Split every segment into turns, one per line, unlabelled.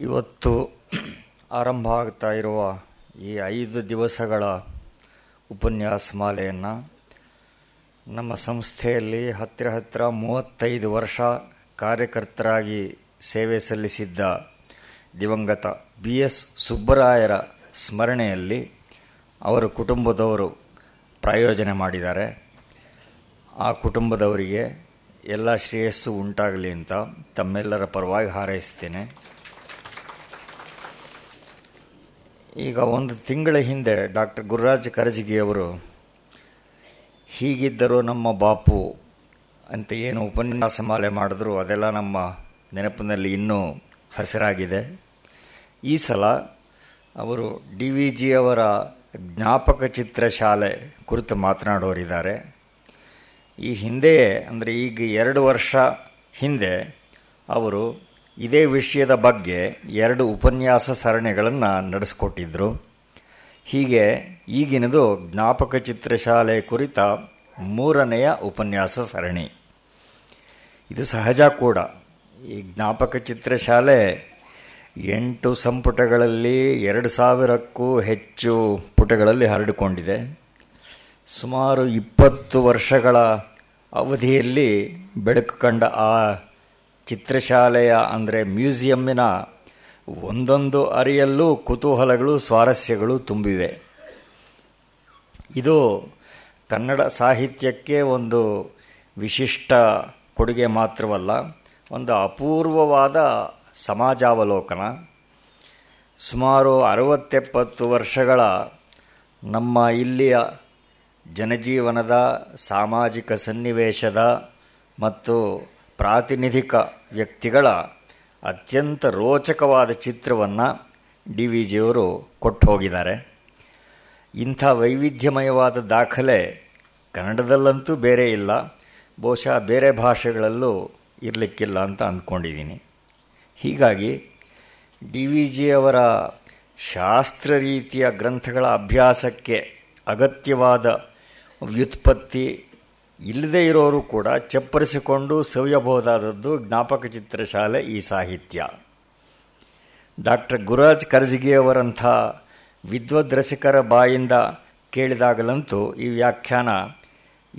ಇವತ್ತು ಆರಂಭ ಆಗ್ತಾ ಇರುವ ಈ ಐದು ದಿವಸಗಳ ಉಪನ್ಯಾಸ ಮಾಲೆಯನ್ನು ನಮ್ಮ ಸಂಸ್ಥೆಯಲ್ಲಿ ಹತ್ತಿರ ಹತ್ತಿರ ಮೂವತ್ತೈದು ವರ್ಷ ಕಾರ್ಯಕರ್ತರಾಗಿ ಸೇವೆ ಸಲ್ಲಿಸಿದ್ದ ದಿವಂಗತ ಬಿ ಎಸ್ ಸುಬ್ಬರಾಯರ ಸ್ಮರಣೆಯಲ್ಲಿ ಅವರ ಕುಟುಂಬದವರು ಪ್ರಾಯೋಜನೆ ಮಾಡಿದ್ದಾರೆ. ಆ ಕುಟುಂಬದವರಿಗೆ ಎಲ್ಲ ಶ್ರೇಯಸ್ಸು ಉಂಟಾಗಲಿ ಅಂತ ತಮ್ಮೆಲ್ಲರ ಪರವಾಗಿ ಹಾರೈಸ್ತೇನೆ. ಈಗ ಒಂದು ತಿಂಗಳ ಹಿಂದೆ ಡಾಕ್ಟರ್ ಗುರುರಾಜ್ ಕರಜಗಿಯವರು, ಹೀಗಿದ್ದರೂ ನಮ್ಮ ಬಾಪು ಅಂತ ಏನು ಉಪನ್ಯಾಸ ಮಾಲೆ ಮಾಡಿದ್ರು, ಅದೆಲ್ಲ ನಮ್ಮ ನೆನಪಿನಲ್ಲಿ ಇನ್ನೂ ಹಸಿರಾಗಿದೆ. ಈ ಸಲ ಅವರು ಡಿ ವಿ ಜಿಯವರ ಜ್ಞಾಪಕ ಚಿತ್ರಶಾಲೆ ಕುರಿತು ಮಾತನಾಡೋರಿದ್ದಾರೆ. ಈ ಹಿಂದೆಯೇ, ಅಂದರೆ ಈಗ ಎರಡು ವರ್ಷ ಹಿಂದೆ, ಅವರು ಇದೇ ವಿಷಯದ ಬಗ್ಗೆ ಎರಡು ಉಪನ್ಯಾಸ ಸರಣಿಗಳನ್ನು ನಡೆಸಿಕೊಟ್ಟಿದ್ದರು ಹೀಗೆ ಈಗಿನದು ಜ್ಞಾಪಕ ಚಿತ್ರಶಾಲೆ ಕುರಿತ ಮೂರನೆಯ ಉಪನ್ಯಾಸ ಸರಣಿ. ಇದು ಸಹಜ ಕೂಡ. ಈ ಜ್ಞಾಪಕ ಚಿತ್ರಶಾಲೆ ಎಂಟು ಸಂಪುಟಗಳಲ್ಲಿ ಎರಡು ಸಾವಿರಕ್ಕೂ ಹೆಚ್ಚು ಪುಟಗಳಲ್ಲಿ ಹರಡಿಕೊಂಡಿದೆ. ಸುಮಾರು ಇಪ್ಪತ್ತು ವರ್ಷಗಳ ಅವಧಿಯಲ್ಲಿ ಬೆಳಕು ಕಂಡ ಆ ಚಿತ್ರಶಾಲೆಯ, ಅಂದರೆ ಮ್ಯೂಸಿಯಮ್ಮಿನ ಒಂದೊಂದು ಅರಿಯಲ್ಲೂ ಕುತೂಹಲಗಳು, ಸ್ವಾರಸ್ಯಗಳು ತುಂಬಿವೆ. ಇದು ಕನ್ನಡ ಸಾಹಿತ್ಯಕ್ಕೆ ಒಂದು ವಿಶಿಷ್ಟ ಕೊಡುಗೆ ಮಾತ್ರವಲ್ಲ, ಒಂದು ಅಪೂರ್ವವಾದ ಸಮಾಜಾವಲೋಕನ. ಸುಮಾರು ಅರವತ್ತೆಪ್ಪತ್ತು ವರ್ಷಗಳ ನಮ್ಮ ಇಲ್ಲಿಯ ಜನಜೀವನದ, ಸಾಮಾಜಿಕ ಸನ್ನಿವೇಶದ ಮತ್ತು ಪ್ರಾತಿನಿಧಿಕ ವ್ಯಕ್ತಿಗಳ ಅತ್ಯಂತ ರೋಚಕವಾದ ಚಿತ್ರವನ್ನು ಡಿ ವಿ ಜಿಯವರು ಕೊಟ್ಟು ಹೋಗಿದ್ದಾರೆ ಇಂಥ ವೈವಿಧ್ಯಮಯವಾದ ದಾಖಲೆ ಕನ್ನಡದಲ್ಲಂತೂ ಬೇರೆ ಇಲ್ಲ, ಬಹುಶಃ ಬೇರೆ ಭಾಷೆಗಳಲ್ಲೂ ಇರಲಿಕ್ಕಿಲ್ಲ ಅಂತ ಅಂದ್ಕೊಂಡಿದ್ದೀನಿ. ಹೀಗಾಗಿ ಡಿ ವಿ ಜಿಯವರ ಶಾಸ್ತ್ರ ರೀತಿಯ ಗ್ರಂಥಗಳ ಅಭ್ಯಾಸಕ್ಕೆ ಅಗತ್ಯವಾದ ವ್ಯುತ್ಪತ್ತಿ ಇಲ್ಲದೇ ಇರೋರು ಕೂಡ ಚಪ್ಪರಿಸಿಕೊಂಡು ಸವಿಯಬಹುದಾದದ್ದು ಜ್ಞಾಪಕ ಚಿತ್ರಶಾಲೆ ಈ ಸಾಹಿತ್ಯ. ಡಾಕ್ಟರ್ ಗುರುರಾಜ್ ಕರ್ಜಿಗೆಯವರಂಥ ವಿದ್ವದ್ ರಸಿಕರ ಬಾಯಿಂದ ಕೇಳಿದಾಗಲಂತೂ ಈ ವ್ಯಾಖ್ಯಾನ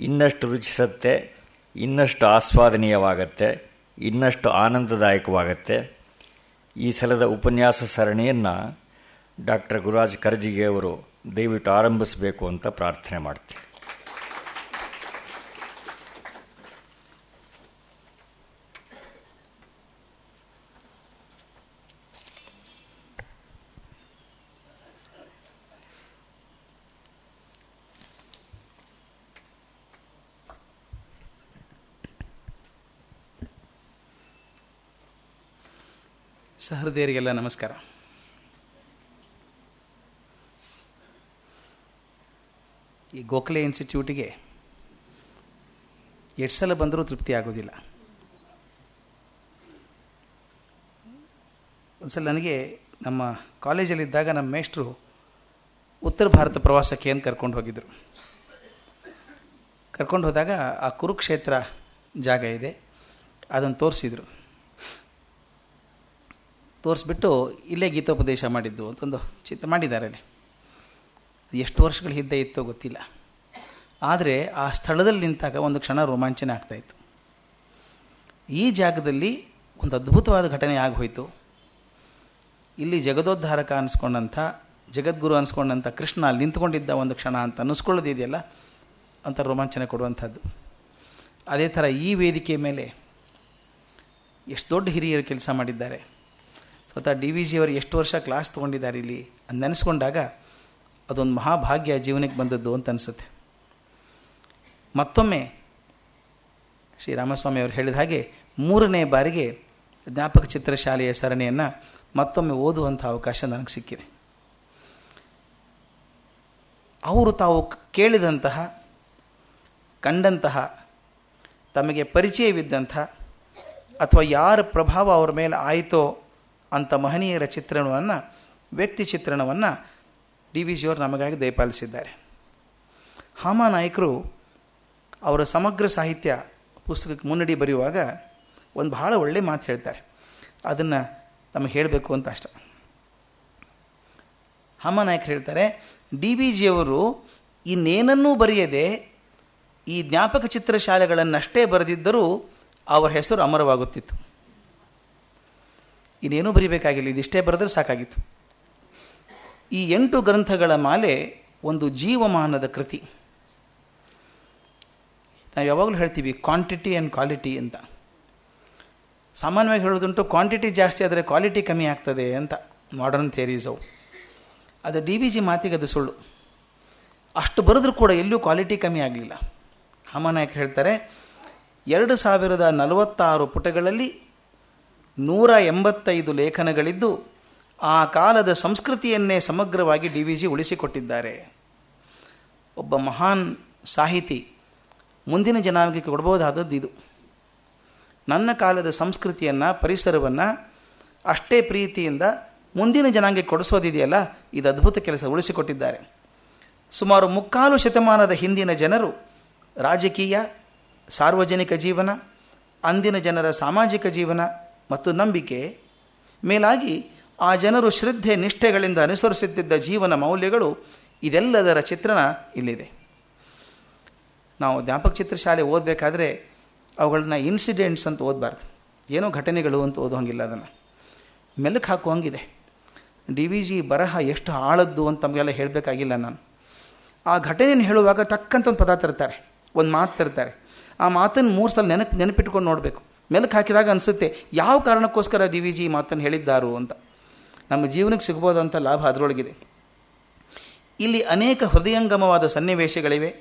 ಇನ್ನಷ್ಟು ರುಚಿಸತ್ತೆ, ಇನ್ನಷ್ಟು ಆಸ್ವಾದನೀಯವಾಗತ್ತೆ, ಇನ್ನಷ್ಟು ಆನಂದದಾಯಕವಾಗತ್ತೆ. ಈ ಸಲದ ಉಪನ್ಯಾಸ ಸರಣಿಯನ್ನು ಡಾಕ್ಟರ್ ಗುರುರಾಜ್ ಕರ್ಜಿಗೆಯವರು ದಯವಿಟ್ಟು ಆರಂಭಿಸಬೇಕು ಅಂತ ಪ್ರಾರ್ಥನೆ ಮಾಡ್ತೀನಿ.
ಸಹೃದಯರಿಗೆಲ್ಲ ನಮಸ್ಕಾರ. ಈ ಗೋಖಲೆ ಇನ್ಸ್ಟಿಟ್ಯೂಟಿಗೆ ಎಷ್ಟು ಸಲ ಬಂದರೂ ತೃಪ್ತಿ ಆಗೋದಿಲ್ಲ. ಒಂದ್ಸಲ ನನಗೆ ನಮ್ಮ ಕಾಲೇಜಲ್ಲಿದ್ದಾಗ ನಮ್ಮ ಮೇಷ್ಟ್ರು ಉತ್ತರ ಭಾರತ ಪ್ರವಾಸಕ್ಕೆ ಏನು ಕರ್ಕೊಂಡು ಹೋಗಿದ್ದರು ಕರ್ಕೊಂಡು ಹೋದಾಗ ಆ ಕುರುಕ್ಷೇತ್ರ ಜಾಗ ಇದೆ ಅದನ್ನು ತೋರಿಸಿದರು. ತೋರಿಸ್ಬಿಟ್ಟು ಇಲ್ಲೇ ಗೀತೋಪದೇಶ ಮಾಡಿದ್ದು ಅಂತೊಂದು ಚಿತ್ರ ಮಾಡಿದ್ದಾರೆ ಎಷ್ಟು ವರ್ಷಗಳ ಹಿಂದೆ ಇತ್ತೋ ಗೊತ್ತಿಲ್ಲ. ಆದರೆ ಆ ಸ್ಥಳದಲ್ಲಿ ನಿಂತಾಗ ಒಂದು ಕ್ಷಣ ರೋಮಾಂಚನ ಆಗ್ತಾಯಿತ್ತು ಈ ಜಾಗದಲ್ಲಿ ಒಂದು ಅದ್ಭುತವಾದ ಘಟನೆ ಆಗೋಯಿತು ಇಲ್ಲಿ ಜಗದೋದ್ಧಾರಕ ಅನಿಸ್ಕೊಂಡಂಥ, ಜಗದ್ಗುರು ಅನಿಸ್ಕೊಂಡಂಥ ಕೃಷ್ಣ ಅಲ್ಲಿ ನಿಂತ್ಕೊಂಡಿದ್ದ ಒಂದು ಕ್ಷಣ ಅಂತ ಅನ್ನಿಸ್ಕೊಳ್ಳೋದಿದೆಯಲ್ಲ ಅಂತ ರೋಮಾಂಚನ ಕೊಡುವಂಥದ್ದು. ಅದೇ ಥರ ಈ ವೇದಿಕೆ ಮೇಲೆ ಎಷ್ಟು ದೊಡ್ಡ ಹಿರಿಯರು ಕೆಲಸ ಮಾಡಿದ್ದಾರೆ. ಸ್ವತಃ ಡಿ ವಿ ಜಿಯವರು ಎಷ್ಟು ವರ್ಷ ಕ್ಲಾಸ್ ತೊಗೊಂಡಿದ್ದಾರೆ ಇಲ್ಲಿ ಅದು ನೆನೆಸ್ಕೊಂಡಾಗ ಅದೊಂದು ಮಹಾಭಾಗ್ಯ ಜೀವನಕ್ಕೆ ಬಂದದ್ದು ಅಂತ ಅನಿಸುತ್ತೆ. ಮತ್ತೊಮ್ಮೆ ಶ್ರೀರಾಮಸ್ವಾಮಿ ಅವರು ಹೇಳಿದ ಹಾಗೆ ಮೂರನೇ ಬಾರಿಗೆ ಜ್ಞಾಪಕ ಚಿತ್ರಶಾಲೆಯ ಸರಣಿಯನ್ನು ಮತ್ತೊಮ್ಮೆ ಓದುವಂಥ ಅವಕಾಶ ನನಗೆ ಸಿಕ್ಕಿದೆ. ಅವರು ತಾವು ಕೇಳಿದಂತಹ, ಕಂಡಂತಹ, ತಮಗೆ ಪರಿಚಯವಿದ್ದಂಥ ಅಥವಾ ಯಾರ ಪ್ರಭಾವ ಅವರ ಮೇಲೆ ಆಯಿತೋ ಅಂಥ ಮಹನೀಯರ ಚಿತ್ರಣವನ್ನು, ವ್ಯಕ್ತಿ ಚಿತ್ರಣವನ್ನು ಡಿ ವಿ ಜಿಯವರು ನಮಗಾಗಿ ದಯಪಾಲಿಸಿದ್ದಾರೆ. ಹಾಮಾನಾಯಕರು ಅವರ ಸಮಗ್ರ ಸಾಹಿತ್ಯ ಪುಸ್ತಕಕ್ಕೆ ಮುನ್ನಡಿ ಬರೆಯುವಾಗ ಒಂದು ಬಹಳ ಒಳ್ಳೆ ಮಾತು ಹೇಳ್ತಾರೆ. ಅದನ್ನು ನಮಗೆ ಹೇಳಬೇಕು ಅಂತ ಅಷ್ಟ. ಹಮ್ಮನಾಯಕರು ಹೇಳ್ತಾರೆ ಡಿ ವಿ ಜಿಯವರು ಇನ್ನೇನನ್ನೂ ಬರೆಯದೆ ಈ ಜ್ಞಾಪಕ ಚಿತ್ರಶಾಲೆಗಳನ್ನಷ್ಟೇ ಬರೆದಿದ್ದರೂ ಅವರ ಹೆಸರು ಅಮರವಾಗುತ್ತಿತ್ತು. ಇನ್ನೇನೂ ಬರಿಬೇಕಾಗಿಲ್ಲ ಇದಿಷ್ಟೇ ಬರೆದ್ರೆ ಸಾಕಾಗಿತ್ತು. ಈ ಎಂಟು ಗ್ರಂಥಗಳ ಮಾಲೆ ಒಂದು ಜೀವಮಾನದ ಕೃತಿ. ನಾವು ಯಾವಾಗಲೂ ಹೇಳ್ತೀವಿ ಕ್ವಾಂಟಿಟಿ ಆ್ಯಂಡ್ ಕ್ವಾಲಿಟಿ ಅಂತ. ಸಾಮಾನ್ಯವಾಗಿ ಹೇಳೋದುಂಟು ಕ್ವಾಂಟಿಟಿ ಜಾಸ್ತಿ ಆದರೆ ಕ್ವಾಲಿಟಿ ಕಮ್ಮಿ ಆಗ್ತದೆ ಅಂತ ಮಾಡರ್ನ್ ಥಿಯರೀಸ್ ಅವು. ಅದು ಡಿ ವಿ ಜಿ ಮಾತಿಗೆ ಅದು ಸುಳ್ಳು. ಅಷ್ಟು ಬರೆದ್ರೂ ಕೂಡ ಎಲ್ಲೂ ಕ್ವಾಲಿಟಿ ಕಮ್ಮಿ ಆಗಲಿಲ್ಲ. ಹಮನಾಯಕ್ ಹೇಳ್ತಾರೆ, ಎರಡು ಸಾವಿರದ ನಲವತ್ತಾರು ಪುಟಗಳಲ್ಲಿ ನೂರ ಎಂಬತ್ತೈದು ಲೇಖನಗಳಿದ್ದು ಆ ಕಾಲದ ಸಂಸ್ಕೃತಿಯನ್ನೇ ಸಮಗ್ರವಾಗಿ ಡಿ ವಿ ಜಿ ಉಳಿಸಿಕೊಟ್ಟಿದ್ದಾರೆ. ಒಬ್ಬ ಮಹಾನ್ ಸಾಹಿತಿ ಮುಂದಿನ ಜನಾಂಗಕ್ಕೆ ಕೊಡ್ಬೋದಾದದ್ದು ಇದು. ನನ್ನ ಕಾಲದ ಸಂಸ್ಕೃತಿಯನ್ನು, ಪರಿಸರವನ್ನು ಅಷ್ಟೇ ಪ್ರೀತಿಯಿಂದ ಮುಂದಿನ ಜನಾಂಗಕ್ಕೆ ಕೊಡಿಸೋದಿದೆಯಲ್ಲ, ಇದು ಅದ್ಭುತ ಕೆಲಸ ಉಳಿಸಿಕೊಟ್ಟಿದ್ದಾರೆ. ಸುಮಾರು ಮುಕ್ಕಾಲು ಶತಮಾನದ ಹಿಂದಿನ ಜನರು ರಾಜಕೀಯ, ಸಾರ್ವಜನಿಕ ಜೀವನ, ಅಂದಿನ ಜನರ ಸಾಮಾಜಿಕ ಜೀವನ ಮತ್ತು ನಂಬಿಕೆ, ಮೇಲಾಗಿ ಆ ಜನರು ಶ್ರದ್ಧೆ, ನಿಷ್ಠೆಗಳಿಂದ ಅನುಸರಿಸುತ್ತಿದ್ದ ಜೀವನ ಮೌಲ್ಯಗಳು ಇದೆಲ್ಲದರ ಚಿತ್ರಣ ಇಲ್ಲಿದೆ. ನಾವು ಜ್ಞಾಪಕ ಚಿತ್ರಶಾಲೆ ಓದಬೇಕಾದ್ರೆ ಅವುಗಳನ್ನ ಇನ್ಸಿಡೆಂಟ್ಸ್ ಅಂತ ಓದಬಾರ್ದು. ಏನೋ ಘಟನೆಗಳು ಅಂತ ಓದೋಂಗಿಲ್ಲ ಅದನ್ನು. ಮೆಲುಕು ಹಾಕುವಂಗಿದೆ. ಡಿ ವಿ ಜಿ ಬರಹ ಎಷ್ಟು ಆಳದ್ದು ಅಂತ ತಮಗೆಲ್ಲ ಹೇಳಬೇಕಾಗಿಲ್ಲ ನಾನು. ಆ ಘಟನೆಯನ್ನು ಹೇಳುವಾಗ ಟಕ್ಕಂತ ಒಂದು ಪದ ತರ್ತಾರೆ. ಒಂದು ಮಾತು ತರ್ತಾರೆ. ಆ ಮಾತನ್ನು ಮೂರು ಸಲ ನೆನಪು ನೆನಪಿಟ್ಕೊಂಡು ನೋಡಬೇಕು. ಮೆಲುಕು ಹಾಕಿದಾಗ ಅನಿಸುತ್ತೆ, ಯಾವ ಕಾರಣಕ್ಕೋಸ್ಕರ ಡಿ ವಿ ಜಿ ಮಾತನ್ನು ಹೇಳಿದ್ದಾರು ಅಂತ. ನಮ್ಮ ಜೀವನಕ್ಕೆ ಸಿಗ್ಬೋದಂಥ ಲಾಭ ಅದರೊಳಗಿದೆ. ಇಲ್ಲಿ ಅನೇಕ ಹೃದಯಂಗಮವಾದ ಸನ್ನಿವೇಶಗಳಿವೆ.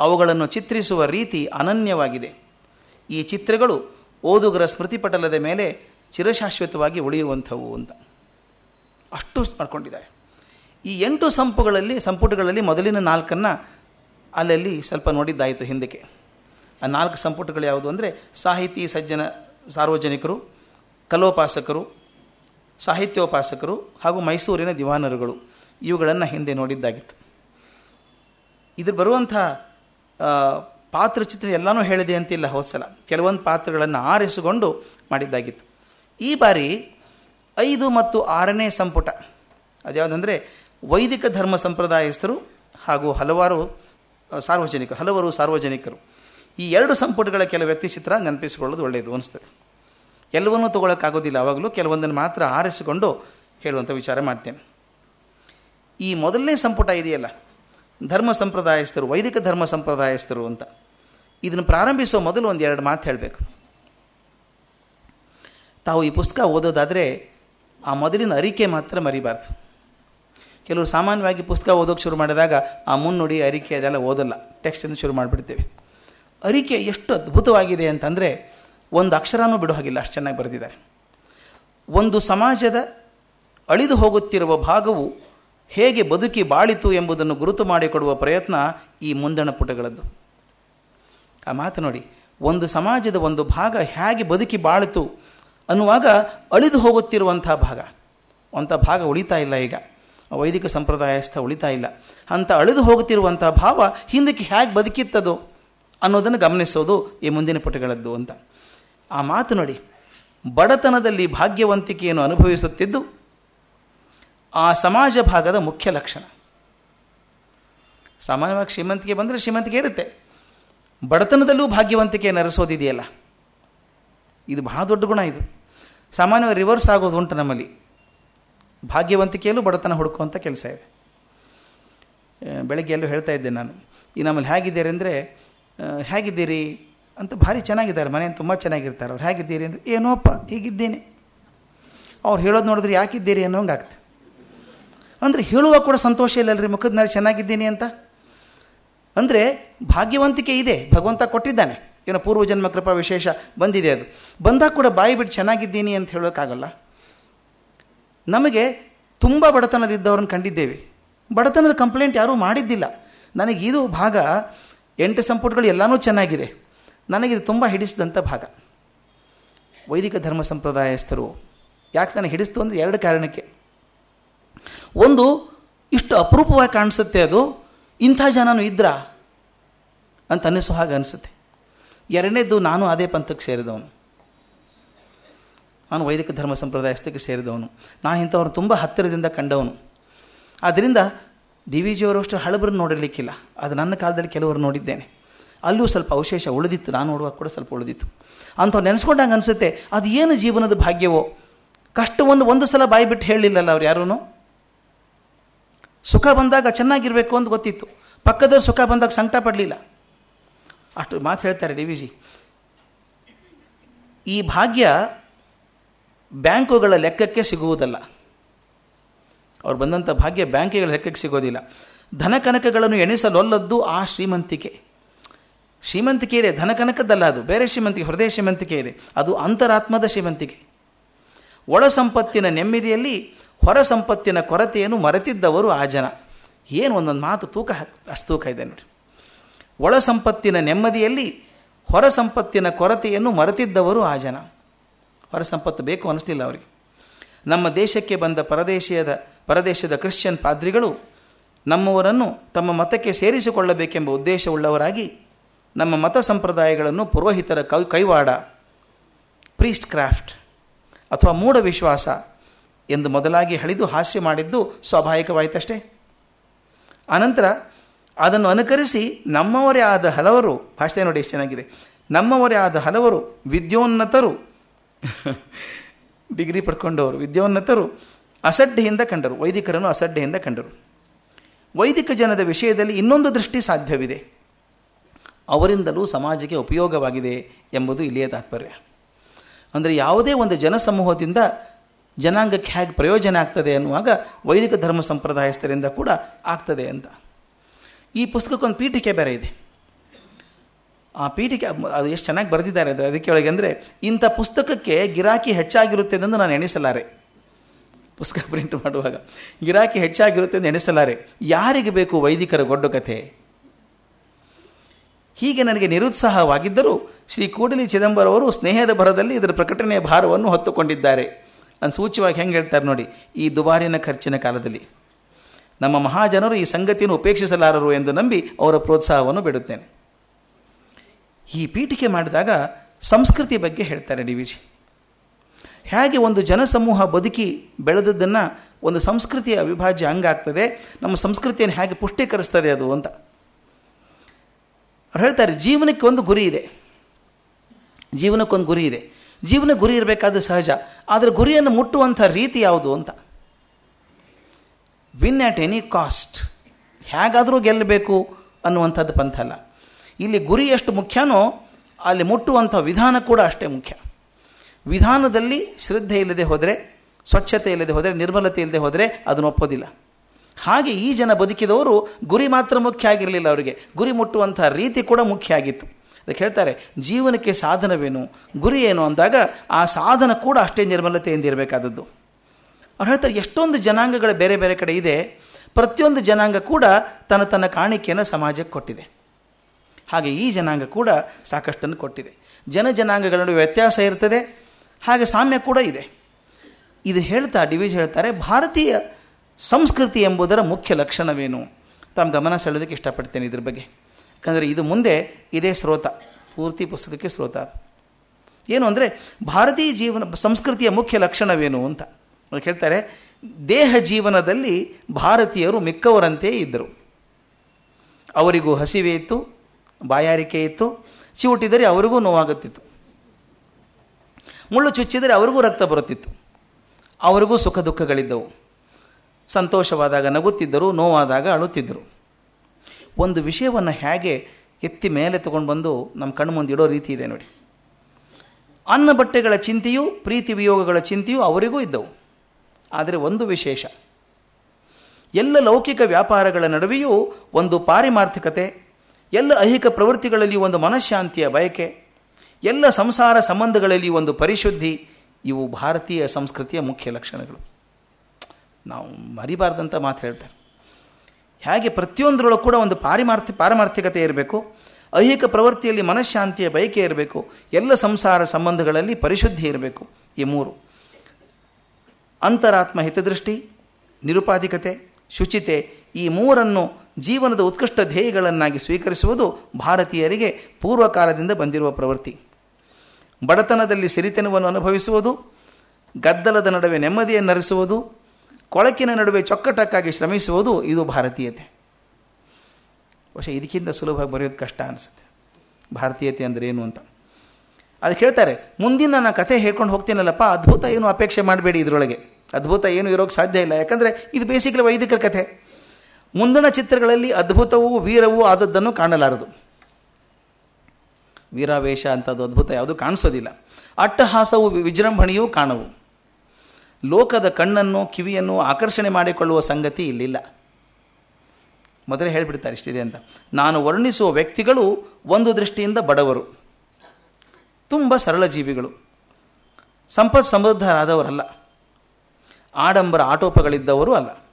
ಅವುಗಳನ್ನು ಚಿತ್ರಿಸುವ ರೀತಿ ಅನನ್ಯವಾಗಿದೆ. ಈ ಚಿತ್ರಗಳು ಓದುಗರ ಸ್ಮೃತಿಪಟಲದ ಮೇಲೆ ಚಿರಶಾಶ್ವತವಾಗಿ ಉಳಿಯುವಂಥವು ಅಂತ. ಅಷ್ಟು ಮಾಡ್ಕೊಂಡಿದ್ದಾರೆ. ಈ ಎಂಟು ಸಂಪುಗಳಲ್ಲಿ, ಸಂಪುಟಗಳಲ್ಲಿ ಮೊದಲಿನ ನಾಲ್ಕನ್ನು ಅಲ್ಲಲ್ಲಿ ಸ್ವಲ್ಪ ನೋಡಿದ್ದಾಯಿತು ಹಿಂದಕ್ಕೆ. ಆ ನಾಲ್ಕು ಸಂಪುಟಗಳು ಯಾವುದು ಅಂದರೆ ಸಾಹಿತಿ ಸಜ್ಜನ ಸಾರ್ವಜನಿಕರು, ಕಲೋಪಾಸಕರು, ಸಾಹಿತ್ಯೋಪಾಸಕರು ಹಾಗೂ ಮೈಸೂರಿನ ದಿವಾನರುಗಳು. ಇವುಗಳನ್ನು ಹಿಂದೆ ನೋಡಿದ್ದಾಗಿತ್ತು. ಇದ್ರ ಬರುವಂಥ ಪಾತ್ರಚಿತ್ರ ಎಲ್ಲನೂ ಹೇಳಿದೆ ಅಂತಿಲ್ಲ ಹೋದ್ಸಲ. ಕೆಲವೊಂದು ಪಾತ್ರಗಳನ್ನು ಆರಿಸಿಕೊಂಡು ಮಾಡಿದ್ದಾಗಿತ್ತು. ಈ ಬಾರಿ ಐದು ಮತ್ತು ಆರನೇ ಸಂಪುಟ, ಅದ್ಯಾವುದಂದರೆ ವೈದಿಕ ಧರ್ಮ ಸಂಪ್ರದಾಯಸ್ಥರು ಹಾಗೂ ಹಲವಾರು ಸಾರ್ವಜನಿಕರು, ಹಲವರು ಸಾರ್ವಜನಿಕರು ಈ ಎರಡು ಸಂಪುಟಗಳ ಕೆಲ ವ್ಯಕ್ತಿಚಿತ್ರ ನೆನಪಿಸಿಕೊಳ್ಳೋದು ಒಳ್ಳೆಯದು ಅನಿಸ್ತದೆ ಎಲ್ಲವನ್ನೂ ತೊಗೊಳಕ್ಕಾಗೋದಿಲ್ಲ ಆವಾಗಲೂ ಕೆಲವೊಂದನ್ನು ಮಾತ್ರ ಆರಿಸಿಕೊಂಡು ಹೇಳುವಂಥ ವಿಚಾರ ಮಾಡ್ತೇನೆ. ಈ ಮೊದಲನೇ ಸಂಪುಟ ಇದೆಯಲ್ಲ, ಧರ್ಮ ಸಂಪ್ರದಾಯಸ್ಥರು, ವೈದಿಕ ಧರ್ಮ ಸಂಪ್ರದಾಯಸ್ಥರು ಅಂತ. ಇದನ್ನು ಪ್ರಾರಂಭಿಸೋ ಮೊದಲು ಒಂದು ಎರಡು ಮಾತು ಹೇಳಬೇಕು. ತಾವು ಈ ಪುಸ್ತಕ ಓದೋದಾದರೆ ಆ ಮೊದಲಿನ ಅರಿಕೆ ಮಾತ್ರ ಮರಿಬಾರ್ದು. ಕೆಲವರು ಸಾಮಾನ್ಯವಾಗಿ ಪುಸ್ತಕ ಓದೋಕ್ಕೆ ಶುರು ಮಾಡಿದಾಗ ಆ ಮುನ್ನುಡಿ ಅರಿಕೆ ಅದೆಲ್ಲ ಓದಲ್ಲ, ಟೆಕ್ಸ್ಟಿಂದ ಶುರು ಮಾಡಿಬಿಡ್ತೇವೆ. ಅರಿಕೆ ಎಷ್ಟು ಅದ್ಭುತವಾಗಿದೆ ಅಂತಂದರೆ ಒಂದು ಅಕ್ಷರನೂ ಬಿಡೋ ಹಾಗಿಲ್ಲ, ಅಷ್ಟು ಚೆನ್ನಾಗಿ ಬರೆದಿದ್ದಾರೆ. ಒಂದು ಸಮಾಜದ ಅಳಿದು ಹೋಗುತ್ತಿರುವ ಭಾಗವು ಹೇಗೆ ಬದುಕಿ ಬಾಳಿತು ಎಂಬುದನ್ನು ಗುರುತು ಮಾಡಿಕೊಡುವ ಪ್ರಯತ್ನ ಈ ಮುಂದಣ ಪುಟಗಳದ್ದು. ಆ ಮಾತು ನೋಡಿ, ಒಂದು ಸಮಾಜದ ಒಂದು ಭಾಗ ಹೇಗೆ ಬದುಕಿ ಬಾಳಿತು ಅನ್ನುವಾಗ ಅಳಿದು ಹೋಗುತ್ತಿರುವಂಥ ಭಾಗ. ಅಂಥ ಭಾಗ ಉಳಿತಾ ಇಲ್ಲ ಈಗ. ವೈದಿಕ ಸಂಪ್ರದಾಯಸ್ಥ ಉಳಿತಾ ಇಲ್ಲ. ಅಂಥ ಅಳಿದು ಹೋಗುತ್ತಿರುವಂಥ ಭಾವ ಹಿಂದಕ್ಕೆ ಹೇಗೆ ಬದುಕಿತ್ತದೋ? ಅನ್ನೋದನ್ನು ಗಮನಿಸೋದು ಈ ಮುಂದಿನ ಪುಟಗಳದ್ದು ಅಂತ. ಆ ಮಾತು ನೋಡಿ, ಬಡತನದಲ್ಲಿ ಭಾಗ್ಯವಂತಿಕೆಯನ್ನು ಅನುಭವಿಸುತ್ತಿದ್ದು ಆ ಸಮಾಜ ಭಾಗದ ಮುಖ್ಯ ಲಕ್ಷಣ. ಸಾಮಾನ್ಯವಾಗಿ ಶ್ರೀಮಂತಿಕೆ ಬಂದರೆ ಶ್ರೀಮಂತಿಕೆ ಇರುತ್ತೆ. ಬಡತನದಲ್ಲೂ ಭಾಗ್ಯವಂತಿಕೆ ನರಸೋದಿದೆಯಲ್ಲ. ಇದು ಬಹಳ ದೊಡ್ಡ ಗುಣ ಇದು. ಸಾಮಾನ್ಯವಾಗಿ ರಿವರ್ಸ್ ಆಗೋದು ಉಂಟು ನಮ್ಮಲ್ಲಿ. ಭಾಗ್ಯವಂತಿಕೆಯಲ್ಲೂ ಬಡತನ ಹುಡುಕುವಂಥ ಕೆಲಸ ಇದೆ. ಬೆಳಗ್ಗೆ ಎಲ್ಲೂ ಹೇಳ್ತಾ ಇದ್ದೆ ನಾನು. ಈ ನಮ್ಮಲ್ಲಿ ಹೇಗಿದ್ದೀರಿ ಅಂದರೆ ಹೇಗಿದ್ದೀರಿ ಅಂತ ಭಾರಿ ಚೆನ್ನಾಗಿದ್ದಾರೆ ಮನೇನು ತುಂಬ ಚೆನ್ನಾಗಿರ್ತಾರೆ. ಅವ್ರು ಹೇಗಿದ್ದೀರಿ ಅಂದರೆ ಏನೋಪ್ಪ ಹೀಗಿದ್ದೀನಿ. ಅವ್ರು ಹೇಳೋದು ನೋಡಿದ್ರೆ ಯಾಕಿದ್ದೀರಿ ಅನ್ನೋಂಗೆ ಆಗ್ತದೆ. ಅಂದರೆ ಹೇಳುವ ಕೂಡ ಸಂತೋಷ ಇಲ್ಲಲ್ರಿ ಮುಖದ ಮೇಲೆ ಚೆನ್ನಾಗಿದ್ದೀನಿ ಅಂತ. ಅಂದರೆ ಭಾಗ್ಯವಂತಿಕೆ ಇದೆ, ಭಗವಂತ ಕೊಟ್ಟಿದ್ದಾನೆ. ಏನೋ ಪೂರ್ವಜನ್ಮ ಕೃಪಾ ವಿಶೇಷ ಬಂದಿದೆ ಅದು. ಬಂದಾಗ ಕೂಡ ಬಾಯಿ ಬಿಟ್ಟು ಚೆನ್ನಾಗಿದ್ದೀನಿ ಅಂತ ಹೇಳೋಕ್ಕಾಗಲ್ಲ. ನಮಗೆ ತುಂಬ ಬಡತನದಿದ್ದವ್ರನ್ನ ಕಂಡಿದ್ದೇವೆ. ಬಡತನದ ಕಂಪ್ಲೇಂಟ್ ಯಾರೂ ಮಾಡಿದ್ದಿಲ್ಲ. ನನಗೆ ಇದು ಭಾಗ ಎಂಟು ಸಂಪುಟಗಳು ಎಲ್ಲನೂ ಚೆನ್ನಾಗಿದೆ. ನನಗಿದು ತುಂಬ ಹಿಡಿಸಿದಂಥ ಭಾಗ. ವೈದಿಕ ಧರ್ಮ ಸಂಪ್ರದಾಯಸ್ಥರು ಯಾಕೆ ನಾನು ಹಿಡಿಸ್ತು ಅಂದರೆ ಎರಡು ಕಾರಣಕ್ಕೆ. ಒಂದು, ಇಷ್ಟು ಅಪರೂಪವಾಗಿ ಕಾಣಿಸುತ್ತೆ ಅದು, ಇಂಥ ಜನನೂ ಇದ್ರಾ ಅಂತ ಅನ್ನಿಸೋ ಹಾಗೆ ಅನಿಸುತ್ತೆ. ಎರಡನೇದು, ನಾನು ಅದೇ ಪಂಥಕ್ಕೆ ಸೇರಿದವನು. ನಾನು ವೈದಿಕ ಧರ್ಮ ಸಂಪ್ರದಾಯಸ್ಥಕ್ಕೆ ಸೇರಿದವನು. ನಾನು ಇಂಥವ್ರು ತುಂಬ ಹತ್ತಿರದಿಂದ ಕಂಡವನು. ಆದ್ದರಿಂದ ಡಿ ವಿ ಜಿಯವರಷ್ಟು ಹಳಬರನ್ನು ನೋಡಿರಲಿಕ್ಕಿಲ್ಲ. ಅದು ನನ್ನ ಕಾಲದಲ್ಲಿ ಕೆಲವರು ನೋಡಿದ್ದೇನೆ. ಅಲ್ಲೂ ಸ್ವಲ್ಪ ಅವಶೇಷ ಉಳಿದಿತ್ತು. ನಾನು ನೋಡುವಾಗ ಕೂಡ ಸ್ವಲ್ಪ ಉಳಿದಿತ್ತು. ಅಂಥವ್ ನೆನೆಸ್ಕೊಂಡಂಗೆ ಅನಿಸುತ್ತೆ, ಅದು ಏನು ಜೀವನದ ಭಾಗ್ಯವೋ? ಕಷ್ಟವನ್ನು ಒಂದು ಸಲ ಬಾಯಿ ಬಿಟ್ಟು ಹೇಳಲಿಲ್ಲಲ್ಲ ಅವ್ರು ಯಾರೂ ಸುಖ ಬಂದಾಗ ಚೆನ್ನಾಗಿರಬೇಕು ಅಂತ ಗೊತ್ತಿತ್ತು. ಪಕ್ಕದವ್ರು ಸುಖ ಬಂದಾಗ ಸಂಕಟ ಪಡಲಿಲ್ಲ. ಅಷ್ಟು ಮಾತು ಹೇಳ್ತಾರೆ ಡಿ ವಿ ಜಿ. ಈ ಭಾಗ್ಯ ಬ್ಯಾಂಕುಗಳ ಲೆಕ್ಕಕ್ಕೆ ಸಿಗುವುದಲ್ಲ. ಅವ್ರು ಬಂದಂಥ ಭಾಗ್ಯ ಬ್ಯಾಂಕಿಗಳ ಲೆಕ್ಕಕ್ಕೆ ಸಿಗೋದಿಲ್ಲ. ಧನಕನಕಗಳನ್ನು ಎಣಿಸಲೊಲ್ಲದ್ದು ಆ ಶ್ರೀಮಂತಿಕೆ. ಶ್ರೀಮಂತಿಕೆ ಇದೆ ಧನಕನಕದ್ದಲ್ಲ ಅದು. ಬೇರೆ ಶ್ರೀಮಂತಿಕೆ, ಹೃದಯ ಶ್ರೀಮಂತಿಕೆ ಇದೆ ಅದು ಅಂತರಾತ್ಮದ ಶ್ರೀಮಂತಿಕೆ. ಒಳ ಸಂಪತ್ತಿನ ನೆಮ್ಮದಿಯಲ್ಲಿ ಹೊರ ಸಂಪತ್ತಿನ ಕೊರತೆಯನ್ನು ಮರೆತಿದ್ದವರು ಆ ಜನ. ಏನು ಒಂದೊಂದು ಮಾತು ತೂಕ ಅಷ್ಟು ತೂಕ ಇದೆ ನೋಡಿ ಒಳ ಸಂಪತ್ತಿನ ನೆಮ್ಮದಿಯಲ್ಲಿ ಹೊರ ಸಂಪತ್ತಿನ ಕೊರತೆಯನ್ನು ಮರೆತಿದ್ದವರು ಆ ಜನ. ಹೊರ ಸಂಪತ್ತು ಬೇಕು ಅನ್ನಿಸ್ತಿಲ್ಲ ಅವರಿಗೆ. ನಮ್ಮ ದೇಶಕ್ಕೆ ಬಂದ ಪರದೇಶೀಯದ ಪರದೇಶದ ಕ್ರಿಶ್ಚಿಯನ್ ಪಾದ್ರಿಗಳು ನಮ್ಮವರನ್ನು ತಮ್ಮ ಮತಕ್ಕೆ ಸೇರಿಸಿಕೊಳ್ಳಬೇಕೆಂಬ ಉದ್ದೇಶವುಳ್ಳವರಾಗಿ ನಮ್ಮ ಮತ ಸಂಪ್ರದಾಯಗಳನ್ನು ಪುರೋಹಿತರ ಕೈ, ಕೈವಾಡ ಪ್ರೀಸ್ಟ್ ಕ್ರಾಫ್ಟ್ ಅಥವಾ ಮೂಢ ವಿಶ್ವಾಸ ಎಂದು ಮೊದಲಾಗಿ ಹಳಿದು ಹಾಸ್ಯ ಮಾಡಿದ್ದು ಸ್ವಾಭಾವಿಕವಾಯಿತಷ್ಟೇ. ಅನಂತರ ಅದನ್ನು ಅನುಕರಿಸಿ ನಮ್ಮವರೇ ಆದ ಹಲವರು, ಭಾಷೆ ನೋಡಿ ಎಷ್ಟು ಚೆನ್ನಾಗಿದೆ, ನಮ್ಮವರೇ ಆದ ಹಲವರು ವಿದ್ಯೋನ್ನತರು. ಡಿಗ್ರಿ ಪಡ್ಕೊಂಡವರು, ವಿದ್ಯೋನ್ನತರು ಅಸಡ್ಡೆಯಿಂದ ಕಂಡರು, ವೈದಿಕರನ್ನು ಅಸಡ್ಡೆಯಿಂದ ಕಂಡರು. ವೈದಿಕ ಜನದ ವಿಷಯದಲ್ಲಿ ಇನ್ನೊಂದು ದೃಷ್ಟಿ ಸಾಧ್ಯವಿದೆ. ಅವರಿಂದಲೂ ಸಮಾಜಕ್ಕೆ ಉಪಯೋಗವಾಗಿದೆ ಎಂಬುದು ಇಲ್ಲಿಯ ತಾತ್ಪರ್ಯ. ಅಂದರೆ ಯಾವುದೇ ಒಂದು ಜನಸಮೂಹದಿಂದ ಜನಾಂಗಕ್ಕೆ ಹೇಗೆ ಪ್ರಯೋಜನ ಆಗ್ತದೆ ಅನ್ನುವಾಗ ವೈದಿಕ ಧರ್ಮ ಸಂಪ್ರದಾಯಸ್ಥರಿಂದ ಕೂಡ ಆಗ್ತದೆ ಅಂತ. ಈ ಪುಸ್ತಕಕ್ಕೊಂದು ಪೀಠಿಕೆ ಬೇರೆ ಇದೆ. ಆ ಪೀಠಿಕೆ ಅದು ಎಷ್ಟು ಚೆನ್ನಾಗಿ ಬರೆದಿದ್ದಾರೆ ಅದು ಅದಕ್ಕೆ ಒಳಗೆ ಅಂದರೆ ಇಂಥ ಪುಸ್ತಕಕ್ಕೆ ಗಿರಾಕಿ ಹೆಚ್ಚಾಗಿರುತ್ತೆ ಎಂದು ನಾನು ಎಣಿಸಲಾರೆ. ಪುಸ್ತಕ ಪ್ರಿಂಟ್ ಮಾಡುವಾಗ. ಗಿರಾಕಿ ಹೆಚ್ಚಾಗಿರುತ್ತೆ ಎಂದು ಎಣಿಸಲಾರೆ. ಯಾರಿಗೆ ಬೇಕು ವೈದಿಕರ ಗೊಡ್ಡು ಕಥೆ ಹೀಗೆ ನನಗೆ ನಿರುತ್ಸಾಹವಾಗಿದ್ದರೂ ಶ್ರೀ ಕೂಡಲಿ ಚಿದಂಬರ ಅವರು ಸ್ನೇಹದ ಭರದಲ್ಲಿ ಇದರ ಪ್ರಕಟಣೆಯ ಭಾರವನ್ನು ಹೊತ್ತುಕೊಂಡಿದ್ದಾರೆ. ನಾನು ಸೂಚ್ಯವಾಗಿ ಹೆಂಗೆ ಹೇಳ್ತಾರೆ ನೋಡಿ, ಈ ದುಬಾರಿನ ಖರ್ಚಿನ ಕಾಲದಲ್ಲಿ. ನಮ್ಮ ಮಹಾಜನರು ಈ ಸಂಗತಿಯನ್ನು ಉಪೇಕ್ಷಿಸಲಾರರು ಎಂದು ನಂಬಿ ಅವರ ಪ್ರೋತ್ಸಾಹವನ್ನು ಬಿಡುತ್ತೇನೆ. ಈ ಪೀಠಿಕೆ ಮಾಡಿದಾಗ ಸಂಸ್ಕೃತಿ ಬಗ್ಗೆ ಹೇಳ್ತಾರೆ ಡಿ ವಿಜಿ ಹೇಗೆ ಒಂದು ಜನಸಮೂಹ ಬದುಕಿ ಬೆಳೆದದ್ದನ್ನು ಒಂದು ಸಂಸ್ಕೃತಿಯ ಅವಿಭಾಜ್ಯ ಹಂಗಾಗ್ತದೆ ನಮ್ಮ ಸಂಸ್ಕೃತಿಯನ್ನು ಹೇಗೆ ಪುಷ್ಟೀಕರಿಸ್ತದೆ ಅದು ಅಂತ. ಅವ್ರು ಹೇಳ್ತಾರೆ, ಜೀವನಕ್ಕೆ ಒಂದು ಗುರಿ ಇದೆ. ಜೀವನಕ್ಕೊಂದು ಗುರಿ ಇದೆ. ಜೀವನ ಗುರಿ ಇರಬೇಕಾದ ಸಹಜ, ಆದರೆ ಗುರಿಯನ್ನು ಮುಟ್ಟುವಂಥ ರೀತಿ ಯಾವುದು ಅಂತ. ವಿನ್ ಆಟ್ ಎನಿ ಕಾಸ್ಟ್ ಹೇಗಾದರೂ ಗೆಲ್ಲಬೇಕು ಅನ್ನುವಂಥದ್ದು ಪಂಥ ಅಲ್ಲ. ಇಲ್ಲಿ ಗುರಿ ಎಷ್ಟು ಮುಖ್ಯನೋ, ಅಲ್ಲಿ ಮುಟ್ಟುವಂಥ ವಿಧಾನ ಕೂಡ ಅಷ್ಟೇ ಮುಖ್ಯ. ವಿಧಾನದಲ್ಲಿ ಶ್ರದ್ಧೆ ಇಲ್ಲದೆ ಹೋದರೆ, ಸ್ವಚ್ಛತೆ ಇಲ್ಲದೆ ಹೋದರೆ, ನಿರ್ಮಲತೆ ಇಲ್ಲದೆ ಹೋದರೆ ಅದನ್ನು ಒಪ್ಪೋದಿಲ್ಲ. ಹಾಗೆ ಈ ಜನ ಬದುಕಿದವರು ಗುರಿ ಮಾತ್ರ ಮುಖ್ಯ ಆಗಿರಲಿಲ್ಲ ಅವರಿಗೆ. ಗುರಿ ಮುಟ್ಟುವಂಥ ರೀತಿ ಕೂಡ ಮುಖ್ಯ ಆಗಿತ್ತು. ಅದಕ್ಕೆ ಹೇಳ್ತಾರೆ, ಜೀವನಕ್ಕೆ ಸಾಧನವೇನು? ಗುರಿ ಏನು ಅಂದಾಗ ಆ ಸಾಧನ ಕೂಡ ಅಷ್ಟೇ ನಿರ್ಮಲತೆಯಿಂದ ಇರಬೇಕಾದದ್ದು. ಅವ್ರು ಹೇಳ್ತಾರೆ, ಎಷ್ಟೊಂದು ಜನಾಂಗಗಳು ಬೇರೆ ಬೇರೆ ಕಡೆ ಇದೆ, ಪ್ರತಿಯೊಂದು ಜನಾಂಗ ಕೂಡ ತನ್ನ ತನ್ನ ಕಾಣಿಕೆಯನ್ನು ಸಮಾಜಕ್ಕೆ ಕೊಟ್ಟಿದೆ. ಹಾಗೆ ಈ ಜನಾಂಗ ಕೂಡ ಸಾಕಷ್ಟನ್ನು ಕೊಟ್ಟಿದೆ. ಜನ ಜನಾಂಗಗಳ ನಡುವೆ ವ್ಯತ್ಯಾಸ ಇರ್ತದೆ ಹಾಗೆ ಸಾಮ್ಯ ಕೂಡ ಇದೆ. ಇದು ಹೇಳ್ತಾ ಡಿವಿಜ್ ಹೇಳ್ತಾರೆ, ಭಾರತೀಯ ಸಂಸ್ಕೃತಿ ಎಂಬುದರ ಮುಖ್ಯ ಲಕ್ಷಣವೇನು? ತಮ್ಮ ಗಮನ ಸೆಳೆಯೋದಕ್ಕೆ ಇಷ್ಟಪಡ್ತೇನೆ ಇದ್ರ ಬಗ್ಗೆ. ಯಾಕಂದರೆ ಇದು ಮುಂದೆ ಇದೇ ಸ್ರೋತ ಪೂರ್ತಿ ಪುಸ್ತಕಕ್ಕೆ ಸ್ರೋತ ಏನು ಅಂದರೆ, ಭಾರತೀಯ ಜೀವನ, ಸಂಸ್ಕೃತಿಯ ಮುಖ್ಯ ಲಕ್ಷಣವೇನು ಅಂತ. ಅದಕ್ಕೆ ಹೇಳ್ತಾರೆ, ದೇಹ ಜೀವನದಲ್ಲಿ ಭಾರತೀಯರು ಮಿಕ್ಕವರಂತೆಯೇ ಇದ್ದರು. ಅವರಿಗೂ ಹಸಿವೆ ಇತ್ತು, ಬಾಯಾರಿಕೆ ಇತ್ತು ಚಿವುಟಿದರೆ ಅವರಿಗೂ ನೋವಾಗುತ್ತಿತ್ತು. ಮುಳ್ಳು ಚುಚ್ಚಿದರೆ ಅವ್ರಿಗೂ ರಕ್ತ ಬರುತ್ತಿತ್ತು. ಅವರಿಗೂ ಸುಖ ದುಃಖಗಳಿದ್ದವು. ಸಂತೋಷವಾದಾಗ ನಗುತ್ತಿದ್ದರು, ನೋವಾದಾಗ ಅಳುತ್ತಿದ್ದರು. ಒಂದು ವಿಷಯವನ್ನು ಹೇಗೆ ಎತ್ತಿ ಮೇಲೆ ತಗೊಂಡು ಬಂದು ನಮ್ಮ ಕಣ್ಣು ಮುಂದೆ ಇಡೋ ರೀತಿ ಇದೆ ನೋಡಿ. ಅನ್ನ ಬಟ್ಟೆಗಳ ಚಿಂತೆಯೂ, ಪ್ರೀತಿ ವಿಯೋಗಗಳ ಚಿಂತೆಯೂ ಅವರಿಗೂ ಇದ್ದವು. ಆದರೆ ಒಂದು ವಿಶೇಷ, ಎಲ್ಲ ಲೌಕಿಕ ವ್ಯಾಪಾರಗಳ ನಡುವೆಯೂ ಒಂದು ಪಾರಿಮಾರ್ಥಿಕತೆ, ಎಲ್ಲ ಐಹಿಕ ಪ್ರವೃತ್ತಿಗಳಲ್ಲಿಯೂ ಒಂದು ಮನಃಶಾಂತಿಯ ಬಯಕೆ ಎಲ್ಲ ಸಂಸಾರ ಸಂಬಂಧಗಳಲ್ಲಿ ಒಂದು ಪರಿಶುದ್ಧಿ, ಇವು ಭಾರತೀಯ ಸಂಸ್ಕೃತಿಯ ಮುಖ್ಯ ಲಕ್ಷಣಗಳು. ನಾವು ಮರಿಬಾರ್ದಂತ ಮಾತು ಹೇಳ್ತಾರೆ. ಹೇಗೆ ಪ್ರತಿಯೊಂದರೊಳಗೆ ಕೂಡ ಒಂದು ಪಾರಿಮಾರ್ಥಿ, ಪಾರಮಾರ್ಥಿಕತೆ ಇರಬೇಕು, ಐಹಿಕ ಪ್ರವೃತ್ತಿಯಲ್ಲಿ ಮನಃಶಾಂತಿಯ ಬಯಕೆ ಇರಬೇಕು, ಎಲ್ಲ ಸಂಸಾರ ಸಂಬಂಧಗಳಲ್ಲಿ ಪರಿಶುದ್ಧಿ ಇರಬೇಕು, ಈ ಮೂರು. ಅಂತರಾತ್ಮ ಹಿತದೃಷ್ಟಿ, ನಿರುಪಾಧಿಕತೆ, ಶುಚಿತೆ, ಈ ಮೂರನ್ನು ಜೀವನದ ಉತ್ಕೃಷ್ಟ ಧ್ಯೇಯಗಳನ್ನಾಗಿ ಸ್ವೀಕರಿಸುವುದು ಭಾರತೀಯರಿಗೆ ಪೂರ್ವಕಾಲದಿಂದ ಬಂದಿರುವ ಪ್ರವೃತ್ತಿ. ಬಡತನದಲ್ಲಿ ಸಿರಿತನವನ್ನು ಅನುಭವಿಸುವುದು, ಗದ್ದಲದ ನಡುವೆ ನೆಮ್ಮದಿಯನ್ನು ನೆಮ್ಮದಿಯನ್ನರಿಸುವುದು ಕೊಳಕಿನ ನಡುವೆ ಚೊಕ್ಕಟಕ್ಕಾಗಿ ಶ್ರಮಿಸುವುದು ಇದು ಭಾರತೀಯತೆ. ಬಹುಶಃ ಇದಕ್ಕಿಂತ ಸುಲಭವಾಗಿ ಬರೆಯೋದು ಕಷ್ಟ ಅನಿಸುತ್ತೆ. ಭಾರತೀಯತೆ ಅಂದರೆ ಏನು ಅಂತ. ಅದಕ್ಕೆ ಹೇಳ್ತಾರೆ, ಮುಂದಿನ ನಾನು ಕಥೆ ಹೇಳ್ಕೊಂಡು ಹೋಗ್ತೀನಲ್ಲಪ್ಪ, ಅದ್ಭುತ ಏನು ಅಪೇಕ್ಷೆ ಮಾಡಬೇಡಿ ಇದರೊಳಗೆ. ಅದ್ಭುತ ಏನು ಇರೋಕ್ಕೆ ಸಾಧ್ಯ ಇಲ್ಲ, ಯಾಕಂದರೆ ಇದು ಬೇಸಿಕಲಿ ವೈದಿಕರ ಕಥೆ. ಮುಂದಿನ ಚಿತ್ರಗಳಲ್ಲಿ ಅದ್ಭುತವೂ ವೀರವೂ ಆದದ್ದನ್ನು ಕಾಣಲಾರದು. ವೀರಾವೇಶ ಅಂಥದ್ದು ಅದ್ಭುತ, ಯಾವುದು ಕಾಣಿಸೋದಿಲ್ಲ. ಅಟ್ಟಹಾಸವು ವಿಜೃಂಭಣೆಯೂ ಕಾಣವು. ಲೋಕದ ಕಣ್ಣನ್ನು, ಕಿವಿಯನ್ನು ಆಕರ್ಷಣೆ ಮಾಡಿಕೊಳ್ಳುವ ಸಂಗತಿ ಇಲ್ಲಿಲ್ಲ. ಮೊದಲೇ ಹೇಳಿಬಿಡ್ತಾರೆ ಇಷ್ಟಿದೆ ಅಂತ. ನಾನು ವರ್ಣಿಸುವ ವ್ಯಕ್ತಿಗಳು ಒಂದು ದೃಷ್ಟಿಯಿಂದ ಬಡವರು. ತುಂಬ ಸರಳ ಜೀವಿಗಳು. ಸಂಪತ್ ಸಮೃದ್ಧರಾದವರಲ್ಲ ಆಡಂಬರ ಆಟೋಪಗಳಿದ್ದವರು ಅಲ್ಲ.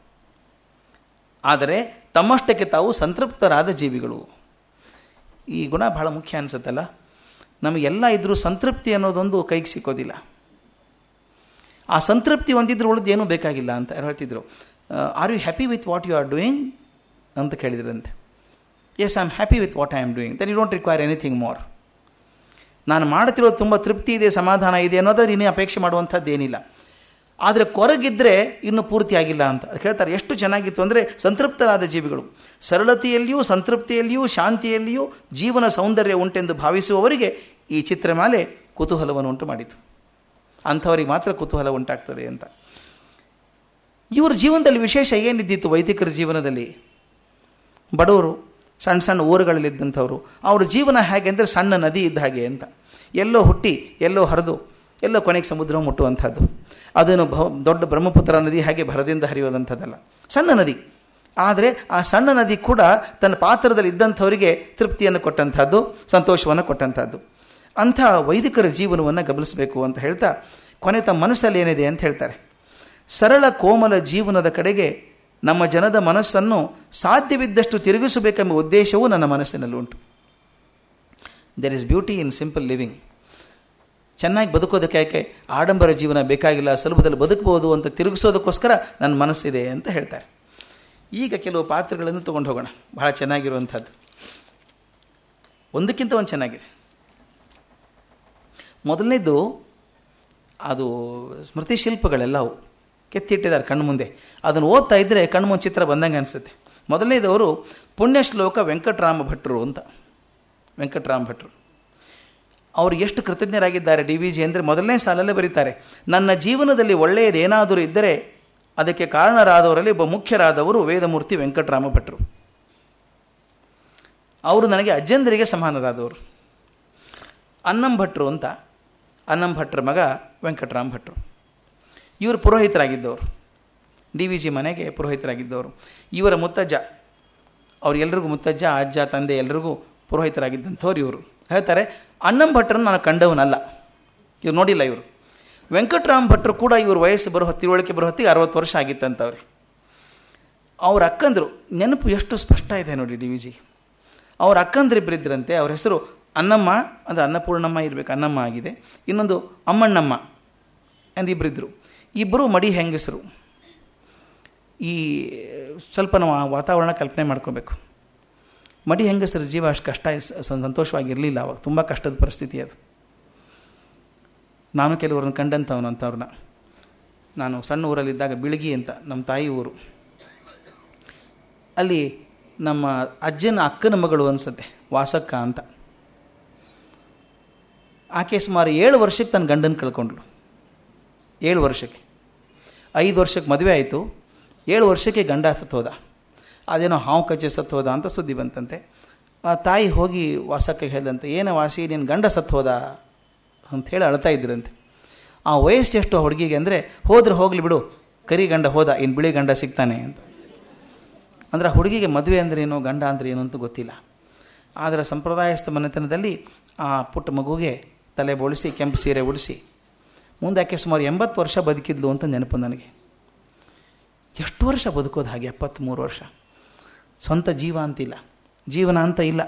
ಆದರೆ ತಮ್ಮಷ್ಟಕ್ಕೆ ತಾವು ಸಂತೃಪ್ತರಾದ ಜೀವಿಗಳು. ಈ ಗುಣ ಬಹಳ ಮುಖ್ಯ ಅನಿಸುತ್ತಲ್ಲ? ನಮಗೆಲ್ಲ ಇದ್ರೂ ಸಂತೃಪ್ತಿ ಅನ್ನೋದೊಂದು ಕೈಗೆ ಸಿಕ್ಕೋದಿಲ್ಲ. ಆ ಸಂತೃಪ್ತಿ ಹೊಂದಿದ್ರು ಉಳಿದು ಬೇಕಾಗಿಲ್ಲ ಅಂತ ಹೇಳ್ತಿದ್ರು. Are you happy with what you are doing ಅಂತ ಕೇಳಿದ್ರಂತೆ. Yes I am happy with what I am doing then you don't require anything more ನಾನು ಮಾಡ್ತಿರೋದು ತುಂಬ ತೃಪ್ತಿ ಇದೆ, ಸಮಾಧಾನ ಇದೆ ಅನ್ನೋದು ಇನ್ನೇ ಅಪೇಕ್ಷೆ ಮಾಡುವಂಥದ್ದೇನಿಲ್ಲ. ಆದರೆ ಕೊರಗಿದ್ದರೆ ಇನ್ನೂ ಪೂರ್ತಿಯಾಗಿಲ್ಲ ಅಂತ. ಹೇಳ್ತಾರೆ, ಎಷ್ಟು ಚೆನ್ನಾಗಿತ್ತು ಅಂದರೆ ಸಂತೃಪ್ತರಾದ ಜೀವಿಗಳು. ಸರಳತೆಯಲ್ಲಿಯೂ, ಸಂತೃಪ್ತಿಯಲ್ಲಿಯೂ, ಶಾಂತಿಯಲ್ಲಿಯೂ ಜೀವನ ಸೌಂದರ್ಯ ಉಂಟೆಂದು ಭಾವಿಸುವವರಿಗೆ ಈ ಚಿತ್ರಮಾಲೆ ಕುತೂಹಲವನ್ನು ಉಂಟು ಮಾಡಿತು. ಅಂಥವರಿಗೆ ಮಾತ್ರ ಕುತೂಹಲ ಉಂಟಾಗ್ತದೆ ಅಂತ. ಇವರ ಜೀವನದಲ್ಲಿ ವಿಶೇಷ ಏನಿದ್ದಿತ್ತು ವೈದಿಕರ ಜೀವನದಲ್ಲಿ? ಬಡವರು, ಸಣ್ಣ ಸಣ್ಣ ಊರುಗಳಲ್ಲಿದ್ದಂಥವರು, ಅವ್ರ ಜೀವನ ಹೇಗೆ ಅಂದರೆ ಸಣ್ಣ ನದಿ ಇದ್ದ ಹಾಗೆ ಅಂತ. ಎಲ್ಲೋ ಹುಟ್ಟಿ, ಎಲ್ಲೋ ಹರಿದು, ಎಲ್ಲೋ ಕೊನೆಗೆ ಸಮುದ್ರ ಮುಟ್ಟುವಂಥದ್ದು. ಅದನ್ನು ಭ ದೊಡ್ಡ ಬ್ರಹ್ಮಪುತ್ರ ನದಿ ಹಾಗೆ ಭರದಿಂದ ಹರಿಯೋದಂಥದ್ದಲ್ಲ ಸಣ್ಣ ನದಿ. ಆದರೆ ಆ ಸಣ್ಣ ನದಿ ಕೂಡ ತನ್ನ ಪಾತ್ರದಲ್ಲಿ ಇದ್ದಂಥವರಿಗೆ ತೃಪ್ತಿಯನ್ನು ಕೊಟ್ಟಂಥದ್ದು, ಸಂತೋಷವನ್ನು ಕೊಟ್ಟಂಥದ್ದು. ಅಂಥ ವೈದಿಕರ ಜೀವನವನ್ನು ಗಮನಿಸಬೇಕು ಅಂತ ಹೇಳ್ತಾ ಕೊನೆ ತಮ್ಮ ಮನಸ್ಸಲ್ಲಿ ಏನಿದೆ ಅಂತ ಹೇಳ್ತಾರೆ. ಸರಳ ಕೋಮಲ ಜೀವನದ ಕಡೆಗೆ ನಮ್ಮ ಜನದ ಮನಸ್ಸನ್ನು ಸಾಧ್ಯವಿದ್ದಷ್ಟು ತಿರುಗಿಸಬೇಕೆಂಬ ಉದ್ದೇಶವೂ ನನ್ನ ಮನಸ್ಸಿನಲ್ಲಿ ಉಂಟು. There is beauty in simple living ಚೆನ್ನಾಗಿ ಬದುಕೋದಕ್ಕೆ ಯಾಕೆ ಆಡಂಬರ ಜೀವನ ಬೇಕಾಗಿಲ್ಲ, ಸುಲಭದಲ್ಲಿ ಬದುಕಬಹುದು ಅಂತ ತಿರುಗಿಸೋದಕ್ಕೋಸ್ಕರ ನನ್ನ ಮನಸ್ಸಿದೆ ಅಂತ ಹೇಳ್ತಾರೆ. ಈಗ ಕೆಲವು ಪಾತ್ರಗಳನ್ನು ತೊಗೊಂಡು ಹೋಗೋಣ. ಬಹಳ ಚೆನ್ನಾಗಿರುವಂಥದ್ದು. ಒಂದಕ್ಕಿಂತ ಒಂದು ಚೆನ್ನಾಗಿದೆ. ಮೊದಲನೇದು, ಅದು ಸ್ಮೃತಿ ಶಿಲ್ಪಗಳೆಲ್ಲವು ಕೆತ್ತಿಟ್ಟಿದ್ದಾರೆ ಕಣ್ಣು ಮುಂದೆ. ಅದನ್ನು ಓದ್ತಾ ಇದ್ದರೆ ಕಣ್ಣು ಮುಂದೆ ಚಿತ್ರ ಬಂದಂಗೆ ಅನಿಸುತ್ತೆ. ಮೊದಲನೇದವರು ಪುಣ್ಯಶ್ಲೋಕ ವೆಂಕಟರಾಮ ಭಟ್ರು ಅಂತ. ವೆಂಕಟರಾಮ ಭಟ್ರು. ಅವರು ಎಷ್ಟು ಕೃತಜ್ಞರಾಗಿದ್ದಾರೆ? ಡಿ ವಿ ಜಿ ಅಂದರೆ ಮೊದಲನೇ ಸಾಲಲ್ಲೇ ಬರೀತಾರೆ. ನನ್ನ ಜೀವನದಲ್ಲಿ ಒಳ್ಳೆಯದೇನಾದರೂ ಇದ್ದರೆ ಅದಕ್ಕೆ ಕಾರಣರಾದವರಲ್ಲಿ ಒಬ್ಬ ಮುಖ್ಯರಾದವರು ವೇದಮೂರ್ತಿ ವೆಂಕಟರಾಮ ಭಟ್ರು. ಅವರು ನನಗೆ ಅಜ್ಜಂದರಿಗೆ ಸಮಾನರಾದವರು. ಅನ್ನಂ ಭಟ್ರು ಅಂತ. ಅನ್ನಂ ಭಟ್ರ ಮಗ ವೆಂಕಟರಾಮ್ ಭಟ್ರು. ಇವರು ಪುರೋಹಿತರಾಗಿದ್ದವರು. ಡಿ ವಿ ಜಿ ಮನೆಗೆ ಪುರೋಹಿತರಾಗಿದ್ದವರು. ಇವರ ಮುತ್ತಜ್ಜ ಅವರೆಲ್ಲರಿಗೂ ಮುತ್ತಜ್ಜ, ಅಜ್ಜ, ತಂದೆ ಎಲ್ಲರಿಗೂ ಪುರೋಹಿತರಾಗಿದ್ದಂಥವ್ರು ಇವರು. ಹೇಳ್ತಾರೆ, ಅನ್ನಂ ಭಟ್ರನ್ನು ನಾನು ಕಂಡವನಲ್ಲ. ಇವ್ರು ನೋಡಿಲ್ಲ ಇವರು. ವೆಂಕಟರಾಮ್ ಭಟ್ರು ಕೂಡ ಇವ್ರ ವಯಸ್ಸು ಬರೋ ತಿಳುವಳಿಕೆ ಬರೋ ಹೊತ್ತಿಗೆ ಅರವತ್ತು ವರ್ಷ ಆಗಿತ್ತಂತವ್ರಿ. ಅವ್ರ ಅಕ್ಕಂದರು, ನೆನಪು ಎಷ್ಟು ಸ್ಪಷ್ಟ ಇದೆ ನೋಡಿ ಡಿ ವಿ ಜಿ. ಅವ್ರ ಅಕ್ಕಂದ್ರಿಬ್ಬರಿದ್ದರಂತೆ ಅವ್ರ ಹೆಸರು ಅನ್ನಮ್ಮ, ಅಂದರೆ ಅನ್ನಪೂರ್ಣಮ್ಮ ಇರಬೇಕು, ಅನ್ನಮ್ಮ ಆಗಿದೆ. ಇನ್ನೊಂದು ಅಮ್ಮಣ್ಣಮ್ಮ ಅಂದಿಬ್ಬರಿದ್ದರು ಇಬ್ಬರು ಮಡಿ ಹೆಂಗಸರು. ಈ ಸ್ವಲ್ಪ ನಾವು ವಾತಾವರಣ ಕಲ್ಪನೆ ಮಾಡ್ಕೋಬೇಕು. ಮಡಿ ಹೆಂಗಸರ ಜೀವ ಅಷ್ಟು ಕಷ್ಟ ಸಂತೋಷವಾಗಿರಲಿಲ್ಲ ಅವಾಗ. ತುಂಬ ಕಷ್ಟದ ಪರಿಸ್ಥಿತಿ ಅದು. ನಾನು ಕೆಲವ್ರನ್ನ ಕಂಡಂಥವನು ಅಂಥವ್ರನ್ನ ನಾನು ಸಣ್ಣ ಊರಲ್ಲಿದ್ದಾಗ ಬಿಳಗಿ ಅಂತ, ನಮ್ಮ ತಾಯಿ ಊರು. ಅಲ್ಲಿ ನಮ್ಮ ಅಜ್ಜನ ಅಕ್ಕನ ಮಗಳು ಅನಿಸುತ್ತೆ, ವಾಸಕ್ಕ ಅಂತ. ಆಕೆ ಸುಮಾರು ಏಳು ವರ್ಷಕ್ಕೆ ತನ್ನ ಗಂಡನ ಕಳ್ಕೊಂಡ್ಳು. ಏಳು ವರ್ಷಕ್ಕೆ. ಐದು ವರ್ಷಕ್ಕೆ ಮದುವೆ ಆಯಿತು. ಏಳು ವರ್ಷಕ್ಕೆ ಗಂಡ ಸತ್ತೋದ ಅದೇನೋ ಹಾವು ಕಚ್ಚಿ ಸತ್ತು ಹೋದ ಅಂತ ಸುದ್ದಿ ಬಂತಂತೆ. ಆ, ತಾಯಿ ಹೋಗಿ ವಾಸಕ್ಕೆ ಹೇಳಿದಂತೆ, ಏನು ವಾಸಿ ನಿನ್ನ ಗಂಡ ಸತ್ತು ಹೋದ? ಅಂಥೇಳಿ ಅಳ್ತಾ ಇದ್ರಂತೆ. ಆ ವಯಸ್ಸು ಎಷ್ಟು ಹುಡುಗಿಗೆ ಅಂದರೆ, ಹೋದ್ರೆ ಹೋಗಲಿ ಬಿಡು, ಕರಿ ಗಂಡ ಹೋದ ಇನ್ನು ಬಿಳಿ ಗಂಡ ಸಿಗ್ತಾನೆ ಅಂತ. ಅಂದರೆ ಹುಡುಗಿಗೆ ಮದುವೆ ಅಂದ್ರೆ ಏನು, ಗಂಡ ಅಂದ್ರೆ ಏನು ಅಂತ ಗೊತ್ತಿಲ್ಲ. ಆದರೆ ಸಂಪ್ರದಾಯಸ್ಥ ಮನೆತನದಲ್ಲಿ ಆ ಪುಟ್ಟ ಮಗುಗೆ ತಲೆ ಬೋಳಿಸಿ, ಕೆಂಪು ಸೀರೆ ಉಡಿಸಿ ಮುಂದೆ ಆಕೆ ಸುಮಾರು ಎಂಬತ್ತು ವರ್ಷ ಬದುಕಿದ್ಲು ಅಂತ ನೆನಪು ನನಗೆ. ಎಷ್ಟು ವರ್ಷ ಬದುಕೋದು ಹಾಗೆ ಎಪ್ಪತ್ತ್ಮೂರು ವರ್ಷ. ಸ್ವಂತ ಜೀವ ಅಂತಿಲ್ಲ. ಜೀವನ ಅಂತ ಇಲ್ಲ.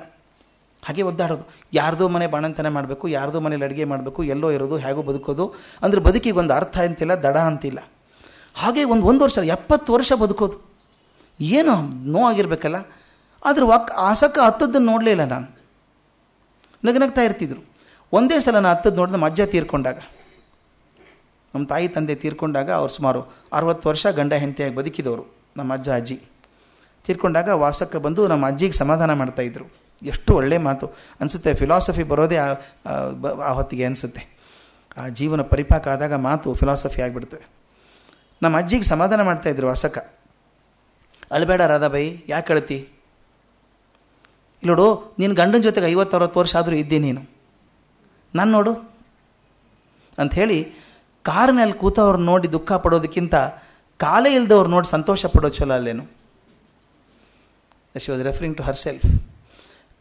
ಹಾಗೆ ಒದ್ದಾಡೋದು. ಯಾರ್ದೋ ಮನೆ ಬಾಣಂತನೆ ಮಾಡಬೇಕು, ಯಾರ್ದೋ ಮನೇಲಿ ಅಡುಗೆ ಮಾಡಬೇಕು, ಎಲ್ಲೋ ಇರೋದು, ಹೇಗೋ ಬದುಕೋದು. ಅಂದರೆ ಬದುಕಿಗೆ ಒಂದು ಅರ್ಥ ಅಂತಿಲ್ಲ, ದಡ ಅಂತಿಲ್ಲ. ಹಾಗೆ ಒಂದು ಒಂದು ವರ್ಷ, ಎಪ್ಪತ್ತು ವರ್ಷ ಬದುಕೋದು. ಏನು ನೋವಾಗಿರ್ಬೇಕಲ್ಲ? ಆದರೆ ವಾಕ್ ಆಸಕ್ಕ ಹತ್ತದ್ದನ್ನು ನೋಡಲೇ ಇಲ್ಲ ನಾನು. ನಗನಗ್ತಾ ಇರ್ತಿದ್ರು. ಒಂದೇ ಸಲ ನಾನು ಹತ್ತದ್ದು ನೋಡಿದ ನಮ್ಮ ಅಜ್ಜ ತೀರ್ಕೊಂಡಾಗ. ನಮ್ಮ ತಾಯಿ ತಂದೆ ತೀರ್ಕೊಂಡಾಗ ಅವ್ರು ಸುಮಾರು ಅರವತ್ತು ವರ್ಷ ಗಂಡ ಹೆಂಡತಿಯಾಗಿ ಬದುಕಿದವರು ನಮ್ಮ ಅಜ್ಜ, ಅಜ್ಜಿ. ತೀರ್ಕೊಂಡಾಗ ವಾಸಕ್ಕೆ ಬಂದು ನಮ್ಮ ಅಜ್ಜಿಗೆ ಸಮಾಧಾನ ಮಾಡ್ತಾಯಿದ್ರು ಎಷ್ಟು ಒಳ್ಳೆ ಮಾತು. ಅನಿಸುತ್ತೆ ಫಿಲಾಸಫಿ ಬರೋದೇ ಆ ಹೊತ್ತಿಗೆ ಅನಿಸುತ್ತೆ. ಆ ಜೀವನ ಪರಿಪಾಕ ಆದಾಗ ಮಾತು ಫಿಲಾಸಫಿ ಆಗಿಬಿಡ್ತದೆ ನಮ್ಮ ಅಜ್ಜಿಗೆ ಸಮಾಧಾನ ಮಾಡ್ತಾಯಿದ್ರು ವಾಸಕ ಅಳಬೇಡ ರಾಧಾಬಾಯಿ, ಯಾಕೆ ಅಳ್ತಿ? ಇಲ್ಲೋಡು ನಿನ್ನ ಗಂಡನ ಜೊತೆಗೆ ಐವತ್ತು, ಅರವತ್ತು ವರ್ಷ ಆದರೂ ಇದ್ದೆ ನೀನು. ನಾನು ನೋಡು. ಅಂಥೇಳಿ ಮೇಲೆ ಕೂತವ್ರು ನೋಡಿ ದುಃಖ ಪಡೋದಕ್ಕಿಂತ ಕಾಲೇ ಇಲ್ಲದವ್ರು ನೋಡಿ ಸಂತೋಷ ಪಡೋ ಚಲೋ ಅಲ್ಲೇನು? She was referring to herself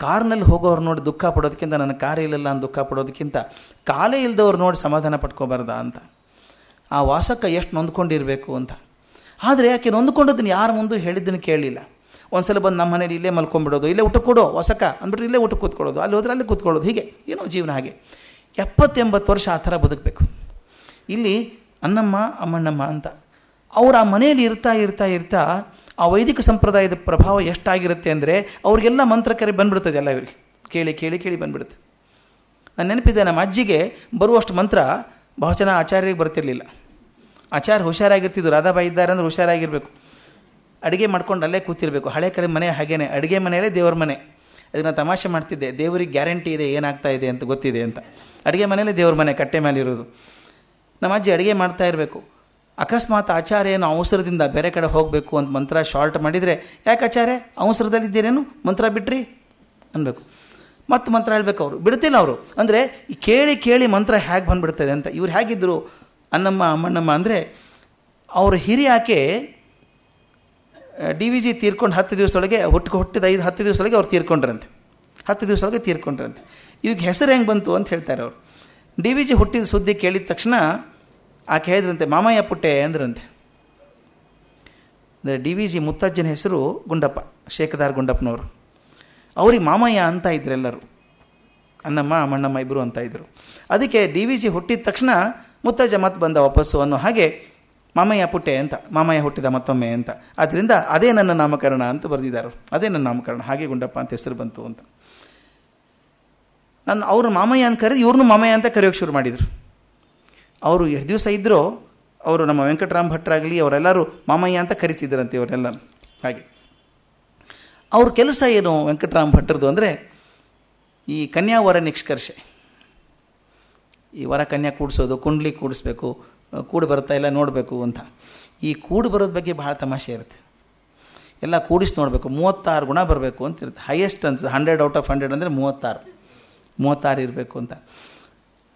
ಕಾರ್ನಲ್ಲಿ ಹೋಗೋರು ನೋಡಿ ದುಃಖ ಪಡೋದಕ್ಕಿಂತ ನನ್ನ ಕಾರ್ ಇಲ್ಲಲ್ಲ ಅಂತ ದುಃಖ ಪಡೋದಕ್ಕಿಂತ ಕಾಲೇ ಇಲ್ಲದವ್ರು ನೋಡಿ ಸಮಾಧಾನ ಪಡ್ಕೋಬಾರ್ದ ಅಂತ. ಆ ವಾಸಕ್ಕೆ ಎಷ್ಟು ನೊಂದ್ಕೊಂಡಿರಬೇಕು ಅಂತ. ಆದರೆ ಆಕೆ ನೊಂದ್ಕೊಂಡದನ್ನು ಯಾರ ಮುಂದೆ ಹೇಳಿದ್ದನ್ನು ಕೇಳಲಿಲ್ಲ ಒಂದ್ಸಲ ಬಂದು ನಮ್ಮ ಮನೇಲಿ ಇಲ್ಲೇ ಮಲ್ಕೊಂಡ್ಬಿಡೋದು, ಇಲ್ಲೇ ಊಟ ಕೊಡೋ ಹೊಸಕ ಅಂದ್ಬಿಟ್ಟು ಇಲ್ಲೇ ಊಟ ಕೂತ್ಕೊಳ್ಳೋದು, ಅಲ್ಲಿ ಹೋದ್ರೆ ಅಲ್ಲಿ ಕೂತ್ಕೊಳ್ಳೋದು, ಹೀಗೆ ಏನೋ ಜೀವನ ಹಾಗೆ. ಎಪ್ಪತ್ತೆಂಬತ್ತು ವರ್ಷ ಆ ಥರ ಬದುಕಬೇಕು. ಇಲ್ಲಿ ಅನ್ನಮ್ಮ ಅಮ್ಮಣ್ಣಮ್ಮ ಅಂತ ಅವ್ರು ಆ ಮನೆಯಲ್ಲಿ ಇರ್ತಾ ಇರ್ತಾ ಇರ್ತಾ ಆ ವೈದಿಕ ಸಂಪ್ರದಾಯದ ಪ್ರಭಾವ ಎಷ್ಟಾಗಿರುತ್ತೆ ಅಂದರೆ ಅವ್ರಿಗೆಲ್ಲ ಮಂತ್ರ ಕರೆ ಬಂದ್ಬಿಡ್ತದೆ ಎಲ್ಲ ಇವ್ರಿಗೆ. ಕೇಳಿ ಕೇಳಿ ಕೇಳಿ ಬಂದ್ಬಿಡುತ್ತೆ. ನಾನು ನೆನಪಿದೆ, ನಮ್ಮ ಅಜ್ಜಿಗೆ ಬರುವಷ್ಟು ಮಂತ್ರ ಬಹಳ ಜನ ಆಚಾರ್ಯರಿಗೆ ಬರ್ತಿರಲಿಲ್ಲ. ಆಚಾರ್ಯ ಹುಷಾರಾಗಿರ್ತಿದ್ರು, ರಾಧಾಬಾಯಿ ಇದ್ದಾರೆ ಅಂದ್ರೆ ಹುಷಾರಾಗಿರಬೇಕು. ಅಡುಗೆ ಮಾಡ್ಕೊಂಡು ಅಲ್ಲೇ ಕೂತಿರ್ಬೇಕು. ಹಳೆ ಕಡೆ ಮನೆ ಹಾಗೇನೆ, ಅಡುಗೆ ಮನೆಯಲ್ಲೇ ದೇವ್ರ ಮನೆ. ಅದನ್ನು ತಮಾಷೆ ಮಾಡ್ತಿದ್ದೆ, ದೇವರಿಗೆ ಗ್ಯಾರಂಟಿ ಇದೆ, ಏನಾಗ್ತಾ ಇದೆ ಅಂತ ಗೊತ್ತಿದೆ ಅಂತ. ಅಡುಗೆ ಮನೆಯಲ್ಲೇ ದೇವ್ರ ಮನೆ, ಕಟ್ಟೆ ಮೇಲೆ ಇರೋದು ನಮ್ಮ ಅಜ್ಜಿ ಅಡುಗೆ ಮಾಡ್ತಾ ಇರಬೇಕು. ಅಕಸ್ಮಾತ್ ಆಚಾರ್ಯ ಏನು ಅವಸರದಿಂದ ಬೇರೆ ಕಡೆ ಹೋಗಬೇಕು ಅಂತ ಮಂತ್ರ ಶಾರ್ಟ್ ಮಾಡಿದರೆ, ಯಾಕೆ ಆಚಾರ್ಯ? ಅವಸರದಲ್ಲಿದ್ದೀರೇನು? ಮಂತ್ರ ಬಿಟ್ರಿ? ಅನ್ಬೇಕು. ಮತ್ತು ಮಂತ್ರ ಹೇಳಬೇಕು ಅವರು. ಬಿಡ್ತಿಲ್ಲ ಅವರು. ಅಂದರೆ ಕೇಳಿ ಕೇಳಿ ಮಂತ್ರ ಹೇಗೆ ಬಂದುಬಿಡ್ತದೆ ಅಂತ. ಇವ್ರು ಹೇಗಿದ್ದರು ಅನ್ನಮ್ಮ ಅಮ್ಮಣ್ಣಮ್ಮ ಅಂದರೆ, ಅವ್ರ ಹಿರಿಯಾಕೆ, ಡಿ ವಿ ಜಿ ತೀರ್ಕೊಂಡು ಹತ್ತು ದಿವಸದೊಳಗೆ ಹುಟ್ಟು ಹುಟ್ಟಿದ ಐದು ಹತ್ತು ದಿವಸದೊಳಗೆ ಅವ್ರು ತೀರ್ಕೊಂಡ್ರಂತೆ. ಹತ್ತು ದಿವಸದೊಳಗೆ ತೀರ್ಕೊಂಡ್ರಂತೆ. ಇದಕ್ಕೆ ಹೆಸರು ಹೆಂಗೆ ಬಂತು ಅಂತ ಹೇಳ್ತಾರೆ ಅವರು. ಡಿ ವಿ ಜಿ ಹುಟ್ಟಿದ ಸುದ್ದಿ ಕೇಳಿದ ತಕ್ಷಣ ಆಕೆ ಹೇಳಿದ್ರಂತೆ, ಮಾಮಯ್ಯ ಪುಟ್ಟೆ ಅಂದ್ರಂತೆ. ಅಂದರೆ ಡಿ ವಿ ಜಿ ಮುತ್ತಜ್ಜನ ಹೆಸರು ಗುಂಡಪ್ಪ, ಶೇಖದಾರ್ ಗುಂಡಪ್ಪನವರು. ಅವ್ರಿಗೆ ಮಾಮಯ್ಯ ಅಂತ ಇದ್ರು ಎಲ್ಲರೂ. ಅಣ್ಣಮ್ಮ ಮಣ್ಣಮ್ಮ ಇಬ್ಬರು ಅಂತ ಇದ್ದರು ಅದಕ್ಕೆ ಡಿ ವಿ ಜಿ ಹುಟ್ಟಿದ ತಕ್ಷಣ ಮುತ್ತಜ್ಜ ಮತ್ತೆ ಬಂದ ವಾಪಸ್ಸು ಅನ್ನೋ ಹಾಗೆ, ಮಾಮಯ್ಯ ಪುಟ್ಟೆ ಅಂತ, ಮಾಮಯ್ಯ ಹುಟ್ಟಿದ ಮತ್ತೊಮ್ಮೆ ಅಂತ. ಆದ್ದರಿಂದ ಅದೇ ನನ್ನ ನಾಮಕರಣ ಅಂತ ಬರೆದಿದ್ದಾರೆ. ಅದೇ ನನ್ನ ನಾಮಕರಣ, ಹಾಗೆ ಗುಂಡಪ್ಪ ಅಂತ ಹೆಸರು ಬಂತು ಅಂತ. ನಾನು ಅವ್ರ ಮಾಮಯ್ಯ ಅಂತ ಕರೆದು ಇವ್ರನ್ನೂ ಮಾಮಯ್ಯ ಅಂತ ಕರೆಯೋಕ್ಕೆ ಶುರು ಮಾಡಿದರು. ಅವರು ಎಷ್ಟು ದಿವಸ ಇದ್ದರೂ ಅವರು ನಮ್ಮ ವೆಂಕಟರಾಮ್ ಭಟ್ರಾಗಲಿ ಅವರೆಲ್ಲರೂ ಮಾಮಯ್ಯ ಅಂತ ಕರಿತಿದ್ದರಂತೆ ಇವರೆಲ್ಲ ಹಾಗೆ. ಅವ್ರ ಕೆಲಸ ಏನು ವೆಂಕಟರಾಮ್ ಭಟ್ರದ್ದು ಅಂದರೆ, ಈ ಕನ್ಯಾವರ ನಿಷ್ಕರ್ಷೆ. ಈ ವರ ಕನ್ಯಾ ಕೂಡಿಸೋದು, ಕುಂಡ್ಲಿ ಕೂಡಿಸ್ಬೇಕು ಕೂಡು ಬರುತ್ತಾ ಇಲ್ಲ ನೋಡಬೇಕು ಅಂತ. ಈ ಕೂಡು ಬರೋದ ಬಗ್ಗೆ ಭಾಳ ತಮಾಷೆ ಇರುತ್ತೆ. ಎಲ್ಲ ಕೂಡಿಸಿ ನೋಡಬೇಕು, ಮೂವತ್ತಾರು ಗುಣ ಬರಬೇಕು ಅಂತ ಇರುತ್ತೆ. ಹೈಯೆಸ್ಟ್ ಅನ್ಸುತ್ತೆ ಹಂಡ್ರೆಡ್ ಔಟ್ ಆಫ್ ಹಂಡ್ರೆಡ್ ಅಂದರೆ ಮೂವತ್ತಾರು. ಮೂವತ್ತಾರು ಇರಬೇಕು ಅಂತ.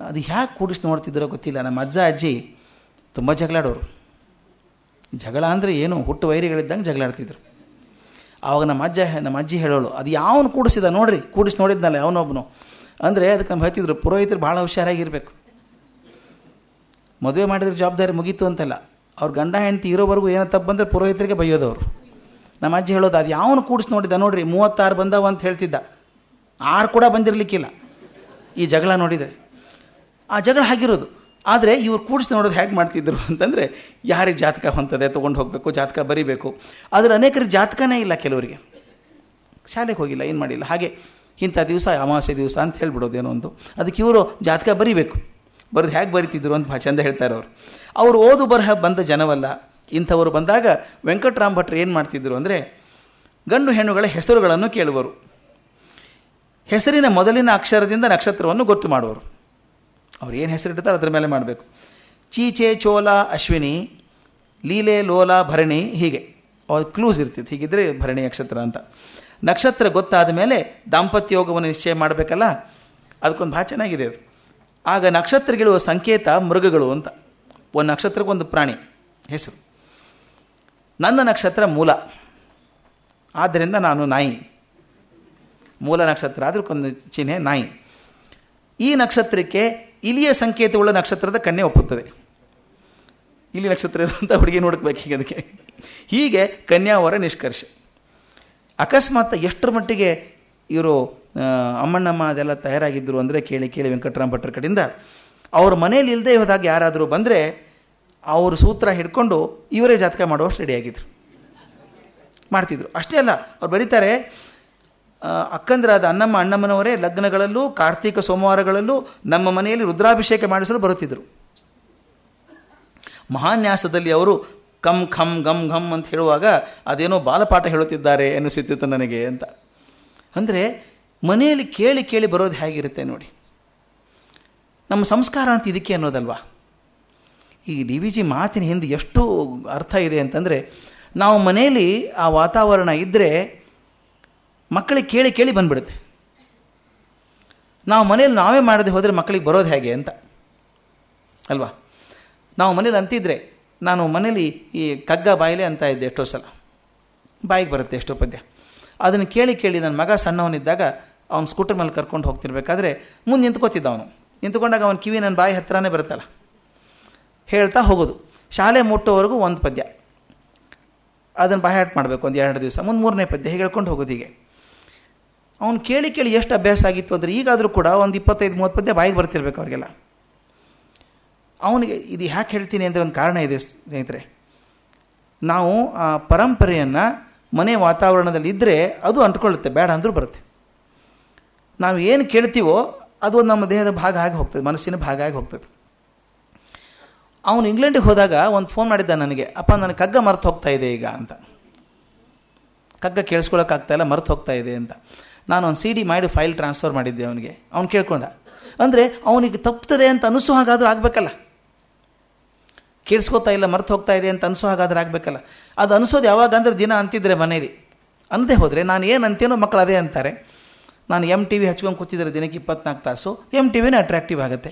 ಅದು ಹ್ಯಾಕೆ ಕೂಡಿಸಿ ನೋಡ್ತಿದ್ರೋ ಗೊತ್ತಿಲ್ಲ. ನಮ್ಮ ಅಜ್ಜ, ಅಜ್ಜಿ ತುಂಬ ಜಗಳಾಡೋರು ಜಗಳ ಅಂದರೆ ಏನು? ಹುಟ್ಟು ವೈರಿಗಳಿದ್ದಂಗೆ ಜಗಳಾಡ್ತಿದ್ರು ಆವಾಗ ನಮ್ಮ ಅಜ್ಜ, ನಮ್ಮ ಅಜ್ಜಿ ಹೇಳೋಳು, ಅದು ಯಾವನು ಕೂಡಿಸಿದ ನೋಡ್ರಿ, ಕೂಡಿಸಿ ನೋಡಿದ್ನಲ್ಲ ಅವನೊಬ್ಬನು ಅಂದರೆ ಅದಕ್ಕೆ ನಮ್ಮ ಹೇಳ್ತಿದ್ರು, ಪುರೋಹಿತರು ಭಾಳ ಹುಷಾರಾಗಿರಬೇಕು. ಮದುವೆ ಮಾಡಿದ್ರೆ ಜವಾಬ್ದಾರಿ ಮುಗೀತು ಅಂತಲ್ಲ. ಅವ್ರ ಗಂಡ, ಹೆಂಡತಿ ಇರೋವರೆಗೂ ಏನೋ ತಪ್ಪು ಬಂದರೆ ಪುರೋಹಿತರಿಗೆ ಬೈಯೋದವರು. ನಮ್ಮ ಅಜ್ಜಿ ಹೇಳೋದು, ಅದು ಯಾವನು ಕೂಡಿಸಿ ನೋಡಿದ್ದ ನೋಡ್ರಿ, ಮೂವತ್ತಾರು ಬಂದವ ಅಂತ ಹೇಳ್ತಿದ್ದ. ಆರು ಕೂಡ ಬಂದಿರಲಿಕ್ಕಿಲ್ಲ. ಈ ಜಗಳ ನೋಡಿದರೆ. ಆ ಜಗಳ ಆಗಿರೋದು ಆದರೆ ಇವರು ಕೂಡಿಸಿ ನೋಡೋದು ಹೇಗೆ ಮಾಡ್ತಿದ್ರು ಅಂತಂದರೆ ಯಾರಿಗೆ ಜಾತಕ ಹೊಂತದೆ ತೊಗೊಂಡು ಹೋಗಬೇಕು, ಜಾತಕ ಬರಿಬೇಕು. ಆದರೆ ಅನೇಕರಿಗೆ ಜಾತಕನೇ ಇಲ್ಲ ಕೆಲವರಿಗೆ. ಶಾಲೆಗೆ ಹೋಗಿಲ್ಲ, ಏನು ಮಾಡಿಲ್ಲ. ಹಾಗೆ ಇಂಥ ದಿವಸ, ಅಮಾವಾಸ್ಯೆ ದಿವಸ ಅಂತ ಹೇಳ್ಬಿಡೋದು ಏನೋ ಒಂದು. ಅದಕ್ಕೆ ಇವರು ಜಾತಕ ಬರಿಬೇಕು. ಬರೋದು ಹೇಗೆ ಬರೀತಿದ್ರು ಅಂತ ಚಂದ ಹೇಳ್ತಾರೆ ಅವರು ಅವರು ಓದು ಬರಹ ಬಂದ ಜನವಲ್ಲ, ಇಂಥವರು ಬಂದಾಗ ವೆಂಕಟರಾಮ್ ಭಟ್ರು ಏನು ಮಾಡ್ತಿದ್ರು ಅಂದರೆ ಗಂಡು ಹೆಣ್ಣುಗಳ ಹೆಸರುಗಳನ್ನು ಕೇಳುವರು. ಹೆಸರಿನ ಮೊದಲಿನ ಅಕ್ಷರದಿಂದ ನಕ್ಷತ್ರವನ್ನು ಗೊತ್ತು ಮಾಡುವರು. ಅವ್ರು ಏನು ಹೆಸರಿಡ್ತಾರೆ ಅದ್ರ ಮೇಲೆ ಮಾಡಬೇಕು. ಚೀಚೆ ಚೋಲ ಅಶ್ವಿನಿ ಲೀಲೆ ಲೋಲ ಭರಣಿ ಹೀಗೆ. ಅವ್ರ ಕ್ಲೂಸ್ ಇರ್ತಿತ್ತು. ಹೀಗಿದ್ರೆ ಭರಣಿ ನಕ್ಷತ್ರ ಅಂತ. ನಕ್ಷತ್ರ ಗೊತ್ತಾದ ಮೇಲೆ ದಾಂಪತ್ಯ ಯೋಗವನ್ನು ನಿಶ್ಚಯ ಮಾಡಬೇಕಲ್ಲ? ಅದಕ್ಕೊಂದು ಭಾಳ ಚೆನ್ನಾಗಿದೆ ಅದು. ಆಗ ನಕ್ಷತ್ರಗಳು ಸಂಕೇತ ಮೃಗಗಳು ಅಂತ. ಒಂದು ನಕ್ಷತ್ರಕ್ಕೊಂದು ಪ್ರಾಣಿ ಹೆಸರು. ನನ್ನ ನಕ್ಷತ್ರ ಮೂಲ. ಆದ್ದರಿಂದ ನಾನು ನಾಯಿ. ಮೂಲ ನಕ್ಷತ್ರ ಅದಕ್ಕೊಂದು ಚಿಹ್ನೆ ನಾಯಿ. ಈ ನಕ್ಷತ್ರಕ್ಕೆ ಇಲಿಯ ಸಂಕೇತವುಳ್ಳ ನಕ್ಷತ್ರದ ಕನ್ಯೆ ಒಪ್ಪುತ್ತದೆ. ಇಲಿ ನಕ್ಷತ್ರ ಇರುವಂಥ ಹುಡುಗಿ ನೋಡಬೇಕು ಹೀಗೆ ಅದಕ್ಕೆ. ಹೀಗೆ ಕನ್ಯಾವರ ನಿಷ್ಕರ್ಷ. ಅಕಸ್ಮಾತ್ ಎಷ್ಟರ ಮಟ್ಟಿಗೆ ಇವರು ಅಮ್ಮಣ್ಣಮ್ಮ ಅದೆಲ್ಲ ತಯಾರಾಗಿದ್ದರು ಅಂದರೆ ಕೇಳಿ ಕೇಳಿ ವೆಂಕಟರಾಮ್ ಭಟ್ರ ಕಡೆಯಿಂದ, ಅವ್ರ ಮನೇಲಿ ಇಲ್ಲದೆ ಹೋದಾಗ ಯಾರಾದರೂ ಬಂದರೆ ಅವರು ಸೂತ್ರ ಹಿಡ್ಕೊಂಡು ಇವರೇ ಜಾತಕ ಮಾಡೋಷ್ಟು ರೆಡಿಯಾಗಿದ್ದರು ಮಾಡ್ತಿದ್ರು. ಅಷ್ಟೇ ಅಲ್ಲ, ಅವ್ರು ಬರೀತಾರೆ ಅಕ್ಕಂದ್ರಾದ ಅನ್ನಮ್ಮ ಅಣ್ಣಮ್ಮನವರೇ ಲಗ್ನಗಳಲ್ಲೂ ಕಾರ್ತೀಕ ಸೋಮವಾರಗಳಲ್ಲೂ ನಮ್ಮ ಮನೆಯಲ್ಲಿ ರುದ್ರಾಭಿಷೇಕ ಮಾಡಿಸಲು ಬರುತ್ತಿದ್ದರು. ಮಹಾನ್ಯಾಸದಲ್ಲಿ ಅವರು ಕಂ ಖಂ ಗಮ್ ಘಮ್ ಅಂತ ಹೇಳುವಾಗ ಅದೇನೋ ಬಾಲಪಾಠ ಹೇಳುತ್ತಿದ್ದಾರೆ ಎನ್ನಿಸುತ್ತಿತ್ತು ನನಗೆ ಅಂತ. ಅಂದರೆ ಮನೆಯಲ್ಲಿ ಕೇಳಿ ಕೇಳಿ ಬರೋದು ಹೇಗಿರುತ್ತೆ ನೋಡಿ. ನಮ್ಮ ಸಂಸ್ಕಾರ ಅಂತ ಇದಕ್ಕೆ ಅನ್ನೋದಲ್ವಾ? ಈ ಡಿ ವಿ ಜಿ ಮಾತಿನ ಹಿಂದೆ ಎಷ್ಟು ಅರ್ಥ ಇದೆ ಅಂತಂದರೆ ನಾವು ಮನೆಯಲ್ಲಿ ಆ ವಾತಾವರಣ ಇದ್ದರೆ ಮಕ್ಕಳಿಗೆ ಕೇಳಿ ಕೇಳಿ ಬಂದ್ಬಿಡುತ್ತೆ. ನಾವು ಮನೇಲಿ ನಾವೇ ಮಾಡದೆ ಹೋದರೆ ಮಕ್ಕಳಿಗೆ ಬರೋದು ಹೇಗೆ ಅಂತ. ಅಲ್ವಾ? ನಾವು ಮನೇಲಿ ಅಂತಿದ್ರೆ, ನಾನು ಮನೇಲಿ ಈ ಕಗ್ಗ ಬಾಯಿಲೆ ಅಂತ ಇದ್ದೆ ಎಷ್ಟೋ ಸಲ. ಬಾಯಿಗೆ ಬರುತ್ತೆ ಎಷ್ಟೋ ಪದ್ಯ. ಅದನ್ನು ಕೇಳಿ ಕೇಳಿ ನನ್ನ ಮಗ ಸಣ್ಣವನಿದ್ದಾಗ ಅವ್ನು ಸ್ಕೂಟರ್ ಮೇಲೆ ಕರ್ಕೊಂಡು ಹೋಗ್ತಿರ್ಬೇಕಾದ್ರೆ ಮುಂದೆ ನಿಂತ್ಕೋತಿದ್ದ ಅವನು. ನಿಂತ್ಕೊಂಡಾಗ ಅವನ ಕಿವಿ ನನ್ನ ಬಾಯಿ ಹತ್ತಿರನೇ ಬರುತ್ತಲ್ಲ. ಹೇಳ್ತಾ ಹೋಗೋದು. ಶಾಲೆ ಮುಟ್ಟೋವರೆಗೂ ಒಂದು ಪದ್ಯ. ಅದನ್ನು ಬಾಯಾಟ ಮಾಡಬೇಕು ಒಂದು ಎರಡು ದಿವಸ. ಮುಂದೆ ಮೂರನೇ ಪದ್ಯ. ಹೇಳ್ಕೊಂಡು ಹೋಗೋದು ಹೀಗೆ. ಅವ್ನು ಕೇಳಿ ಕೇಳಿ ಎಷ್ಟು ಅಭ್ಯಾಸ ಆಗಿತ್ತು ಅಂದರೆ ಈಗಾದರೂ ಕೂಡ ಒಂದು ಇಪ್ಪತ್ತೈದು, ಮೂವತ್ತು ಪದ್ಯ ಬಾಯಿಗೆ ಬರ್ತಿರ್ಬೇಕು ಅವ್ರಿಗೆಲ್ಲ. ಅವನಿಗೆ ಇದು ಯಾಕೆ ಹೇಳ್ತೀನಿ ಅಂದರೆ ಒಂದು ಕಾರಣ ಇದೆ ಸ್ನೇಹಿತರೆ. ನಾವು, ಆ, ಪರಂಪರೆಯನ್ನು ಮನೆ ವಾತಾವರಣದಲ್ಲಿ ಇದ್ದರೆ ಅದು ಅಂಟ್ಕೊಳ್ಳುತ್ತೆ, ಬೇಡ ಅಂದರೂ ಬರುತ್ತೆ. ನಾವು ಏನು ಕೇಳ್ತೀವೋ ಅದು ಒಂದು ನಮ್ಮ ದೇಹದ ಭಾಗ ಆಗಿ ಹೋಗ್ತದೆ, ಮನಸ್ಸಿನ ಭಾಗ ಆಗಿ ಹೋಗ್ತದೆ. ಅವನು ಇಂಗ್ಲೆಂಡಿಗೆ ಹೋದಾಗ ಒಂದು ಫೋನ್ ಮಾಡಿದ್ದ ನನಗೆ, ಅಪ್ಪ ನನಗೆ ಕಗ್ಗ ಮರ್ತು ಹೋಗ್ತಾ ಇದೆ ಈಗ, ಅಂತ. ಕಗ್ಗ ಕೇಳಿಸ್ಕೊಳಕ್ಕಾಗ್ತಾ ಇಲ್ಲ, ಮರ್ತು ಹೋಗ್ತಾ ಇದೆ ಅಂತ. ನಾನು ಒಂದು ಸಿ ಡಿ ಮಾಡಿ ಫೈಲ್ ಟ್ರಾನ್ಸ್ಫರ್ ಮಾಡಿದ್ದೆ ಅವನಿಗೆ. ಅವ್ನು ಕೇಳ್ಕೊಂಡ. ಅಂದರೆ ಅವನಿಗೆ ತಪ್ಪುತ್ತದೆ ಅಂತ ಅನಿಸೋ ಹಾಗಾದರೂ ಆಗಬೇಕಲ್ಲ. ಕೇಳಿಸ್ಕೋತಾ ಇಲ್ಲ, ಮರ್ತು ಹೋಗ್ತಾ ಇದೆ ಅಂತ ಅನಿಸೋ ಹಾಗಾದ್ರೆ ಆಗಬೇಕಲ್ಲ. ಅದು ಅನಿಸೋದು ಯಾವಾಗ ಅಂದ್ರೆ ದಿನ ಅಂತಿದ್ರೆ ಮನೇಲಿ. ಅನ್ನದೇ ಹೋದರೆ ನಾನು ಏನು ಅಂತೇನೋ ಮಕ್ಕಳು ಅದೇ ಅಂತಾರೆ. ನಾನು ಎಂ ಟಿ ವಿ ಹಚ್ಕೊಂಡು ಕೂತಿದ್ರೆ ದಿನಕ್ಕೆ ಇಪ್ಪತ್ನಾಲ್ಕು ತಾಸು. ಎಂ ಟಿ ವಿನೇ ಅಟ್ರಾಕ್ಟಿವ್ ಆಗುತ್ತೆ.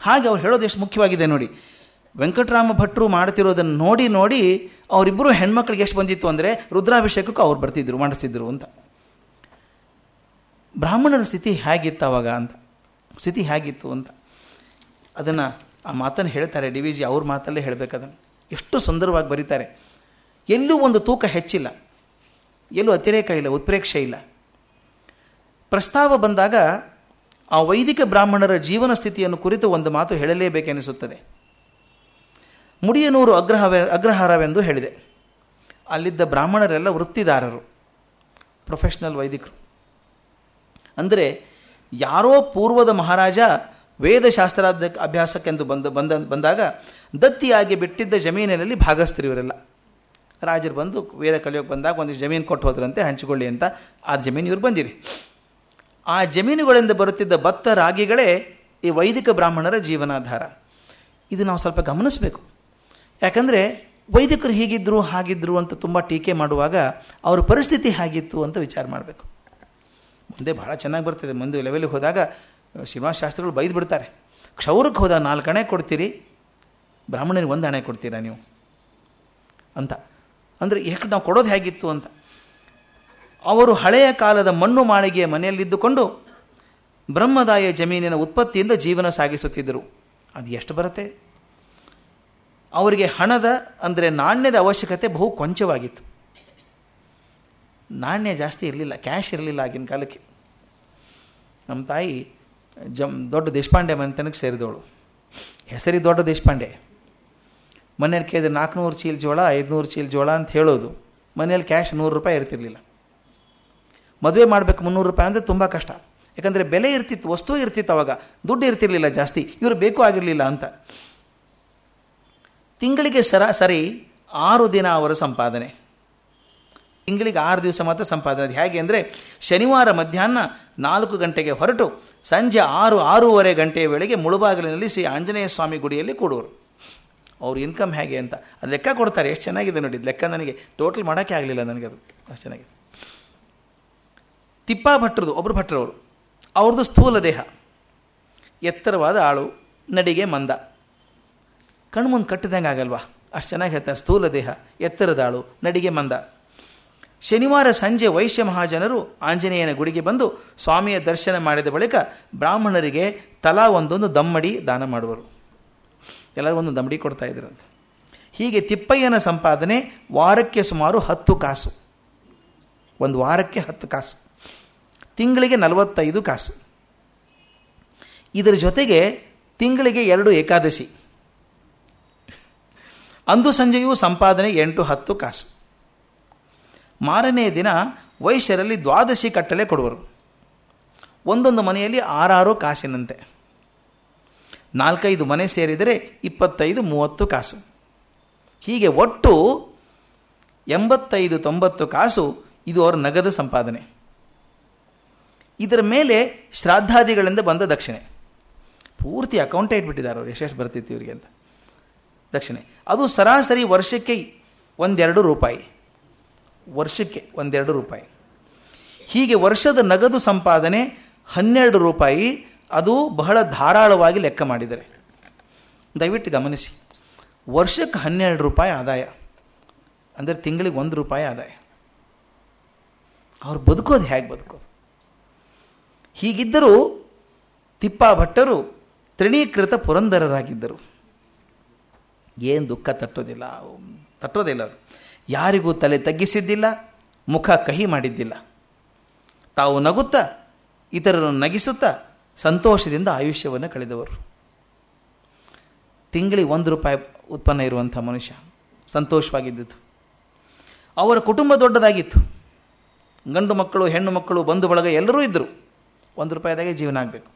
ಹಾಗೆ ಅವ್ರು ಹೇಳೋದು ಎಷ್ಟು ಮುಖ್ಯವಾಗಿದೆ ನೋಡಿ. ವೆಂಕಟರಾಮ ಭಟ್ರು ಮಾಡ್ತಿರೋದನ್ನು ನೋಡಿ ನೋಡಿ ಅವರಿಬ್ಬರು ಹೆಣ್ಮಕ್ಳಿಗೆ ಎಷ್ಟು ಬಂದಿತ್ತು ಅಂದರೆ ರುದ್ರಾಭಿಷೇಕಕ್ಕೂ ಅವ್ರು ಬರ್ತಿದ್ರು, ಮಾಡಿಸ್ತಿದ್ರು ಅಂತ. ಬ್ರಾಹ್ಮಣರ ಸ್ಥಿತಿ ಹೇಗಿತ್ತು ಅವಾಗ ಅಂತ? ಸ್ಥಿತಿ ಹೇಗಿತ್ತು ಅಂತ? ಅದನ್ನು ಆ ಮಾತನ್ನು ಹೇಳ್ತಾರೆ ಡಿ ವಿ ಜಿ ಅವ್ರ ಮಾತಲ್ಲೇ ಹೇಳಬೇಕದನ್ನು ಎಷ್ಟು ಸುಂದರವಾಗಿ ಬರೀತಾರೆ. ಎಲ್ಲೂ ಒಂದು ತೂಕ ಹೆಚ್ಚಿಲ್ಲ. ಎಲ್ಲೂ ಅತಿರೇಕ ಇಲ್ಲ, ಉತ್ಪ್ರೇಕ್ಷೆ ಇಲ್ಲ. ಪ್ರಸ್ತಾವ ಬಂದಾಗ ಆ ವೈದಿಕ ಬ್ರಾಹ್ಮಣರ ಜೀವನ ಸ್ಥಿತಿಯನ್ನು ಕುರಿತು ಒಂದು ಮಾತು ಹೇಳಲೇಬೇಕೆನಿಸುತ್ತದೆ. ಮುಡಿಯನೂರು ಅಗ್ರಹವೇ, ಅಗ್ರಹಾರವೆಂದು ಹೇಳಿದೆ. ಅಲ್ಲಿದ್ದ ಬ್ರಾಹ್ಮಣರೆಲ್ಲ ವೃತ್ತಿದಾರರು ಪ್ರೊಫೆಷ್ನಲ್ ವೈದಿಕರು. ಅಂದರೆ ಯಾರೋ ಪೂರ್ವದ ಮಹಾರಾಜ ವೇದಶಾಸ್ತ್ರ ಅಭ್ಯಾಸಕ್ಕೆಂದು ಬಂದ ಬಂದ ಬಂದಾಗ ದತ್ತಿಯಾಗಿ ಬಿಟ್ಟಿದ್ದ ಜಮೀನಿನಲ್ಲಿ ಭಾಗಸ್ಥರು ಇವರೆಲ್ಲ ರಾಜರು ಬಂದು ವೇದ ಕಲಿಯೋಕ್ಕೆ ಬಂದಾಗ ಒಂದು ಜಮೀನು ಕೊಟ್ಟು ಹೋದ್ರಂತೆ, ಹಂಚಿಕೊಳ್ಳಿ ಅಂತ ಆ ಜಮೀನು ಇವರು ಬಂದಿದೆ ಆ ಜಮೀನುಗಳಿಂದ ಬರುತ್ತಿದ್ದ ಭತ್ತ ರಾಗಿಗಳೇ ಈ ವೈದಿಕ ಬ್ರಾಹ್ಮಣರ ಜೀವನಾಧಾರ. ಇದು ನಾವು ಸ್ವಲ್ಪ ಗಮನಿಸಬೇಕು. ಯಾಕಂದರೆ ವೈದಿಕರು ಹೀಗಿದ್ದರು ಹಾಗಿದ್ದರು ಅಂತ ತುಂಬ ಟೀಕೆ ಮಾಡುವಾಗ ಅವ್ರ ಪರಿಸ್ಥಿತಿ ಹೇಗಿತ್ತು ಅಂತ ವಿಚಾರ ಮಾಡಬೇಕು. ಮುಂದೆ ಭಾಳ ಚೆನ್ನಾಗಿ ಬರ್ತದೆ. ಮುಂದೆ ಲೆವೆಲ್ಗೆ ಹೋದಾಗ ಶ್ರೀನಿವಾಸ ಶಾಸ್ತ್ರಿಗಳು ಬೈದು ಬಿಡ್ತಾರೆ. ಕ್ಷೌರಕ್ಕೆ ಹೋದಾಗ ನಾಲ್ಕು ಹಣೆ ಕೊಡ್ತೀರಿ, ಬ್ರಾಹ್ಮಣನಿಗೆ ಒಂದು ಹಣೆ ಕೊಡ್ತೀರಾ ನೀವು? ಅಂತ. ಅಂದರೆ ಯಾಕೆ ನಾವು ಕೊಡೋದು ಹೇಗಿತ್ತು ಅಂತ. ಅವರು ಹಳೆಯ ಕಾಲದ ಮಣ್ಣು ಮಾಳಿಗೆಯ ಮನೆಯಲ್ಲಿದ್ದುಕೊಂಡು, ಬ್ರಹ್ಮದಾಯ ಜಮೀನಿನ ಉತ್ಪತ್ತಿಯಿಂದ ಜೀವನ ಸಾಗಿಸುತ್ತಿದ್ದರು. ಅದು ಎಷ್ಟು ಬರುತ್ತೆ? ಅವರಿಗೆ ಹಣದ, ಅಂದರೆ ನಾಣ್ಯದ ಅವಶ್ಯಕತೆ ಬಹು ಕೊಂಚವಾಗಿತ್ತು. ನಾಣ್ಯ ಜಾಸ್ತಿ ಇರಲಿಲ್ಲ, ಕ್ಯಾಶ್ ಇರಲಿಲ್ಲ ಆಗಿನ ಕಾಲಕ್ಕೆ. ನಮ್ಮ ತಾಯಿ ಜಮ್ ದೊಡ್ಡ ದೇಶಪಾಂಡೆ ಮನೆತನಕ್ಕೆ ಸೇರಿದವಳು. ಹೆಸರಿ ದೊಡ್ಡ ದೇಶಪಾಂಡೆ. ಮನೇಲಿ ಕೇಳಿದ್ರೆ ನಾಲ್ಕುನೂರು ಚೀಲ ಜೋಳ, ಐದುನೂರು ಚೀಲ ಜೋಳ ಅಂತ ಹೇಳೋದು. ಮನೇಲಿ ಕ್ಯಾಶ್ ನೂರು ರೂಪಾಯಿ ಇರ್ತಿರ್ಲಿಲ್ಲ. ಮದುವೆ ಮಾಡಬೇಕು ಮುನ್ನೂರು ರೂಪಾಯಿ ಅಂದರೆ ತುಂಬ ಕಷ್ಟ. ಯಾಕಂದರೆ ಬೆಲೆ ಇರ್ತಿತ್ತು, ವಸ್ತು ಇರ್ತಿತ್ತು ಅವಾಗ. ದುಡ್ಡು ಇರ್ತಿರ್ಲಿಲ್ಲ ಜಾಸ್ತಿ. ಇವರು ಬೇಕು ಆಗಿರಲಿಲ್ಲ ಅಂತ. ತಿಂಗಳಿಗೆ ಸರಾಸರಿ ಆರು ದಿನ ಅವರ ಸಂಪಾದನೆ. ತಿಂಗಳಿಗೆ ಆರು ದಿವಸ ಮಾತ್ರ ಸಂಪಾದನೆ ಹೇಗೆ ಅಂದರೆ ಶನಿವಾರ ಮಧ್ಯಾಹ್ನ ನಾಲ್ಕು ಗಂಟೆಗೆ ಹೊರಟು ಸಂಜೆ ಆರು, ಆರೂವರೆ ಗಂಟೆಯ ವೇಳೆಗೆ ಮುಳುಬಾಗಿಲಿನಲ್ಲಿ ಶ್ರೀ ಆಂಜನೇಯ ಸ್ವಾಮಿ ಗುಡಿಯಲ್ಲಿ ಕೂಡುವರು. ಅವ್ರ ಇನ್ಕಮ್ ಹೇಗೆ ಅಂತ ಅದು ಲೆಕ್ಕ ಕೊಡ್ತಾರೆ, ಎಷ್ಟು ಚೆನ್ನಾಗಿದೆ ನೋಡಿ. ಲೆಕ್ಕ ನನಗೆ ಟೋಟಲ್ ಮಾಡೋಕ್ಕೆ ಆಗಲಿಲ್ಲ ನನಗೆ ಅದು. ಅಷ್ಟು ಚೆನ್ನಾಗಿದೆ. ತಿಪ್ಪ ಭಟ್ರದು ಒಬ್ಬರು ಭಟ್ರವರು. ಅವ್ರದ್ದು ಸ್ಥೂಲ ದೇಹ. ಎತ್ತರವಾದ ಆಳು, ನಡಿಗೆ ಮಂದ. ಕಣ್ಮುಂದು ಕಟ್ಟಿದಂಗೆ ಆಗಲ್ವಾ? ಅಷ್ಟು ಚೆನ್ನಾಗಿ ಹೇಳ್ತಾರೆ, ಸ್ಥೂಲ ದೇಹ, ಎತ್ತರದ ಆಳು, ನಡಿಗೆ ಮಂದ. ಶನಿವಾರ ಸಂಜೆ ವೈಶ್ಯ ಮಹಾಜನರು ಆಂಜನೇಯನ ಗುಡಿಗೆ ಬಂದು ಸ್ವಾಮಿಯ ದರ್ಶನ ಮಾಡಿದ ಬಳಿಕ ಬ್ರಾಹ್ಮಣರಿಗೆ ತಲಾ ಒಂದೊಂದು ದಮ್ಮಡಿ ದಾನ ಮಾಡುವರು. ಎಲ್ಲರೂ ಒಂದು ದಮ್ಮಡಿ ಕೊಡ್ತಾ ಇದ್ರಂತೆ. ಹೀಗೆ ತಿಪ್ಪಯ್ಯನ ಸಂಪಾದನೆ ವಾರಕ್ಕೆ ಸುಮಾರು ಹತ್ತು ಕಾಸು. ಒಂದು ವಾರಕ್ಕೆ ಹತ್ತು ಕಾಸು. ತಿಂಗಳಿಗೆ ನಲವತ್ತೈದು ಕಾಸು. ಇದರ ಜೊತೆಗೆ ತಿಂಗಳಿಗೆ ಎರಡು ಏಕಾದಶಿ. ಅಂದು ಸಂಜೆಯೂ ಸಂಪಾದನೆ ಎಂಟು ಹತ್ತು ಕಾಸು. ಮಾರನೇ ದಿನ ವೈಶ್ಯರಲ್ಲಿ ದ್ವಾದಶಿ ಕಟ್ಟಲೆ ಕೊಡುವರು. ಒಂದೊಂದು ಮನೆಯಲ್ಲಿ ಆರಾರು ಕಾಸಿನಂತೆ. ನಾಲ್ಕೈದು ಮನೆ ಸೇರಿದರೆ ಇಪ್ಪತ್ತೈದು, ಮೂವತ್ತು ಕಾಸು. ಹೀಗೆ ಒಟ್ಟು ಎಂಬತ್ತೈದು, ತೊಂಬತ್ತು ಕಾಸು ಇದು ಅವರ ನಗದು ಸಂಪಾದನೆ. ಇದರ ಮೇಲೆ ಶ್ರಾದ್ದಾದಿಗಳಿಂದ ಬಂದ ದಕ್ಷಿಣೆ. ಪೂರ್ತಿ ಅಕೌಂಟೇ ಇಟ್ಬಿಟ್ಟಿದ್ದಾರೆ ಅವ್ರು, ಎಷ್ಟೆಷ್ಟು ಬರ್ತಿತ್ತು ಇವರಿಗೆ ಅಂತ. ದಕ್ಷಿಣೆ. ಅದು ಸರಾಸರಿ ವರ್ಷಕ್ಕೆ ಒಂದೆರಡು ರೂಪಾಯಿ. ವರ್ಷಕ್ಕೆ ಒಂದೆರಡು ರೂಪಾಯಿ. ಹೀಗೆ ವರ್ಷದ ನಗದು ಸಂಪಾದನೆ ಹನ್ನೆರಡು ರೂಪಾಯಿ. ಅದು ಬಹಳ ಧಾರಾಳವಾಗಿ ಲೆಕ್ಕ ಮಾಡಿದರೆ ದಯವಿಟ್ಟು ಗಮನಿಸಿ. ವರ್ಷಕ್ಕೆ ಹನ್ನೆರಡು ರೂಪಾಯಿ ಆದಾಯ. ಅಂದರೆ ತಿಂಗಳಿಗೆ ಒಂದು ರೂಪಾಯಿ ಆದಾಯ. ಅವ್ರು ಬದುಕೋದು ಹೇಗೆ ಬದುಕೋದು? ಹೀಗಿದ್ದರೂ ತಿಪ್ಪ ಭಟ್ಟರು ತ್ರಿಣೀಕೃತ ಪುರಂದರರಾಗಿದ್ದರು. ಏನು ದುಃಖ ತಟ್ಟೋದಿಲ್ಲ ತಟ್ಟೋದಿಲ್ಲ ಅವರು. ಯಾರಿಗೂ ತಲೆ ತಗ್ಗಿಸಿದ್ದಿಲ್ಲ, ಮುಖ ಕಹಿ ಮಾಡಿದ್ದಿಲ್ಲ. ತಾವು ನಗುತ್ತಾ, ಇತರರನ್ನು ನಗಿಸುತ್ತಾ ಸಂತೋಷದಿಂದ ಆಯುಷ್ಯವನ್ನು ಕಳೆದವರು. ತಿಂಗಳಿಗೆ ಒಂದು ರೂಪಾಯಿ ಉತ್ಪನ್ನ ಇರುವಂಥ ಮನುಷ್ಯ ಸಂತೋಷವಾಗಿದ್ದಿತು ಅವರ ಕುಟುಂಬ ದೊಡ್ಡದಾಗಿತ್ತು. ಗಂಡು ಮಕ್ಕಳು, ಹೆಣ್ಣು ಮಕ್ಕಳು, ಬಂಧು ಬಳಗ ಎಲ್ಲರೂ ಇದ್ದರು. ಒಂದು ರೂಪಾಯಿದಾಗೆ ಜೀವನ ಆಗಬೇಕು.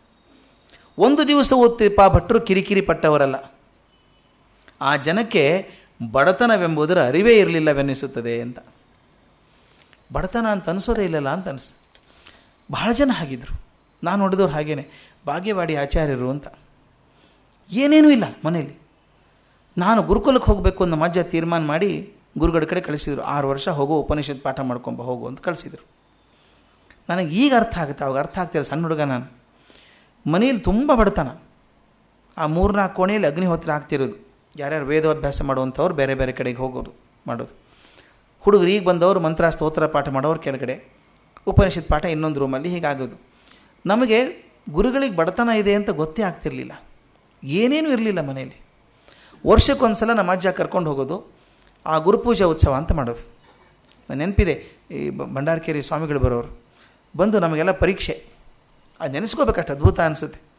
ಒಂದು ದಿವಸ ಓದ್ತಿಪ್ಪ, ಭಟ್ರು ಕಿರಿಕಿರಿ ಪಟ್ಟವರಲ್ಲ. ಆ ಜನಕ್ಕೆ ಬಡತನವೆಂಬುದರ ಅರಿವೇ ಇರಲಿಲ್ಲವೆನ್ನಿಸುತ್ತದೆ ಅಂತ. ಬಡತನ ಅಂತ ಅನಿಸೋದೇ ಇಲ್ಲಲ್ಲ ಅಂತ ಅನಿಸ್ತು ಬಹಳ ಜನ ಹಾಗಿದ್ರು. ನಾನು ನೋಡಿದವ್ರು ಹಾಗೇನೆ. ಭಾಗ್ಯವಾಡಿ ಆಚಾರ್ಯರು ಅಂತ. ಏನೇನೂ ಇಲ್ಲ ಮನೆಯಲ್ಲಿ. ನಾನು ಗುರುಕುಲಕ್ಕೆ ಹೋಗಬೇಕು ಅಂತ ಮಜ್ಜ ತೀರ್ಮಾನ ಮಾಡಿ ಗುರುಗಳ ಕಡೆ ಕಳಿಸಿದ್ರು. ಆರು ವರ್ಷ ಹೋಗೋ, ಉಪನಿಷತ್ ಪಾಠ ಮಾಡ್ಕೊಂಬ ಹೋಗು ಅಂತ ಕಳಿಸಿದ್ರು. ನನಗೆ ಈಗ ಅರ್ಥ ಆಗುತ್ತೆ. ಅವಾಗ ಅರ್ಥ ಆಗ್ತಿಲ್ಲ ಸಣ್ಣ ಹುಡುಗ ನಾನು. ಮನೇಲಿ ತುಂಬ ಬಡತನ. ಆ ಮೂರ್ನಾಲ್ಕು ಕೋಣೆಯಲ್ಲಿ ಅಗ್ನಿಹೋತ್ರ ಆಗ್ತಿರೋದು. ಯಾರ್ಯಾರು ವೇದಾಭ್ಯಾಸ ಮಾಡುವಂಥವ್ರು ಬೇರೆ ಬೇರೆ ಕಡೆಗೆ ಹೋಗೋದು ಮಾಡೋದು. ಹುಡುಗರು ಈಗ ಬಂದವರು ಮಂತ್ರ, ಸ್ತೋತ್ರ ಪಾಠ ಮಾಡೋರು ಕೆಳಗಡೆ. ಉಪನಿಷತ್ ಪಾಠ ಇನ್ನೊಂದು ರೂಮಲ್ಲಿ ಹೀಗಾಗೋದು. ನಮಗೆ ಗುರುಗಳಿಗೆ ಬಡತನ ಇದೆ ಅಂತ ಗೊತ್ತೇ ಆಗ್ತಿರಲಿಲ್ಲ. ಏನೇನೂ ಇರಲಿಲ್ಲ ಮನೆಯಲ್ಲಿ. ವರ್ಷಕ್ಕೊಂದ್ಸಲ ನಮ್ಮ ಅಜ್ಜ ಕರ್ಕೊಂಡು ಹೋಗೋದು, ಆ ಗುರುಪೂಜಾ ಉತ್ಸವ ಅಂತ ಮಾಡೋದು. ನಾನು ನೆನಪಿದೆ, ಈ ಭಂಡಾರಕೇರಿ ಸ್ವಾಮಿಗಳು ಬರೋರು. ಬಂದು ನಮಗೆಲ್ಲ ಪರೀಕ್ಷೆ. ಅದು ನೆನೆಸ್ಕೋಬೇಕಷ್ಟು, ಅದ್ಭುತ ಅನಿಸುತ್ತೆ.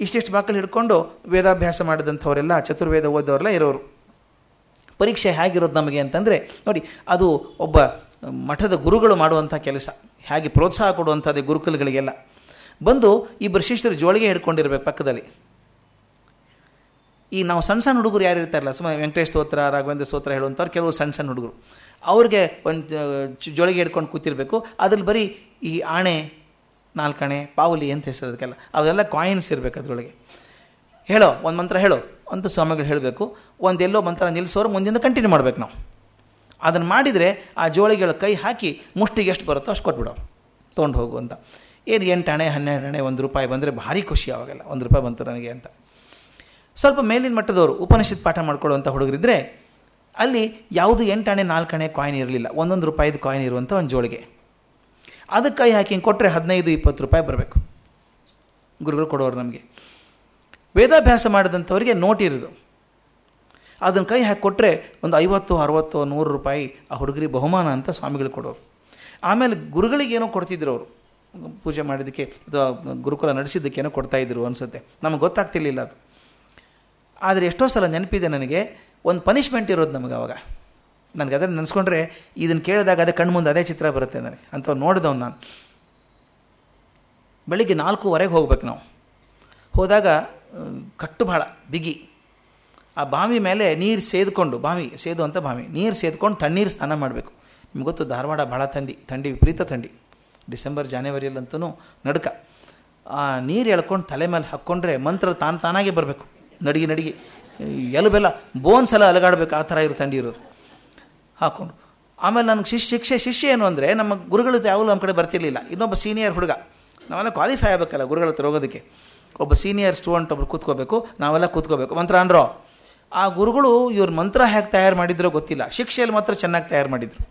ಇಷ್ಟಿಷ್ಟು ಬಾಕಲು ಹಿಡ್ಕೊಂಡು ವೇದಾಭ್ಯಾಸ ಮಾಡಿದಂಥವರೆಲ್ಲ, ಚತುರ್ವೇದ ಓದೋರೆಲ್ಲ ಇರೋರು. ಪರೀಕ್ಷೆ ಹೇಗಿರೋದು ನಮಗೆ ಅಂತಂದರೆ, ನೋಡಿ, ಅದು ಒಬ್ಬ ಮಠದ ಗುರುಗಳು ಮಾಡುವಂಥ ಕೆಲಸ. ಹೇಗೆ ಪ್ರೋತ್ಸಾಹ ಕೊಡುವಂಥದ್ದೇ ಗುರುಕುಲಗಳಿಗೆಲ್ಲ. ಬಂದು ಇಬ್ಬರು ಶಿಷ್ಯರು ಜೋಳಿಗೆ ಹಿಡ್ಕೊಂಡಿರ್ಬೇಕು ಪಕ್ಕದಲ್ಲಿ. ಈ ನಾವು ಸಣ್ಣ ಸಣ್ಣ ಹುಡುಗರು ಯಾರು ಇರ್ತಾರಲ್ಲ, ಸುಮ್ಮನೆ ವೆಂಕಟೇಶ್ ಸ್ತೋತ್ರ, ರಾಘವೇಂದ್ರ ಸ್ತೋತ್ರ ಹೇಳುವಂಥವ್ರು ಕೆಲವು ಸಣ್ಣ ಸಣ್ಣ ಹುಡುಗರು. ಅವ್ರಿಗೆ ಒಂದು ಜೋಳಿಗೆ ಹಿಡ್ಕೊಂಡು ಕೂತಿರ್ಬೇಕು. ಅದ್ರಲ್ಲಿ ಬರೀ ಈ ಆಣೆ ನಾಲ್ಕಣೆ ಪಾವಲಿ ಅಂತ ಹೆಸರು ಅದಕ್ಕೆಲ್ಲ ಅವೆಲ್ಲ ಕಾಯಿನ್ಸ್ ಇರಬೇಕು ಅದರೊಳಗೆ. ಹೇಳೋ, ಒಂದು ಮಂತ್ರ ಹೇಳೋ, ಅಂತ ಸ್ವಾಮಿಗಳು ಹೇಳಬೇಕು. ಒಂದು ಎಲ್ಲೋ ಮಂತ್ರ ನಿಲ್ಲಿಸೋರು ಮುಂದಿಂದ ಕಂಟಿನ್ಯೂ ಮಾಡ್ಬೇಕು ನಾವು. ಅದನ್ನು ಮಾಡಿದರೆ ಆ ಜೋಳಿಗೆಗಳ ಕೈ ಹಾಕಿ ಮುಷ್ಟಿಗೆ ಎಷ್ಟು ಬರುತ್ತೋ ಅಷ್ಟು ಕೊಟ್ಬಿಡೋ. ತೊಗೊಂಡು ಹೋಗು ಅಂತ. ಏನು ಎಂಟು ಅಣೆ ಹನ್ನೆರಡು ಅಣೆ ಒಂದು ರೂಪಾಯಿ ಬಂದರೆ ಭಾರಿ ಖುಷಿ ಆವಾಗೆಲ್ಲ. ಒಂದು ರೂಪಾಯಿ ಬಂತು ನನಗೆ ಅಂತ. ಸ್ವಲ್ಪ ಮೇಲಿನ ಮಟ್ಟದವರು ಉಪನಿಷತ್ ಪಾಠ ಮಾಡ್ಕೊಳ್ಳುವಂಥ ಹುಡುಗರಿದ್ದರೆ ಅಲ್ಲಿ ಯಾವುದು ಎಂಟು ಹಣೆ, ನಾಲ್ಕು ನಾಲ್ಕಣೆ ಕಾಯಿನ್ ಇರಲಿಲ್ಲ. ಒಂದೊಂದು ರೂಪಾಯಿದು ಕಾಯಿನ್ ಇರುವಂಥ ಒಂದು ಜೋಳಿಗೆ. ಅದಕ್ಕೆ ಕೈ ಹಾಕಿ ಕೊಟ್ಟರೆ ಹದಿನೈದು, ಇಪ್ಪತ್ತು ರೂಪಾಯಿ ಬರಬೇಕು. ಗುರುಗಳು ಕೊಡೋರು ನಮಗೆ. ವೇದಾಭ್ಯಾಸ ಮಾಡಿದಂಥವರಿಗೆ ನೋಟ್ ಇರೋದು. ಅದನ್ನು ಕೈ ಹಾಕಿ ಕೊಟ್ಟರೆ ಒಂದು ಐವತ್ತು, ಅರವತ್ತು, ನೂರು ರೂಪಾಯಿ ಆ ಹುಡುಗರಿಗೆ ಬಹುಮಾನ ಅಂತ ಸ್ವಾಮಿಗಳು ಕೊಡೋರು. ಆಮೇಲೆ ಗುರುಗಳಿಗೆ ಏನೋ ಕೊಡ್ತಿದ್ರು ಅವರು. ಪೂಜೆ ಮಾಡಿದ್ದಕ್ಕೆ ಅಥವಾ ಗುರುಕುಲ ನಡೆಸಿದ್ದಕ್ಕೇನೋ ಕೊಡ್ತಾಯಿದ್ರು ಅನಿಸುತ್ತೆ. ನಮಗೆ ಗೊತ್ತಾಗ್ತಿರ್ಲಿಲ್ಲ ಅದು. ಆದರೆ ಎಷ್ಟೋ ಸಲ ನೆನಪಿದೆ ನನಗೆ, ಒಂದು ಪನಿಷ್ಮೆಂಟ್ ಇರೋದು ನಮಗೆ ಅವಾಗ. ನನಗೆ ಅದನ್ನು ನೆನೆಸ್ಕೊಂಡ್ರೆ ಇದನ್ನು ಕೇಳಿದಾಗ ಅದೇ ಕಣ್ಮುಂದೆ ಅದೇ ಚಿತ್ರ ಬರುತ್ತೆ ನನಗೆ. ಅಂತ ನೋಡಿದವ್ನು ನಾನು. ಬೆಳಿಗ್ಗೆ ನಾಲ್ಕೂವರೆಗೆ ಹೋಗ್ಬೇಕು ನಾವು. ಹೋದಾಗ ಕಟ್ಟು ಭಾಳ ಬಿಗಿ. ಆ ಬಾವಿ ಮೇಲೆ ನೀರು ಸೇದ್ಕೊಂಡು, ಬಾವಿ ಸೇದು ಅಂತ ಬಾವಿ. ನೀರು ಸೇದ್ಕೊಂಡು ತಣ್ಣೀರು ಸ್ನಾನ ಮಾಡಬೇಕು. ನಿಮ್ಗೆ ಗೊತ್ತು, ಧಾರವಾಡ ಭಾಳ ಥಂಡಿ ಥಂಡಿ ವಿಪರೀತ ಥಂಡಿ. ಡಿಸೆಂಬರ್ ಜಾನ್ವರಿಯಲ್ಲಂತೂ ನಡುಕ. ಆ ನೀರು ಎಳ್ಕೊಂಡು ತಲೆ ಮೇಲೆ ಹಾಕ್ಕೊಂಡ್ರೆ ಮಂತ್ರ ತಾನು ತಾನಾಗೆ ಬರಬೇಕು. ನಡಿಗೆ ನಡಿಗೆ. ಎಲುಬೆಲ್ಲ, ಬೋನ್ಸ್ ಎಲ್ಲ ಅಲಗಾಡಬೇಕು, ಆ ಥರ ಇರೋ ಥಂಡಿ ಇರೋದು. ಹಾಕ್ಕೊಂಡು ಆಮೇಲೆ ನನಗೆ ಶಿಶ್, ಶಿಕ್ಷೆ, ಶಿಷ್ಯ ಏನು ಅಂದರೆ ನಮ್ಮ ಗುರುಗಳು ಯಾವಾಗಲೂ ನಮ್ಮ ಕಡೆ ಬರ್ತಿರ್ಲಿಲ್ಲ. ಇನ್ನೊಬ್ಬ ಸೀನಿಯರ್ ಹುಡುಗ. ನಾವೆಲ್ಲ ಕ್ವಾಲಿಫೈ ಆಗಬೇಕಲ್ಲ ಗುರುಗಳ ಹತ್ರ ಹೋಗೋದಕ್ಕೆ. ಒಬ್ಬ ಸೀನಿಯರ್ ಸ್ಟೂಡೆಂಟ್ ಒಬ್ಬರು ಕೂತ್ಕೋಬೇಕು, ನಾವೆಲ್ಲ ಕೂತ್ಕೋಬೇಕು. ಮಂತ್ರ ಅಂದ್ರೋ? ಆ ಗುರುಗಳು ಇವ್ರ ಮಂತ್ರ ಹೇಗೆ ತಯಾರು ಮಾಡಿದ್ರೋ ಗೊತ್ತಿಲ್ಲ. ಶಿಕ್ಷೆಯಲ್ಲಿ ಮಾತ್ರ ಚೆನ್ನಾಗಿ ತಯಾರು ಮಾಡಿದರು.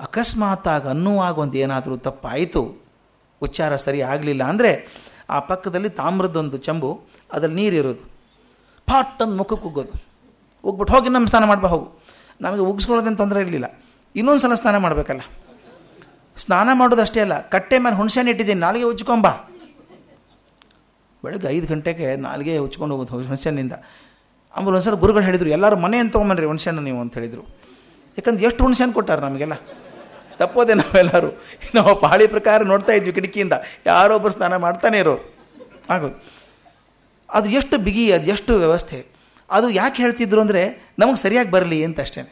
ಅಕಸ್ಮಾತಾಗಿ ಅನ್ನುವಾಗ ಒಂದು ಏನಾದರೂ ತಪ್ಪಾಯಿತು, ಉಚ್ಚಾರ ಸರಿ ಆಗಲಿಲ್ಲ ಅಂದರೆ ಆ ಪಕ್ಕದಲ್ಲಿ ತಾಮ್ರದೊಂದು ಚಂಬು, ಅದ್ರಲ್ಲಿ ನೀರಿರೋದು ಫಾಟ್ ಅಂತ ಮುಖಕ್ಕೆ ಉಗ್ಗೋದು. ಹೋಗ್ಬಿಟ್ಟು ಹೋಗಿ ನಮ್ಮ ಸ್ನಾನ ಮಾಡ್ಬಾ ಹೋಗು. ನಮಗೆ ಉಗಿಸ್ಕೊಳ್ಳೋದೇನು ತೊಂದರೆ ಇರಲಿಲ್ಲ. ಇನ್ನೊಂದು ಸಲ ಸ್ನಾನ ಮಾಡಬೇಕಲ್ಲ. ಸ್ನಾನ ಮಾಡೋದು ಅಷ್ಟೇ ಅಲ್ಲ, ಕಟ್ಟೆ ಮೇಲೆ ಹುಣಸೇನ ಇಟ್ಟಿದ್ದೀನಿ, ನಾಲಿಗೆ ಉಜ್ಕೊಂಬ. ಬೆಳಗ್ಗೆ ಐದು ಗಂಟೆಗೆ ನಾಲಿಗೆ ಉಚ್ಕೊಂಡು ಹೋಗೋದು ಹುಣಸೇನಿಂದ ಆಮೇಲೆ ಒಂದ್ಸಲ ಗುರುಗಳು ಹೇಳಿದರು, ಎಲ್ಲರೂ ಮನೆ ಅಂತ ತೊಗೊಂಬನ್ರಿ ಹುಣಸೇನ ನೀವು ಅಂತ ಹೇಳಿದರು. ಯಾಕಂದ್ರೆ ಎಷ್ಟು ಹುಣಸೆಹಣ್ಣು ಕೊಟ್ಟಾರೆ ನಮಗೆಲ್ಲ? ತಪ್ಪೋದೆ ನಾವೆಲ್ಲರೂ. ನಾವು ಪಾಳಿ ಪ್ರಕಾರ ನೋಡ್ತಾ ಇದ್ವಿ ಕಿಟಕಿಯಿಂದ. ಯಾರೊಬ್ಬರು ಸ್ನಾನ ಮಾಡ್ತಾನೆ ಇರೋರು. ಆಗೋದು. ಅದು ಎಷ್ಟು ಬಿಗಿ, ಅದು ಎಷ್ಟು ವ್ಯವಸ್ಥೆ. ಅದು ಯಾಕೆ ಹೇಳ್ತಿದ್ರು ಅಂದರೆ ನಮಗೆ ಸರಿಯಾಗಿ ಬರಲಿ ಅಂತ ಅಷ್ಟೇ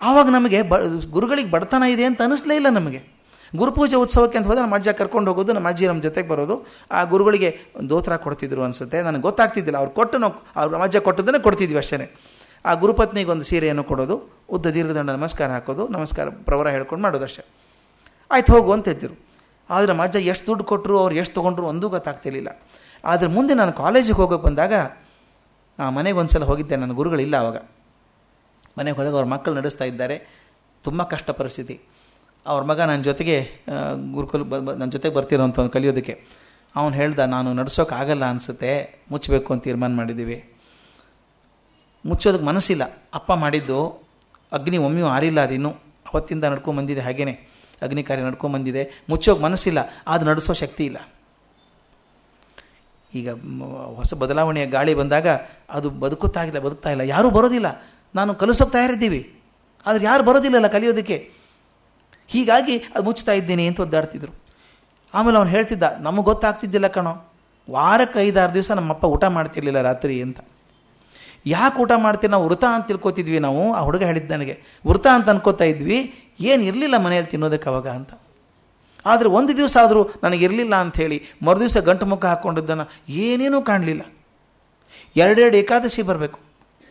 ಆವಾಗ ನಮಗೆ ಬ, ಗುರುಗಳಿಗೆ ಬಡತನ ಇದೆ ಅಂತ ಅನ್ನಿಸ್ಲೇ ಇಲ್ಲ ನಮಗೆ. ಗುರುಪೂಜೆ ಉತ್ಸವಕ್ಕೆ ಅಂತ ಹೋದರೆ ನಮ್ಮ ಅಜ್ಜ ಕರ್ಕೊಂಡು ಹೋಗೋದು, ನಮ್ಮ ಅಜ್ಜಿ ನಮ್ಮ ಜೊತೆಗೆ ಬರೋದು. ಆ ಗುರುಗಳಿಗೆ ದೋತ್ರ ಕೊಡ್ತಿದ್ರು ಅನಿಸುತ್ತೆ. ನನಗೆ ಗೊತ್ತಾಗ್ತಿದ್ದಿಲ್ಲ. ಅವ್ರು ಕೊಟ್ಟು ನಾವು ಅವ್ರು ನಮ್ಮ ಅಜ್ಜ ಕೊಟ್ಟದನ್ನೇ ಕೊಡ್ತಿದ್ವಿ ಅಷ್ಟೇ ಆ ಗುರುಪತ್ನಿಗೆ ಒಂದು ಸೀರೆಯನ್ನು ಕೊಡೋದು, ಉದ್ದ ದೀರ್ಘದಂಡ ನಮಸ್ಕಾರ ಹಾಕೋದು, ನಮಸ್ಕಾರ ಪ್ರವರ ಹೇಳ್ಕೊಂಡು ಮಾಡೋದು ಅಷ್ಟೇ. ಆಯ್ತು ಹೋಗು ಅಂತ ಹೇಳ್ತಿದ್ರು ಆದರೆ ನಮ್ಮ ಅಜ್ಜ ಎಷ್ಟು ದುಡ್ಡು ಕೊಟ್ಟರು ಅವ್ರು ಎಷ್ಟು ತೊಗೊಂಡ್ರು ಒಂದೂ ಗೊತ್ತಾಗ್ತಿರ್ಲಿಲ್ಲ. ಆದರೆ ಮುಂದೆ ನಾನು ಕಾಲೇಜಿಗೆ ಹೋಗೋಕೆ ಬಂದಾಗ ಆ, ಮನೆಗೆ ಒಂದು ಸಲ ಹೋಗಿದ್ದೆ ನನ್ನ ಗುರುಗಳಿಲ್ಲ ಆವಾಗ ಮನೆಗೆ ಹೋದಾಗ ಅವ್ರ ಮಕ್ಕಳು ನಡೆಸ್ತಾ ಇದ್ದಾರೆ. ತುಂಬ ಕಷ್ಟ ಪರಿಸ್ಥಿತಿ. ಅವ್ರ ಮಗ ನನ್ನ ಜೊತೆಗೆ ಗುರುಕುಲ್ ನನ್ನ ಜೊತೆಗೆ ಬರ್ತಿರೋಂಥ ಒಂದು ಕಲಿಯೋದಕ್ಕೆ. ಅವನು ಹೇಳ್ದ, ನಾನು ನಡೆಸೋಕ್ಕಾಗಲ್ಲ ಅನಿಸುತ್ತೆ. ಮುಚ್ಚಬೇಕು ಅಂತ ತೀರ್ಮಾನ ಮಾಡಿದ್ದೀವಿ. ಮುಚ್ಚೋದಕ್ಕೆ ಮನಸ್ಸಿಲ್ಲ. ಅಪ್ಪ ಮಾಡಿದ್ದು, ಅಗ್ನಿ ಒಮ್ಮೆಯೂ ಆರಿಲ್ಲ ಅದಿನ್ನೂ ಅವತ್ತಿಂದ ನಡ್ಕೊಂಬಂದಿದೆ ಹಾಗೇನೆ. ಅಗ್ನಿ ಕಾರ್ಯ ನಡ್ಕೊಂಬಂದಿದೆ ಮುಚ್ಚೋಕೆ ಮನಸ್ಸಿಲ್ಲ. ಅದು ನಡೆಸೋ ಶಕ್ತಿ ಇಲ್ಲ. ಈಗ ಹೊಸ ಬದಲಾವಣೆಯ ಗಾಳಿ ಬಂದಾಗ ಅದು ಬದುಕುತ್ತಾ ಇಲ್ಲ, ಬದುಕ್ತಾ ಇಲ್ಲ. ಯಾರೂ ಬರೋದಿಲ್ಲ. ನಾನು ಕಲಿಸೋಕೆ ತಯಾರಿದ್ದೀವಿ. ಆದರೆ ಯಾರು ಬರೋದಿಲ್ಲಲ್ಲ ಕಲಿಯೋದಕ್ಕೆ? ಹೀಗಾಗಿ ಅದು ಮುಚ್ತಾ ಇದ್ದೇನೆ ಅಂತ ಒದ್ದಾಡ್ತಿದ್ರು. ಆಮೇಲೆ ಅವನು ಹೇಳ್ತಿದ್ದ, ನಮಗೆ ಗೊತ್ತಾಗ್ತಿದ್ದಿಲ್ಲ ಕಣೋ. ವಾರಕ್ಕೆ ಐದಾರು ದಿವಸ ನಮ್ಮಪ್ಪ ಊಟ ಮಾಡ್ತಿರ್ಲಿಲ್ಲ ರಾತ್ರಿ ಅಂತ. ಯಾಕೆ ಊಟ ಮಾಡ್ತೀವಿ ನಾವು ವೃತ ಅಂತ ತಿಳ್ಕೊತಿದ್ವಿ ನಾವು. ಆ ಹುಡುಗ ಹೇಳಿದ್ದು ನನಗೆ, ವೃತ ಅಂತ ಅನ್ಕೋತಾ ಇದ್ವಿ. ಏನು ಇರಲಿಲ್ಲ ಮನೆಯಲ್ಲಿ ತಿನ್ನೋದಕ್ಕೆ ಅವಾಗ ಅಂತ. ಆದರೆ ಒಂದು ದಿವಸ ಆದರೂ ನನಗಿರಲಿಲ್ಲ ಅಂಥೇಳಿ ಮರುದಿವಸ ಗಂಟು ಮುಖ ಹಾಕ್ಕೊಂಡಿದ್ದನ್ನು ಏನೇನೂ ಕಾಣಲಿಲ್ಲ. ಎರಡೆರಡು ಏಕಾದಶಿ ಬರಬೇಕು.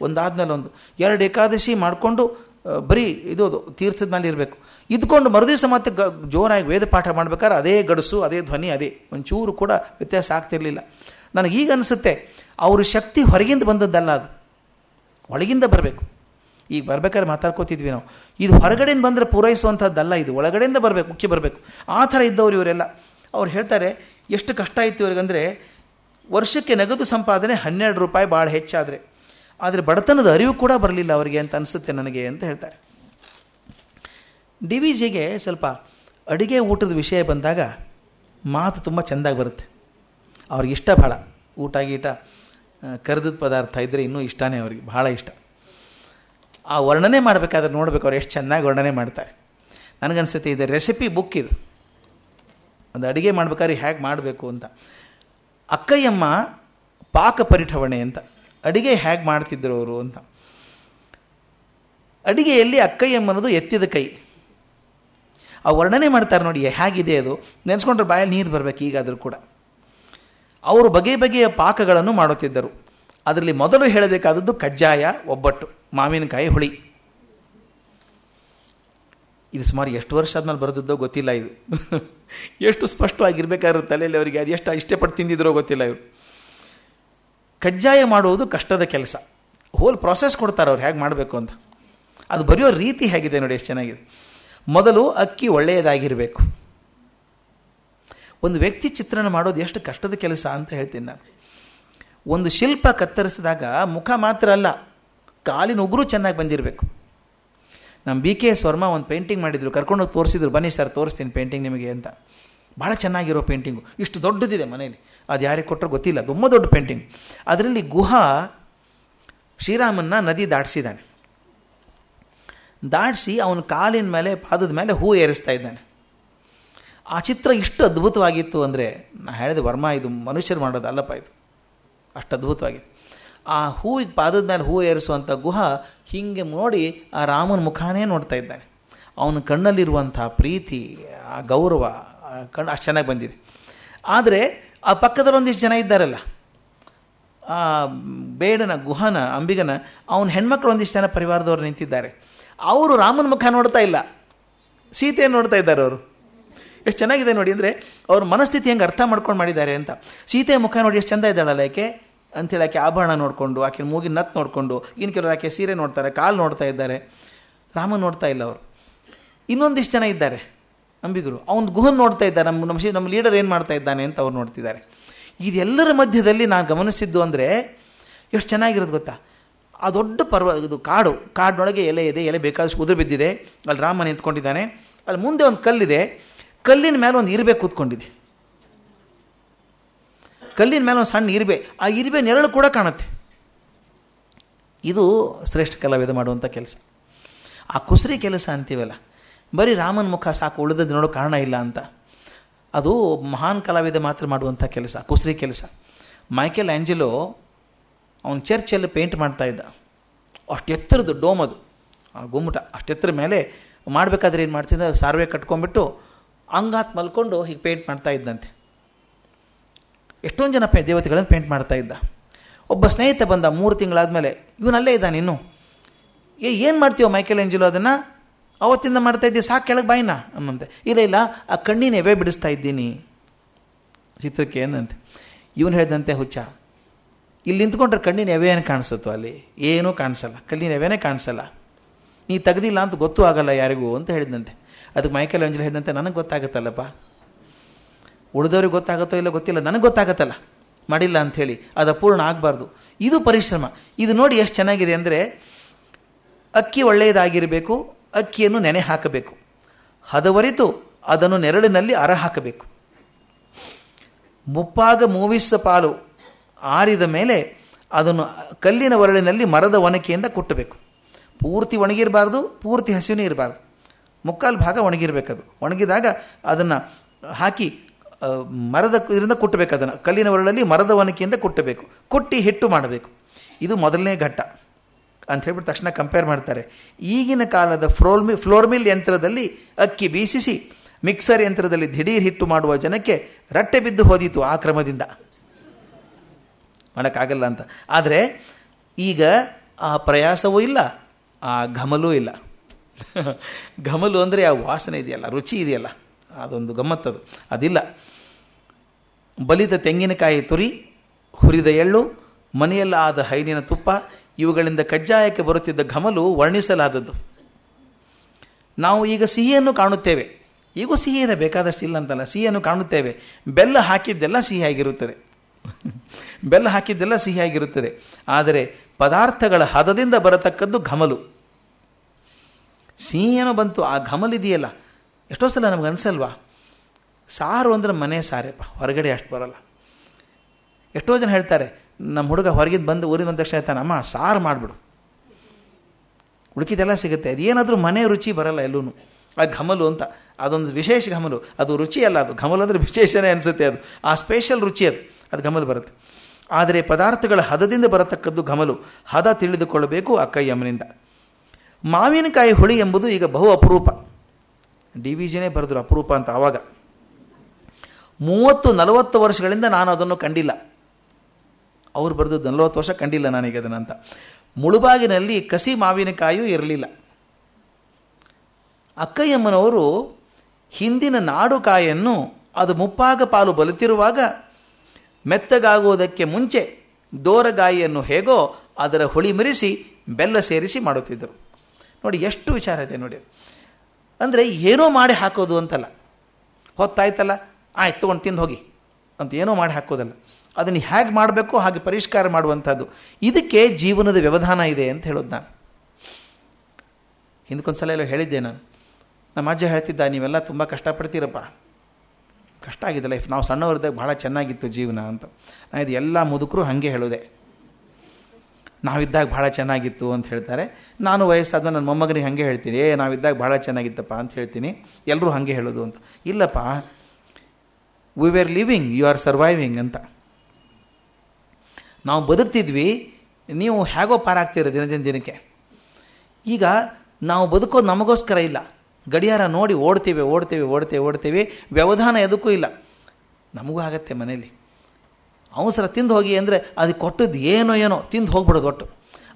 ಒಂದಾದ್ಮೇಲೆ ಒಂದು. ಎರಡು ಏಕಾದಶಿ ಮಾಡಿಕೊಂಡು ಬರೀ ಇದು ತೀರ್ಥದ ಮೇಲೆ ಇರಬೇಕು. ಇದ್ಕೊಂಡು ಮರುದಿವಸ ಮತ್ತೆ ಗ, ಜೋರಾಗಿ ವೇದ ಪಾಠ ಮಾಡ್ಬೇಕಾದ್ರೆ ಅದೇ ಗಡಸು, ಅದೇ ಧ್ವನಿ, ಅದೇ ಒಂಚೂರು ಕೂಡ ವ್ಯತ್ಯಾಸ ಆಗ್ತಿರಲಿಲ್ಲ. ನನಗೀಗ ಅನಿಸುತ್ತೆ, ಅವ್ರ ಶಕ್ತಿ ಹೊರಗಿಂದ ಬಂದದ್ದಲ್ಲ ಅದು. ಒಳಗಿಂದ ಬರಬೇಕು. ಈಗ ಬರಬೇಕಾದ್ರೆ ಮಾತಾಡ್ಕೋತಿದ್ವಿ ನಾವು. ಇದು ಹೊರಗಡೆಯಿಂದ ಬಂದರೆ ಪೂರೈಸುವಂಥದ್ದಲ್ಲ ಇದು. ಒಳಗಡೆಯಿಂದ ಬರಬೇಕು, ಮುಖ್ಯ ಬರಬೇಕು. ಆ ಥರ ಇದ್ದವರು ಇವರೆಲ್ಲ. ಅವ್ರು ಹೇಳ್ತಾರೆ, ಎಷ್ಟು ಕಷ್ಟ ಇತ್ತು ಇವ್ರಿಗಂದರೆ ವರ್ಷಕ್ಕೆ ನಗದು ಸಂಪಾದನೆ ಹನ್ನೆರಡು ರೂಪಾಯಿ ಭಾಳ ಹೆಚ್ಚಾದರೆ. ಆದರೆ ಬಡತನದ ಅರಿವು ಕೂಡ ಬರಲಿಲ್ಲ ಅವರಿಗೆ ಅಂತ ಅನಿಸುತ್ತೆ ನನಗೆ ಅಂತ ಹೇಳ್ತಾರೆ. ಡಿ ವಿ ಜಿಗೆ ಸ್ವಲ್ಪ ಅಡುಗೆ ಊಟದ ವಿಷಯ ಬಂದಾಗ ಮಾತು ತುಂಬ ಚೆಂದಾಗಿ ಬರುತ್ತೆ. ಅವ್ರಿಗೆ ಇಷ್ಟ ಭಾಳ. ಊಟ ಗೀಟ ಕರೆದ ಪದಾರ್ಥ ಇದ್ದರೆ ಇನ್ನೂ ಇಷ್ಟನೇ ಅವ್ರಿಗೆ. ಭಾಳ ಇಷ್ಟ. ಆ ವರ್ಣನೆ ಮಾಡಬೇಕಾದ್ರೆ ನೋಡ್ಬೇಕು ಅವ್ರು ಎಷ್ಟು ಚೆನ್ನಾಗಿ ವರ್ಣನೆ ಮಾಡ್ತಾರೆ. ನನಗನ್ಸುತ್ತೆ ಇದು ರೆಸಿಪಿ ಬುಕ್ ಇದು. ಒಂದು ಅಡುಗೆ ಮಾಡ್ಬೇಕಾದ್ರೆ ಹೇಗೆ ಮಾಡಬೇಕು ಅಂತ. ಅಕ್ಕಯ್ಯಮ್ಮ ಪಾಕ ಪರಿಠವಣೆ ಅಂತ. ಅಡಿಗೆ ಹೇಗೆ ಮಾಡ್ತಿದ್ರು ಅವರು ಅಂತ. ಅಡಿಗೆಯಲ್ಲಿ ಅಕ್ಕಯ್ಯಮ್ಮನದು ಎತ್ತಿದ ಕೈ. ಆ ವರ್ಣನೆ ಮಾಡ್ತಾರೆ ನೋಡಿ ಹೇಗಿದೆ ಅದು. ನೆನೆಸ್ಕೊಂಡ್ರೆ ಬಾಯಲ್ಲಿ ನೀರು ಬರಬೇಕು ಈಗಾದರೂ ಕೂಡ. ಅವರು ಬಗೆ ಬಗೆಯ ಪಾಕಗಳನ್ನು ಮಾಡುತ್ತಿದ್ದರು. ಅದರಲ್ಲಿ ಮೊದಲು ಹೇಳಬೇಕಾದದ್ದು ಕಜ್ಜಾಯ, ಒಬ್ಬಟ್ಟು, ಮಾವಿನಕಾಯಿ, ಹುಳಿ. ಇದು ಸುಮಾರು ಎಷ್ಟು ವರ್ಷ ಆದ್ಮೇಲೆ ಬರೆದಿದ್ದೋ ಗೊತ್ತಿಲ್ಲ ಇದು. ಎಷ್ಟು ಸ್ಪಷ್ಟವಾಗಿರ್ಬೇಕಾದ್ರೆ ತಲೆಯಲ್ಲಿ ಅವರಿಗೆ ಅದು ಎಷ್ಟು ಇಷ್ಟಪಟ್ಟು ತಿಂದಿದ್ರೋ ಗೊತ್ತಿಲ್ಲ ಇವರು. ಕಜ್ಜಾಯ ಮಾಡುವುದು ಕಷ್ಟದ ಕೆಲಸ. ಹೋಲ್ ಪ್ರಾಸೆಸ್ ಕೊಡ್ತಾರೆ ಅವ್ರು ಹೇಗೆ ಮಾಡಬೇಕು ಅಂತ. ಅದು ಬರೆಯೋ ರೀತಿ ಹೇಗಿದೆ ನೋಡಿ ಎಷ್ಟು ಚೆನ್ನಾಗಿದೆ. ಮೊದಲು ಅಕ್ಕಿ ಒಳ್ಳೆಯದಾಗಿರಬೇಕು. ಒಂದು ವ್ಯಕ್ತಿ ಚಿತ್ರಣ ಮಾಡೋದು ಎಷ್ಟು ಕಷ್ಟದ ಕೆಲಸ ಅಂತ ಹೇಳ್ತೀನಿ ನಾನು. ಒಂದು ಶಿಲ್ಪ ಕತ್ತರಿಸಿದಾಗ ಮುಖ ಮಾತ್ರ ಅಲ್ಲ, ಕಾಲಿನ ಉಗುರು ಚೆನ್ನಾಗಿ ಬಂದಿರಬೇಕು. ನಮ್ಮ ಬಿ ಕೆ ಎಸ್ ವರ್ಮಾ ಒಂದು ಪೇಂಟಿಂಗ್ ಮಾಡಿದ್ರು ಕರ್ಕೊಂಡೋಗಿ ತೋರಿಸಿದ್ರು, ಬನ್ನಿ ಸರ್ ತೋರಿಸ್ತೀನಿ ಪೇಂಟಿಂಗ್ ನಿಮಗೆ ಅಂತ. ಭಾಳ ಚೆನ್ನಾಗಿರೋ ಪೇಂಟಿಂಗು ಇಷ್ಟು ದೊಡ್ಡದಿದೆ ಮನೇಲಿ. ಅದು ಯಾರಿಗೆ ಕೊಟ್ಟರು ಗೊತ್ತಿಲ್ಲ, ತುಂಬ ದೊಡ್ಡ ಪೇಂಟಿಂಗ್ ಅದರಲ್ಲಿ ಗುಹಾ ಶ್ರೀರಾಮನ್ನ ನದಿ ದಾಟಿಸಿದ್ದಾನೆ. ದಾಟಿಸಿ ಅವನ ಕಾಲಿನ ಮೇಲೆ, ಪಾದದ ಮೇಲೆ ಹೂ ಏರಿಸ್ತಾ ಇದ್ದಾನೆ. ಆ ಚಿತ್ರ ಇಷ್ಟು ಅದ್ಭುತವಾಗಿತ್ತು ಅಂದರೆ ನಾನು ಹೇಳಿದೆ ವರ್ಮ ಇದು ಮನುಷ್ಯರು ಮಾಡೋದು ಅಲ್ಲಪ್ಪ ಇದು. ಅಷ್ಟು ಅದ್ಭುತವಾಗಿದೆ ಆ ಹೂವಿಗೆ ಪಾದದ ಮೇಲೆ ಹೂ ಏರಿಸುವಂಥ ಗುಹ ಹೀಗೆ ನೋಡಿ ಆ ರಾಮನ ಮುಖಾನೇ ನೋಡ್ತಾ ಇದ್ದಾನೆ. ಅವನ ಕಣ್ಣಲ್ಲಿರುವಂಥ ಪ್ರೀತಿ, ಆ ಗೌರವ ಕಣ್ಣು ಅಷ್ಟು ಚೆನ್ನಾಗಿ ಬಂದಿದೆ. ಆದರೆ ಆ ಪಕ್ಕದಲ್ಲಿ ಒಂದಿಷ್ಟು ಜನ ಇದ್ದಾರಲ್ಲ, ಆ ಬೇಡನ ಗುಹನ, ಅಂಬಿಗನ, ಅವನ ಹೆಣ್ಮಕ್ಳು ಒಂದಿಷ್ಟು ಜನ ಪರಿವಾರದವರು ನಿಂತಿದ್ದಾರೆ. ಅವರು ರಾಮನ ಮುಖ ನೋಡ್ತಾ ಇಲ್ಲ. ಸೀತೆಯನ್ನು ನೋಡ್ತಾ ಇದ್ದಾರೆ ಅವರು. ಎಷ್ಟು ಚೆನ್ನಾಗಿದೆ ನೋಡಿ ಅಂದರೆ ಅವ್ರ ಮನಸ್ಥಿತಿ ಹೆಂಗೆ ಅರ್ಥ ಮಾಡ್ಕೊಂಡು ಮಾಡಿದ್ದಾರೆ ಅಂತ. ಸೀತೆಯ ಮುಖ ನೋಡಿ ಎಷ್ಟು ಚೆಂದ ಇದ್ದಾಳಲ್ಲ ಆಕೆ? ಅಂಥೇಳಿ ಆಕೆ ಆಭರಣ ನೋಡಿಕೊಂಡು ಆಕೆ ಮೂಗಿನ ನತ್ ನೋಡಿಕೊಂಡು ಇನ್ನು ಕೆಲವರು ಆಕೆ ಸೀರೆ ನೋಡ್ತಾರೆ, ಕಾಲು ನೋಡ್ತಾ ಇದ್ದಾರೆ. ರಾಮ ನೋಡ್ತಾ ಇಲ್ಲ ಅವರು. ಇನ್ನೊಂದಿಷ್ಟು ಜನ ಇದ್ದಾರೆ, ಅಂಬಿಗರು. ಅವ್ನು ಗುಹನ್ ನೋಡ್ತಾ ಇದ್ದಾರೆ ನಮ್ಮ ನಮ್ಮ ನಮ್ಮ ಲೀಡರ್ ಏನು ಮಾಡ್ತಾ ಇದ್ದಾನೆ ಅಂತ ಅವ್ರು ನೋಡ್ತಿದ್ದಾರೆ. ಇದೆಲ್ಲರ ಮಧ್ಯದಲ್ಲಿ ನಾನು ಗಮನಿಸಿದ್ದು ಅಂದರೆ ಎಷ್ಟು ಚೆನ್ನಾಗಿರೋದು ಗೊತ್ತಾ? ಆ ದೊಡ್ಡ ಪರ್ವ ಇದು ಕಾಡು. ಕಾಡಿನೊಳಗೆ ಎಲೆ ಇದೆ, ಎಲೆ ಬೇಕಾದಷ್ಟು ಉದುರು ಬಿದ್ದಿದೆ. ಅಲ್ಲಿ ರಾಮ ನಿಂತ್ಕೊಂಡಿದ್ದಾನೆ. ಅಲ್ಲಿ ಮುಂದೆ ಒಂದು ಕಲ್ಲಿದೆ. ಕಲ್ಲಿನ ಮೇಲೆ ಒಂದು ಇರುವೆ ಕೂತ್ಕೊಂಡಿದೆ. ಕಲ್ಲಿನ ಮೇಲೆ ಒಂದು ಸಣ್ಣ ಇರುವೆ ಆ ಇರುವೆ ನೆರಳು ಕೂಡ ಕಾಣುತ್ತೆ. ಇದು ಶ್ರೇಷ್ಠ ಕಲಾವಿದ ಮಾಡುವಂಥ ಕೆಲಸ. ಆ ಕುಸರಿ ಕೆಲಸ ಅಂತೀವಲ್ಲ, ಬರೀ ರಾಮನ ಮುಖ ಸಾಕು, ಉಳಿದದ್ದು ನೋಡೋ ಕಾರಣ ಇಲ್ಲ ಅಂತ. ಅದು ಮಹಾನ್ ಕಲಾವಿದ ಮಾತ್ರ ಮಾಡುವಂಥ ಕೆಲಸ, ಕುಸರಿ ಕೆಲಸ. ಮೈಕೆಲ್ ಆ್ಯಂಜಲೋ ಅವನು ಚರ್ಚಲ್ಲಿ ಪೇಂಟ್ ಮಾಡ್ತಾ ಇದ್ದ. ಅಷ್ಟು ಎತ್ತರದ್ದು ಡೋಮ್ ಅದು. ಆ ಗುಮ್ಮಟ ಅಷ್ಟೆತ್ತರ ಮೇಲೆ ಮಾಡಬೇಕಾದ್ರೆ ಏನು ಮಾಡ್ತಿದ್ದ? ಸಾರ್ವೆ ಕಟ್ಕೊಂಡ್ಬಿಟ್ಟು ಅಂಗಾತ್ ಮಲ್ಕೊಂಡು ಹೀಗೆ ಪೇಂಟ್ ಮಾಡ್ತಾ ಇದ್ದಂತೆ. ಎಷ್ಟೊಂದು ಜನ ಪೇ, ದೇವತೆಗಳನ್ನು ಪೇಂಟ್ ಮಾಡ್ತಾ ಇದ್ದ. ಒಬ್ಬ ಸ್ನೇಹಿತ ಬಂದ ಮೂರು ತಿಂಗಳಾದಮೇಲೆ, ಇವನಲ್ಲೇ ಇದ್ದಾನೆ ಇನ್ನು. ಏ, ಏನು ಮಾಡ್ತೀವೋ ಮೈಕೆಲ್ ಎಂಜಿಲು ಅದನ್ನು? ಅವತ್ತಿಂದ ಮಾಡ್ತಾ ಇದ್ದೀವಿ ಸಾಕು ಕೆಳಗೆ ಬಾಯಿನ. ಅನ್ನಂತೆ. ಇಲ್ಲ ಇಲ್ಲ, ಆ ಕಣ್ಣಿನ ಎವೆ ಬಿಡಿಸ್ತಾ ಇದ್ದೀನಿ. ಚಿತ್ರಕ್ಕೆ ಏನಂತೆ? ಇವನು ಹೇಳಿದಂತೆ, ಹುಚ್ಚ, ಇಲ್ಲಿ ನಿಂತ್ಕೊಂಡ್ರೆ ಕಣ್ಣಿನ ಎವೆಯನ್ನು ಕಾಣಿಸುತ್ತೋ ಅಲ್ಲಿ? ಏನೂ ಕಾಣಿಸಲ್ಲ. ಕಣ್ಣಿನ ಎವೆನೇ ಕಾಣಿಸಲ್ಲ. ನೀ ತೆಗ್ದಿಲ್ಲ ಅಂತ ಗೊತ್ತೂ ಆಗಲ್ಲ ಯಾರಿಗೂ, ಅಂತ ಹೇಳಿದಂತೆ ಅದಕ್ಕೆ ಮೈಕೆಲ್ ಅಂಜಲಿ ಹೇಳಿದಂತೆ, ನನಗೆ ಗೊತ್ತಾಗುತ್ತಲ್ಲಪ್ಪ? ಉಳಿದವ್ರಿಗೆ ಗೊತ್ತಾಗುತ್ತೋ ಇಲ್ಲ ಗೊತ್ತಿಲ್ಲ, ನನಗೆ ಗೊತ್ತಾಗತ್ತಲ್ಲ. ಮಾಡಿಲ್ಲ ಅಂಥೇಳಿ ಅದು ಅಪೂರ್ಣ ಆಗಬಾರ್ದು. ಇದು ಪರಿಶ್ರಮ. ಇದು ನೋಡಿ ಎಷ್ಟು ಚೆನ್ನಾಗಿದೆ ಅಂದರೆ, ಅಕ್ಕಿ ಒಳ್ಳೆಯದಾಗಿರಬೇಕು, ಅಕ್ಕಿಯನ್ನು ನೆನೆ ಹಾಕಬೇಕು. ಹದವರಿತು ಅದನ್ನು ನೆರಳಿನಲ್ಲಿ ಅರ ಹಾಕಬೇಕು. ಮುಪ್ಪಾಗ ಮೂವಿಸ ಪಾಲು ಆರಿದ ಮೇಲೆ ಅದನ್ನು ಕಲ್ಲಿನ ಒರಳಿನಲ್ಲಿ ಮರದ ಒನಕೆಯಿಂದ ಕುಟ್ಟಬೇಕು. ಪೂರ್ತಿ ಒಣಗಿರಬಾರ್ದು, ಪೂರ್ತಿ ಹಸಿವೇ ಇರಬಾರ್ದು. ಮುಕ್ಕಾಲು ಭಾಗ ಒಣಗಿರಬೇಕದು. ಒಣಗಿದಾಗ ಅದನ್ನು ಹಾಕಿ ಮರದ ಇದರಿಂದ ಕುಟ್ಟಬೇಕು ಅದನ್ನು. ಕಲ್ಲಿನ ಒರಳಲ್ಲಿ ಮರದ ಒನಕೆಯಿಂದ ಕುಟ್ಟಬೇಕು. ಕುಟ್ಟಿ ಹಿಟ್ಟು ಮಾಡಬೇಕು. ಇದು ಮೊದಲನೇ ಘಟ್ಟ. ಅಂತ ಹೇಳ್ಬಿಟ್ಟು ತಕ್ಷಣ ಕಂಪೇರ್ ಮಾಡ್ತಾರೆ. ಈಗಿನ ಕಾಲದ ಫ್ಲೋರ್ಮಿ ಫ್ಲೋರ್ಮಿಲ್ ಯಂತ್ರದಲ್ಲಿ ಅಕ್ಕಿ ಬೀಸಿಸಿ, ಮಿಕ್ಸರ್ ಯಂತ್ರದಲ್ಲಿ ದಿಢೀರ್ ಹಿಟ್ಟು ಮಾಡುವ ಜನಕ್ಕೆ ರಟ್ಟೆ ಬಿದ್ದು ಹೋದಿತು ಆ ಕ್ರಮದಿಂದ. ಮಾಡೋಕ್ಕಾಗಲ್ಲ ಅಂತ. ಆದರೆ ಈಗ ಆ ಪ್ರಯಾಸವೂ ಇಲ್ಲ, ಆ ಘಮಲೂ ಇಲ್ಲ. ಘಮಲು ಅಂದರೆ ಆ ವಾಸನೆ ಇದೆಯಲ್ಲ, ರುಚಿ ಇದೆಯಲ್ಲ, ಅದೊಂದು ಗಮ್ಮತ್ತದು ಅದಿಲ್ಲ. ಬಲಿತ ತೆಂಗಿನಕಾಯಿ ತುರಿ, ಹುರಿದ ಎಳ್ಳು ಮನೆಯಲ್ಲ ಆದ ಹೈನಿನ ತುಪ್ಪ, ಇವುಗಳಿಂದ ಕಜ್ಜಾಯಕ್ಕೆ ಬರುತ್ತಿದ್ದ ಘಮಲು ವರ್ಣಿಸಲಾದದ್ದು. ನಾವು ಈಗ ಸಿಹಿಯನ್ನು ಕಾಣುತ್ತೇವೆ. ಈಗೂ ಸಿಹಿ ಇದೆ, ಬೇಕಾದಷ್ಟು ಇಲ್ಲ ಅಂತಲ್ಲ, ಸಿಹಿಯನ್ನು ಕಾಣುತ್ತೇವೆ. ಬೆಲ್ಲ ಹಾಕಿದ್ದೆಲ್ಲ ಸಿಹಿಯಾಗಿರುತ್ತದೆ. ಬೆಲ್ಲ ಹಾಕಿದ್ದೆಲ್ಲ ಸಿಹಿಯಾಗಿರುತ್ತದೆ. ಆದರೆ ಪದಾರ್ಥಗಳ ಹದದಿಂದ ಬರತಕ್ಕದ್ದು ಘಮಲು. ಸಿಹಿ ಏನೋ ಬಂತು, ಆ ಘಮಲಿದೆಯಲ್ಲ ಎಷ್ಟೋ ಸಲ ನಮ್ಗೆ ಅನಿಸಲ್ವಾ? ಸಾರು ಅಂದ್ರೆ ಮನೆ ಸಾರೇಪ್ಪ, ಹೊರಗಡೆ ಅಷ್ಟು ಬರಲ್ಲ. ಎಷ್ಟೋ ಜನ ಹೇಳ್ತಾರೆ ನಮ್ಮ ಹುಡುಗ ಹೊರಗಿದ್ದು ಬಂದು ಊರಿಗೆ ಬಂದ ತಕ್ಷಣ ಹೇಳ್ತಾನೆ, ಅಮ್ಮ, ಸಾರು ಮಾಡಿಬಿಡು. ಹುಡುಕಿದೆಲ್ಲ ಸಿಗುತ್ತೆ, ಅದೇನಾದರೂ ಮನೆ ರುಚಿ ಬರಲ್ಲ ಎಲ್ಲೂ ಆ ಘಮಲು ಅಂತ, ಅದೊಂದು ವಿಶೇಷ ಘಮಲು, ಅದು ರುಚಿ ಅಲ್ಲ ಅದು, ಘಮಲು ಅಂದರೆ ವಿಶೇಷನೇ ಅನಿಸುತ್ತೆ ಅದು, ಆ ಸ್ಪೆಷಲ್ ರುಚಿ ಅದು ಅದು ಘಮಲು ಬರುತ್ತೆ. ಆದರೆ ಪದಾರ್ಥಗಳ ಹದದಿಂದ ಬರತಕ್ಕದ್ದು ಘಮಲು, ಹದ ತಿಳಿದುಕೊಳ್ಳಬೇಕು ಅಕ್ಕಯ್ಯಮ್ಮನಿಂದ ಮಾವಿನಕಾಯಿ ಹುಳಿ ಎಂಬುದು ಈಗ ಬಹು ಅಪರೂಪ. ಡಿ ವಿ ಬರೆದ್ರು ಅಪರೂಪ ಅಂತ ಆವಾಗ. ಮೂವತ್ತು, ನಲವತ್ತು ವರ್ಷಗಳಿಂದ ನಾನು ಅದನ್ನು ಕಂಡಿಲ್ಲ. ಅವ್ರು ಬರೆದು ನಲವತ್ತು ವರ್ಷ ಕಂಡಿಲ್ಲ ನನಗೆ ಅದನ್ನಂತ. ಮುಳುಬಾಗಿನಲ್ಲಿ ಕಸಿ ಮಾವಿನಕಾಯಿಯೂ ಇರಲಿಲ್ಲ. ಅಕ್ಕಯ್ಯಮ್ಮನವರು ಹಿಂದಿನ ನಾಡುಕಾಯನ್ನು ಅದು ಮುಪ್ಪಾಗ ಪಾಲು ಬಲಿತಿರುವಾಗ ಮೆತ್ತಗಾಗುವುದಕ್ಕೆ ಮುಂಚೆ ದೋರಗಾಯಿಯನ್ನು ಹೇಗೋ ಅದರ ಹುಳಿ ಮಿರಿಸಿ ಬೆಲ್ಲ ಸೇರಿಸಿ ಮಾಡುತ್ತಿದ್ದರು. ನೋಡಿ, ಎಷ್ಟು ವಿಚಾರ ಇದೆ ನೋಡಿ. ಅಂದರೆ ಏನೋ ಮಾಡಿ ಹಾಕೋದು ಅಂತಲ್ಲ. ಹೊತ್ತಾಯ್ತಲ್ಲ, ಆಯ್ತು, ತೊಗೊಂಡು ತಿಂದು ಹೋಗಿ ಅಂತ ಏನೋ ಮಾಡಿ ಹಾಕೋದಲ್ಲ. ಅದನ್ನು ಹೇಗೆ ಮಾಡಬೇಕು ಹಾಗೆ ಪರಿಷ್ಕಾರ ಮಾಡುವಂಥದ್ದು. ಇದಕ್ಕೆ ಜೀವನದ ವ್ಯವಧಾನ ಇದೆ ಅಂತ ಹೇಳೋದು ನಾನು. ಹಿಂದಕ್ಕೊಂದು ಸಲ ಎಲ್ಲ ಹೇಳಿದ್ದೆ ನಾನು. ನಮ್ಮ ಅಜ್ಜ ಹೇಳ್ತಿದ್ದ, ನೀವೆಲ್ಲ ತುಂಬ ಕಷ್ಟಪಡ್ತೀರಪ್ಪ. ಕಷ್ಟ ಆಗಿದೆ ಲೈಫ್ ನಾವು ಸಣ್ಣವರಿದ್ದಾಗ ಭಾಳ ಚೆನ್ನಾಗಿತ್ತು ಜೀವನ ಅಂತ. ನಾನು ಇದು ಎಲ್ಲ ಮುದುಕರು ಹಾಗೆ ಹೇಳೋದೆ. ನಾವಿದ್ದಾಗ ಭಾಳ ಚೆನ್ನಾಗಿತ್ತು ಅಂತ ಹೇಳ್ತಾರೆ. ನಾನು ವಯಸ್ಸಾದ ನನ್ನ ಮೊಮ್ಮಗನಿಗೆ ಹಾಗೆ ಹೇಳ್ತೀನಿ, ಏ, ನಾವಿದ್ದಾಗ ಭಾಳ ಚೆನ್ನಾಗಿತ್ತಪ್ಪ ಅಂತ ಹೇಳ್ತೀನಿ. ಎಲ್ಲರೂ ಹಾಗೆ ಹೇಳೋದು ಅಂತ. ಇಲ್ಲಪ್ಪ we were living you are surviving ಅಂತ. ನಾವು ಬದುಕ್ತಿದ್ವಿ, ನೀವು ಹೇಗೋ ಪಾರಾಗ್ತೀರ ದಿನದಿಂದ ದಿನಕ್ಕೆ. ಈಗ ನಾವು ಬದುಕೋದು ನಮಗೋಸ್ಕರ ಇಲ್ಲ. ಗಡಿಯಾರ ನೋಡಿ ಓಡ್ತೀವಿ ಓಡ್ತೀವಿ ಓಡ್ತೀವಿ ಓಡ್ತೀವಿ, ವ್ಯವಧಾನ ಎದಕ್ಕೂ ಇಲ್ಲ. ನಮಗೂ ಆಗತ್ತೆ ಮನೇಲಿ. ಅವಸರ ತಿಂದು ಹೋಗಿ ಅಂದರೆ ಅದು ಕೊಟ್ಟದ್ದು ಏನೋ ಏನೋ, ತಿಂದು ಹೋಗ್ಬಿಡೋದು ಒಟ್ಟು.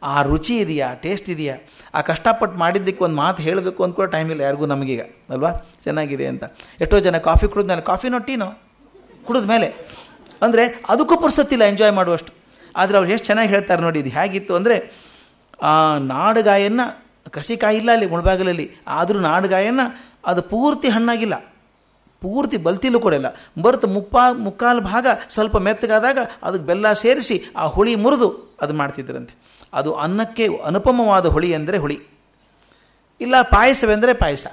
ಆ ರುಚಿ ಇದೆಯಾ ಟೇಸ್ಟ್ ಇದೆಯಾ? ಆ ಕಷ್ಟಪಟ್ಟು ಮಾಡಿದ್ದಕ್ಕೆ ಒಂದು ಮಾತು ಹೇಳಬೇಕು ಅಂತ ಕೂಡ ಟೈಮ್ ಇಲ್ಲ ಯಾರಿಗೂ ನಮಗೀಗ, ಅಲ್ವಾ? ಚೆನ್ನಾಗಿದೆ ಅಂತ. ಎಷ್ಟೋ ಜನ ಕಾಫಿ ಕುಡಿದ್ಮೇಲೆ ಕಾಫಿನೋ ಟೀನೋ ಕುಡಿದ ಮೇಲೆ. ಅಂದರೆ ಅದಕ್ಕೂ ಪುರ್ಸತ್ತಿಲ್ಲ ಎಂಜಾಯ್ ಮಾಡುವಷ್ಟು. ಆದರೆ ಅವ್ರು ಎಷ್ಟು ಚೆನ್ನಾಗಿ ಹೇಳ್ತಾರೆ ನೋಡಿ, ಇದು ಹೇಗಿತ್ತು ಅಂದರೆ, ಆ ನಾಡುಗಾಯನ್ನು ಕಸಿಕಾಯಿಲ್ಲ ಅಲ್ಲಿ, ಮುಳಬಾಗಿಲಲ್ಲಿ. ಆದರೂ ನಾಡುಗಾಯನ್ನು ಅದು ಪೂರ್ತಿ ಹಣ್ಣಾಗಿಲ್ಲ. ಪೂರ್ತಿ ಬಲ್ತಿಲು ಕೂಡ ಇಲ್ಲ. ಬರ್ತು ಮುಪ್ಪಾ, ಮುಕ್ಕಾಲು ಭಾಗ ಸ್ವಲ್ಪ ಮೆತ್ತಗಾದಾಗ ಅದಕ್ಕೆ ಬೆಲ್ಲ ಸೇರಿಸಿ ಆ ಹುಳಿ ಮುರಿದು ಅದು ಮಾಡ್ತಿದ್ರಂತೆ. ಅದು ಅನ್ನಕ್ಕೆ ಅನುಪಮವಾದ ಹುಳಿ ಅಂದರೆ ಹುಳಿ. ಇಲ್ಲ ಪಾಯಸವೆಂದರೆ ಪಾಯಸ.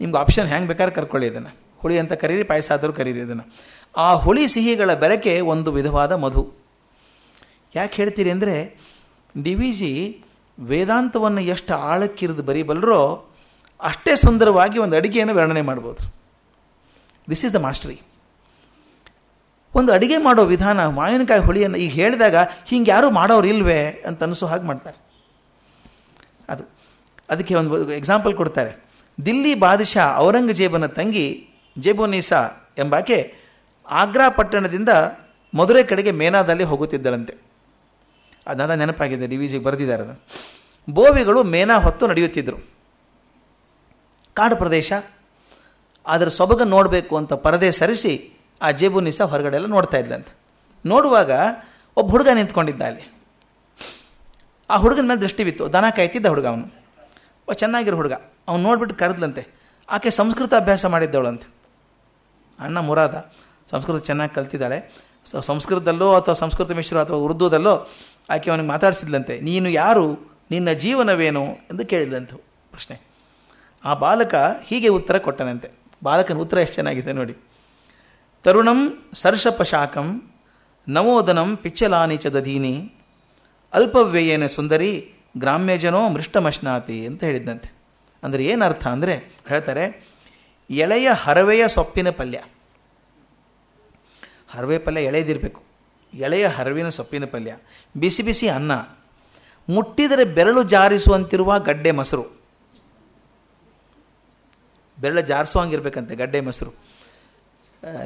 ನಿಮ್ಗೆ ಆಪ್ಷನ್ ಹೆಂಗೆ ಬೇಕಾದ್ರೆ ಕರ್ಕೊಳ್ಳಿ ಇದನ್ನು. ಹುಳಿ ಅಂತ ಕರೀರಿ, ಪಾಯಸ ಆದರೂ ಕರೀರಿ ಇದನ್ನು. ಆ ಹುಳಿ ಸಿಹಿಗಳ ಬೆರಕೆ ಒಂದು ವಿಧವಾದ ಮಧು. ಯಾಕೆ ಹೇಳ್ತೀರಿ ಅಂದರೆ, ಡಿ ವಿ ಜಿ ವೇದಾಂತವನ್ನು ಎಷ್ಟು ಆಳಕ್ಕಿರಿದು ಬರೀಬಲ್ಲರೋ ಅಷ್ಟೇ ಸುಂದರವಾಗಿ ಒಂದು ಅಡುಗೆಯನ್ನು ವರ್ಣನೆ ಮಾಡ್ಬೋದು. ದಿಸ್ ಈಸ್ ದ ಮಾಸ್ಟ್ರಿ ಒಂದು ಅಡುಗೆ ಮಾಡೋ ವಿಧಾನ, ಮಾವಿನಕಾಯಿ ಹುಳಿಯನ್ನು ಈಗ ಹೇಳಿದಾಗ ಹಿಂಗೆ ಯಾರೂ ಮಾಡೋರು ಇಲ್ವೇ ಅಂತ ಅನಿಸೋ ಹಾಗೆ ಮಾಡ್ತಾರೆ. ಅದು, ಅದಕ್ಕೆ ಒಂದು ಎಕ್ಸಾಂಪಲ್ ಕೊಡ್ತಾರೆ. ದಿಲ್ಲಿ ಬಾದಶಾ ಔರಂಗಜೇಬನ ತಂಗಿ ಜೇಬೋನೀಸಾ ಎಂಬಾಕೆ ಆಗ್ರಾ ಪಟ್ಟಣದಿಂದ ಮಧುರೆ ಕಡೆಗೆ ಮೇನಾದಲ್ಲಿ ಹೋಗುತ್ತಿದ್ದಳಂತೆ. ಅದಾದ ನೆನಪಾಗಿದೆ ಡಿ ವಿ ಜಿ ಬರೆದಿದ್ದಾರೆ ಅದು ಬೋವಿಗಳು ಮೇನಾ ಹೊತ್ತು ನಡೆಯುತ್ತಿದ್ದರು ಕಾಡು ಪ್ರದೇಶ ಅದರ ಸೊಬಗ ನೋಡಬೇಕು ಅಂತ ಪರದೆ ಸರಿಸಿ ಆ ಜೇಬುನಿಸ ಹೊರಗಡೆ ಎಲ್ಲ ನೋಡ್ತಾ ಇದ್ದಂತೆ ನೋಡುವಾಗ ಒಬ್ಬ ಹುಡುಗ ನಿಂತ್ಕೊಂಡಿದ್ದ ಅಲ್ಲಿ. ಆ ಹುಡುಗನ ಮೇಲೆ ದೃಷ್ಟಿ ಬಿತ್ತು. ದನ ಕಾಯ್ತಿದ್ದ ಹುಡುಗ ಅವನು. ಚೆನ್ನಾಗಿರೋ ಹುಡುಗ. ಅವ್ನು ನೋಡ್ಬಿಟ್ಟು ಕರೆದ್ಲಂತೆ, ಆಕೆ ಸಂಸ್ಕೃತ ಅಭ್ಯಾಸ ಮಾಡಿದ್ದವಳಂತೆ. ಅಣ್ಣ ಮುರಾದ, ಸಂಸ್ಕೃತ ಚೆನ್ನಾಗಿ ಕಲ್ತಿದ್ದಾಳೆ. ಸೊ, ಸಂಸ್ಕೃತದಲ್ಲೋ ಅಥವಾ ಸಂಸ್ಕೃತ ಮಿಶ್ರ ಅಥವಾ ಉರ್ದುದಲ್ಲೋ ಆಕೆ ಅವನಿಗೆ ಮಾತಾಡಿಸಿದ್ಲಂತೆ. ನೀನು ಯಾರು? ನಿನ್ನ ಜೀವನವೇನು? ಎಂದು ಕೇಳಿದ್ಲಂತೆ ಪ್ರಶ್ನೆ. ಆ ಬಾಲಕ ಹೀಗೆ ಉತ್ತರ ಕೊಟ್ಟನಂತೆ. ಬಾಲಕನ ಉತ್ತರ ಎಷ್ಟು ಚೆನ್ನಾಗಿದೆ ನೋಡಿ. ತರುಣಂ ಸರ್ಷಪಶಾಕಂ ನವೋದನಂ ಪಿಚ್ಚಲಾನಿ ಚ ದಧೀನಿ ಅಲ್ಪವ್ಯಯೇನ ಸುಂದರಿ ಗ್ರಾಮ್ಯಜನೋ ಮೃಷ್ಟಮಶ್ನಾತಿ ಅಂತ ಹೇಳಿದ್ದಂತೆ ಅಂದರೆ ಏನರ್ಥ ಅಂದರೆ ಹೇಳ್ತಾರೆ, ಎಳೆಯ ಹರವೆಯ ಸೊಪ್ಪಿನ ಪಲ್ಯ. ಹರವೆ ಪಲ್ಯ ಎಳೆದಿರಬೇಕು. ಎಳೆಯ ಹರವಿನ ಸೊಪ್ಪಿನ ಪಲ್ಯ. ಬಿಸಿ ಬಿಸಿ ಅನ್ನ. ಮುಟ್ಟಿದರೆ ಬೆರಳು ಜಾರಿಸುವಂತಿರುವ ಗಡ್ಡೆ ಮೊಸರು. ಬೆರಳು ಜಾರಿಸುವಂಗಿರ್ಬೇಕಂತೆ ಗಡ್ಡೆ ಮೊಸರು.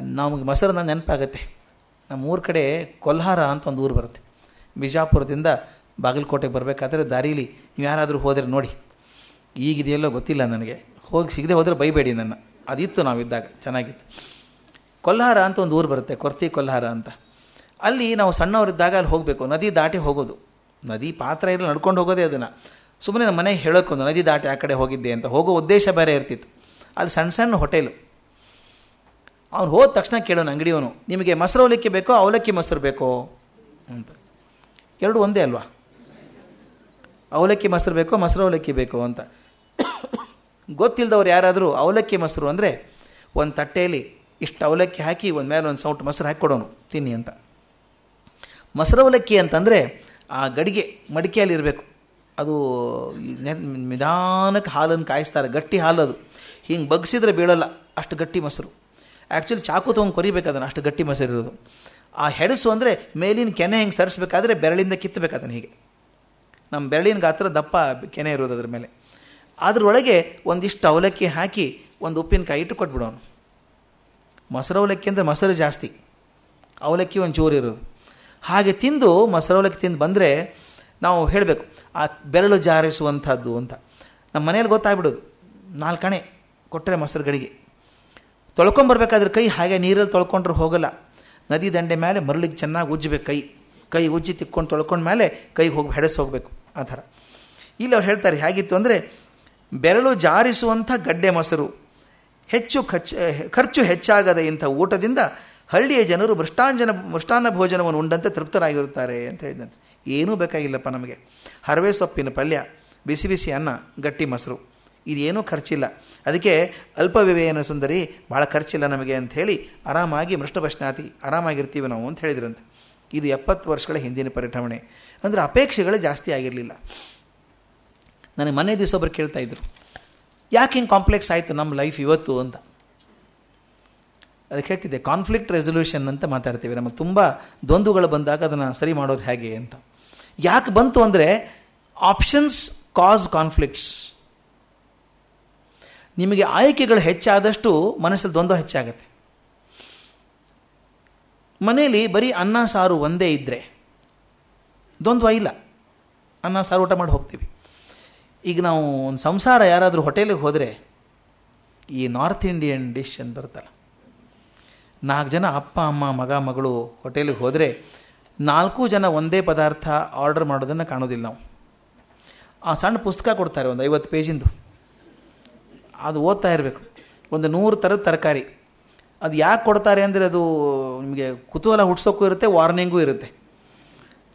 ನಮಗೆ ಮೊಸರನ್ನ ನೆನಪಾಗತ್ತೆ. ನಮ್ಮ ಊರ ಕಡೆ ಕೊಲ್ಹಾರ ಅಂತ ಒಂದು ಊರು ಬರುತ್ತೆ. ಬಿಜಾಪುರದಿಂದ ಬಾಗಲಕೋಟೆಗೆ ಬರಬೇಕಾದ್ರೆ ದಾರೀಲಿ ನೀವು ಯಾರಾದರೂ ಹೋದರೆ ನೋಡಿ. ಈಗಿದೆಯಲ್ಲೋ ಗೊತ್ತಿಲ್ಲ ನನಗೆ. ಹೋಗಿ ಸಿಗದೆ ಹೋದರೆ ಬೈಬೇಡಿ ನನ್ನ. ಅದಿತ್ತು ನಾವಿದ್ದಾಗ, ಚೆನ್ನಾಗಿತ್ತು. ಕೊಲ್ಹಾರ ಅಂತ ಒಂದು ಊರು ಬರುತ್ತೆ, ಕೊರ್ತಿ ಕೊಲ್ಹಾರ ಅಂತ. ಅಲ್ಲಿ ನಾವು ಸಣ್ಣವರಿದ್ದಾಗ ಅಲ್ಲಿ ಹೋಗಬೇಕು, ನದಿ ದಾಟಿ ಹೋಗೋದು. ನದಿ ಪಾತ್ರ ಇಲ್ಲ, ನಡ್ಕೊಂಡು ಹೋಗೋದೇ ಅದನ್ನು. ಸುಮ್ಮನೆ ನಮ್ಮ ಮನೆಗೆ ಹೇಳೋಕ್ಕೊಂದು, ನದಿ ದಾಟಿ ಆ ಕಡೆ ಹೋಗಿದ್ದೆ ಅಂತ. ಹೋಗೋ ಉದ್ದೇಶ ಬೇರೆ ಇರ್ತಿತ್ತು. ಅಲ್ಲಿ ಸಣ್ಣ ಸಣ್ಣ ಹೋಟೆಲು. ಅವ್ನು ಹೋದ ತಕ್ಷಣ ಕೇಳೋನು ಅಂಗಡಿಯವನು, ನಿಮಗೆ ಮೊಸರು ಅವಲಕ್ಕಿ ಬೇಕೋ, ಅವಲಕ್ಕಿ ಮೊಸರು ಬೇಕೋ? ಅಂತ. ಎರಡು ಒಂದೇ ಅಲ್ವಾ? ಅವಲಕ್ಕಿ ಮೊಸರು ಬೇಕೋ, ಮೊಸರು ಅವಲಕ್ಕಿ ಬೇಕೋ ಅಂತ. ಗೊತ್ತಿಲ್ಲದವ್ರು ಯಾರಾದರೂ ಅವಲಕ್ಕಿ ಮೊಸರು ಅಂದರೆ ಒಂದು ತಟ್ಟೆಯಲ್ಲಿ ಇಷ್ಟು ಅವಲಕ್ಕಿ ಹಾಕಿ ಒಂದು ಮೇಲೆ ಒಂದು ಸೌಟ್ ಮೊಸರು ಹಾಕಿ ಕೊಡೋನು, ತಿನ್ನಿ ಅಂತ. ಮೊಸರು ಅವಲಕ್ಕಿ ಅಂತಂದರೆ ಆ ಗಡಿಗೆ, ಮಡಿಕೆಯಲ್ಲಿ ಇರಬೇಕು. ಅದು ನಿಧಾನಕ್ಕೆ ಹಾಲನ್ನು ಕಾಯಿಸ್ತಾರೆ, ಗಟ್ಟಿ ಹಾಲು ಅದು. ಹಿಂಗೆ ಬಗ್ಸಿದ್ರೆ ಬೀಳಲ್ಲ. ಅಷ್ಟು ಗಟ್ಟಿ ಮೊಸರು. ಆ್ಯಕ್ಚುಲಿ ಚಾಕು ತೊಗೊಂಡು ಕೊರಿಬೇಕು ಅದನ್ನು, ಅಷ್ಟು ಗಟ್ಟಿ ಮೊಸರು ಇರೋದು. ಆ ಹೆಡಸು ಅಂದರೆ ಮೇಲಿನ ಕೆನೆ ಹಿಂಗೆ ಸರಿಸ್ಬೇಕಾದ್ರೆ ಬೆರಳಿಂದ ಕಿತ್ತಬೇಕು ಅದನ್ನು ಹೀಗೆ. ನಮ್ಮ ಬೆರಳಿನ ಗಾತ್ರ ದಪ್ಪ ಕೆನೆ ಇರೋದು ಅದ್ರ ಮೇಲೆ. ಅದರೊಳಗೆ ಒಂದಿಷ್ಟು ಅವಲಕ್ಕಿ ಹಾಕಿ ಒಂದು ಉಪ್ಪಿನಕಾಯಿ ಇಟ್ಟು ಕೊಟ್ಬಿಡೋನು. ಮೊಸರು ಅವಲಕ್ಕಿ ಅಂದರೆ ಮೊಸರು ಜಾಸ್ತಿ. ಅವಲಕ್ಕಿ ಒಂದು ಚೂರು ಇರೋದು. ಹಾಗೆ ತಿಂದು ಮೊಸರು ಅವಲಕ್ಕಿ ತಿಂದು ಬಂದರೆ ನಾವು ಹೇಳಬೇಕು, ಆ ಬೆರಳು ಜಾರಿಸುವಂಥದ್ದು ಅಂತ. ನಮ್ಮ ಮನೇಲಿ ಗೊತ್ತಾಗ್ಬಿಡೋದು. ನಾಲ್ಕಣೆ. ಕಣೆ ಕೊಟ್ಟರೆ ಮೊಸರು ಗಡಿಗೆ ತೊಳ್ಕೊಂಬರ್ಬೇಕಾದ್ರೆ ಕೈ ಹಾಗೆ ನೀರಲ್ಲಿ ತೊಳ್ಕೊಂಡ್ರೆ ಹೋಗಲ್ಲ. ನದಿ ದಂಡೆ ಮೇಲೆ ಮರಳಿಗೆ ಚೆನ್ನಾಗಿ ಉಜ್ಜಬೇಕು ಕೈ. ಕೈ ಉಜ್ಜಿ ತಿಕ್ಕೊಂಡು ತೊಳ್ಕೊಂಡ ಮೇಲೆ ಕೈಗೆ ಹೋಗಿ ಹೆಡಸ್ ಹೋಗಬೇಕು. ಆ ಥರ. ಇಲ್ಲಿ ಅವ್ರು ಹೇಳ್ತಾರೆ, ಹೇಗಿತ್ತು ಅಂದರೆ ಬೆರಳು ಜಾರಿಸುವಂಥ ಗಡ್ಡೆ ಮೊಸರು. ಹೆಚ್ಚು ಖರ್ಚು ಖರ್ಚು ಹೆಚ್ಚಾಗದ ಇಂಥ ಊಟದಿಂದ ಹಳ್ಳಿಯ ಜನರು ಮೃಷ್ಟಾಂಜನ, ಮೃಷ್ಟಾನ್ನ ಭೋಜನವನ್ನು ಉಂಡಂತೆ ತೃಪ್ತರಾಗಿರುತ್ತಾರೆ ಅಂತ ಹೇಳಿದಂತೆ. ಏನೂ ಬೇಕಾಗಿಲ್ಲಪ್ಪ ನಮಗೆ. ಹರವೆ ಸೊಪ್ಪಿನ ಪಲ್ಯ, ಬಿಸಿ ಬಿಸಿ ಅನ್ನ, ಗಟ್ಟಿ ಮೊಸರು. ಇದೇನೂ ಖರ್ಚಿಲ್ಲ. ಅದಕ್ಕೆ ಅಲ್ಪ ವಿವೇಯನ ಸುಂದರಿ ಭಾಳ ಖರ್ಚಿಲ್ಲ ನಮಗೆ ಅಂತ ಹೇಳಿ ಆರಾಮಾಗಿ ಮೃಷ್ಟಭಶ್ನಾತಿ ಆರಾಮಾಗಿರ್ತೀವಿ ನಾವು ಅಂತ ಹೇಳಿದ್ರಂತೆ. ಇದು ಎಪ್ಪತ್ತು ವರ್ಷಗಳ ಹಿಂದಿನ ಪರಿಠಾವಣೆ ಅಂದರೆ ಅಪೇಕ್ಷೆಗಳು ಜಾಸ್ತಿ ಆಗಿರಲಿಲ್ಲ. ನನಗೆ ಮನೆ ದಿವಸ ಒಬ್ಬರು ಕೇಳ್ತಾ ಇದ್ರು, ಯಾಕೆ ಹಿಂಗೆ ಕಾಂಪ್ಲೆಕ್ಸ್ ಆಯಿತು ನಮ್ಮ ಲೈಫ್ ಇವತ್ತು? ಅಂತ. ಅದಕ್ಕೆ ಹೇಳ್ತಿದ್ದೆ ಕಾನ್ಫ್ಲಿಕ್ಟ್ ರೆಸೊಲ್ಯೂಷನ್ ಅಂತ ಮಾತಾಡ್ತೀವಿ. ನಮಗೆ ತುಂಬ ದ್ವಂದ್ವಗಳು ಬಂದಾಗ ಅದನ್ನು ಸರಿ ಮಾಡೋದು ಹೇಗೆ? ಅಂತ. ಯಾಕೆ ಬಂತು ಅಂದರೆ ಆಪ್ಷನ್ಸ್ ಕಾಸ್ ಕಾನ್ಫ್ಲಿಕ್ಟ್ಸ್ ನಿಮಗೆ ಆಯ್ಕೆಗಳು ಹೆಚ್ಚಾದಷ್ಟು ಮನಸ್ಸಲ್ಲಿ ದ್ವಂದ್ವ ಹೆಚ್ಚಾಗುತ್ತೆ. ಮನೆಯಲ್ಲಿ ಬರೀ ಅನ್ನ, ಸಾರು ಒಂದೇ ಇದ್ದರೆ ದ್ವಂದ್ವ ಇಲ್ಲ. ಅನ್ನ, ಸಾರು ಊಟ ಮಾಡಿ ಹೋಗ್ತೀವಿ. ಈಗ ನಾವು ಒಂದು ಸಂಸಾರ ಯಾರಾದರೂ ಹೋಟೆಲಿಗೆ ಹೋದರೆ ಈ ನಾರ್ತ್ ಇಂಡಿಯನ್ ಡಿಶ್ ಅಂತ ಬರುತ್ತಲ್ಲ, ನಾಲ್ಕು ಜನ ಅಪ್ಪ, ಅಮ್ಮ, ಮಗ, ಮಗಳು ಹೋಟೆಲಿಗೆ ಹೋದರೆ ನಾಲ್ಕು ಜನ ಒಂದೇ ಪದಾರ್ಥ ಆರ್ಡರ್ ಮಾಡೋದನ್ನು ಕಾಣೋದಿಲ್ಲ ನಾವು. ಆ ಸಣ್ಣ ಪುಸ್ತಕ ಕೊಡ್ತಾರೆ, ಒಂದು ಐವತ್ತು ಪೇಜಿಂದು. ಅದು ಓದ್ತಾ ಇರಬೇಕು. ಒಂದು ನೂರು ಥರದ ತರಕಾರಿ. ಅದು ಯಾಕೆ ಕೊಡ್ತಾರೆ ಅಂದರೆ ಅದು ನಿಮಗೆ ಕುತೂಹಲ ಹುಡ್ಸೋಕ್ಕೂ ಇರುತ್ತೆ ವಾರ್ನಿಂಗೂ ಇರುತ್ತೆ.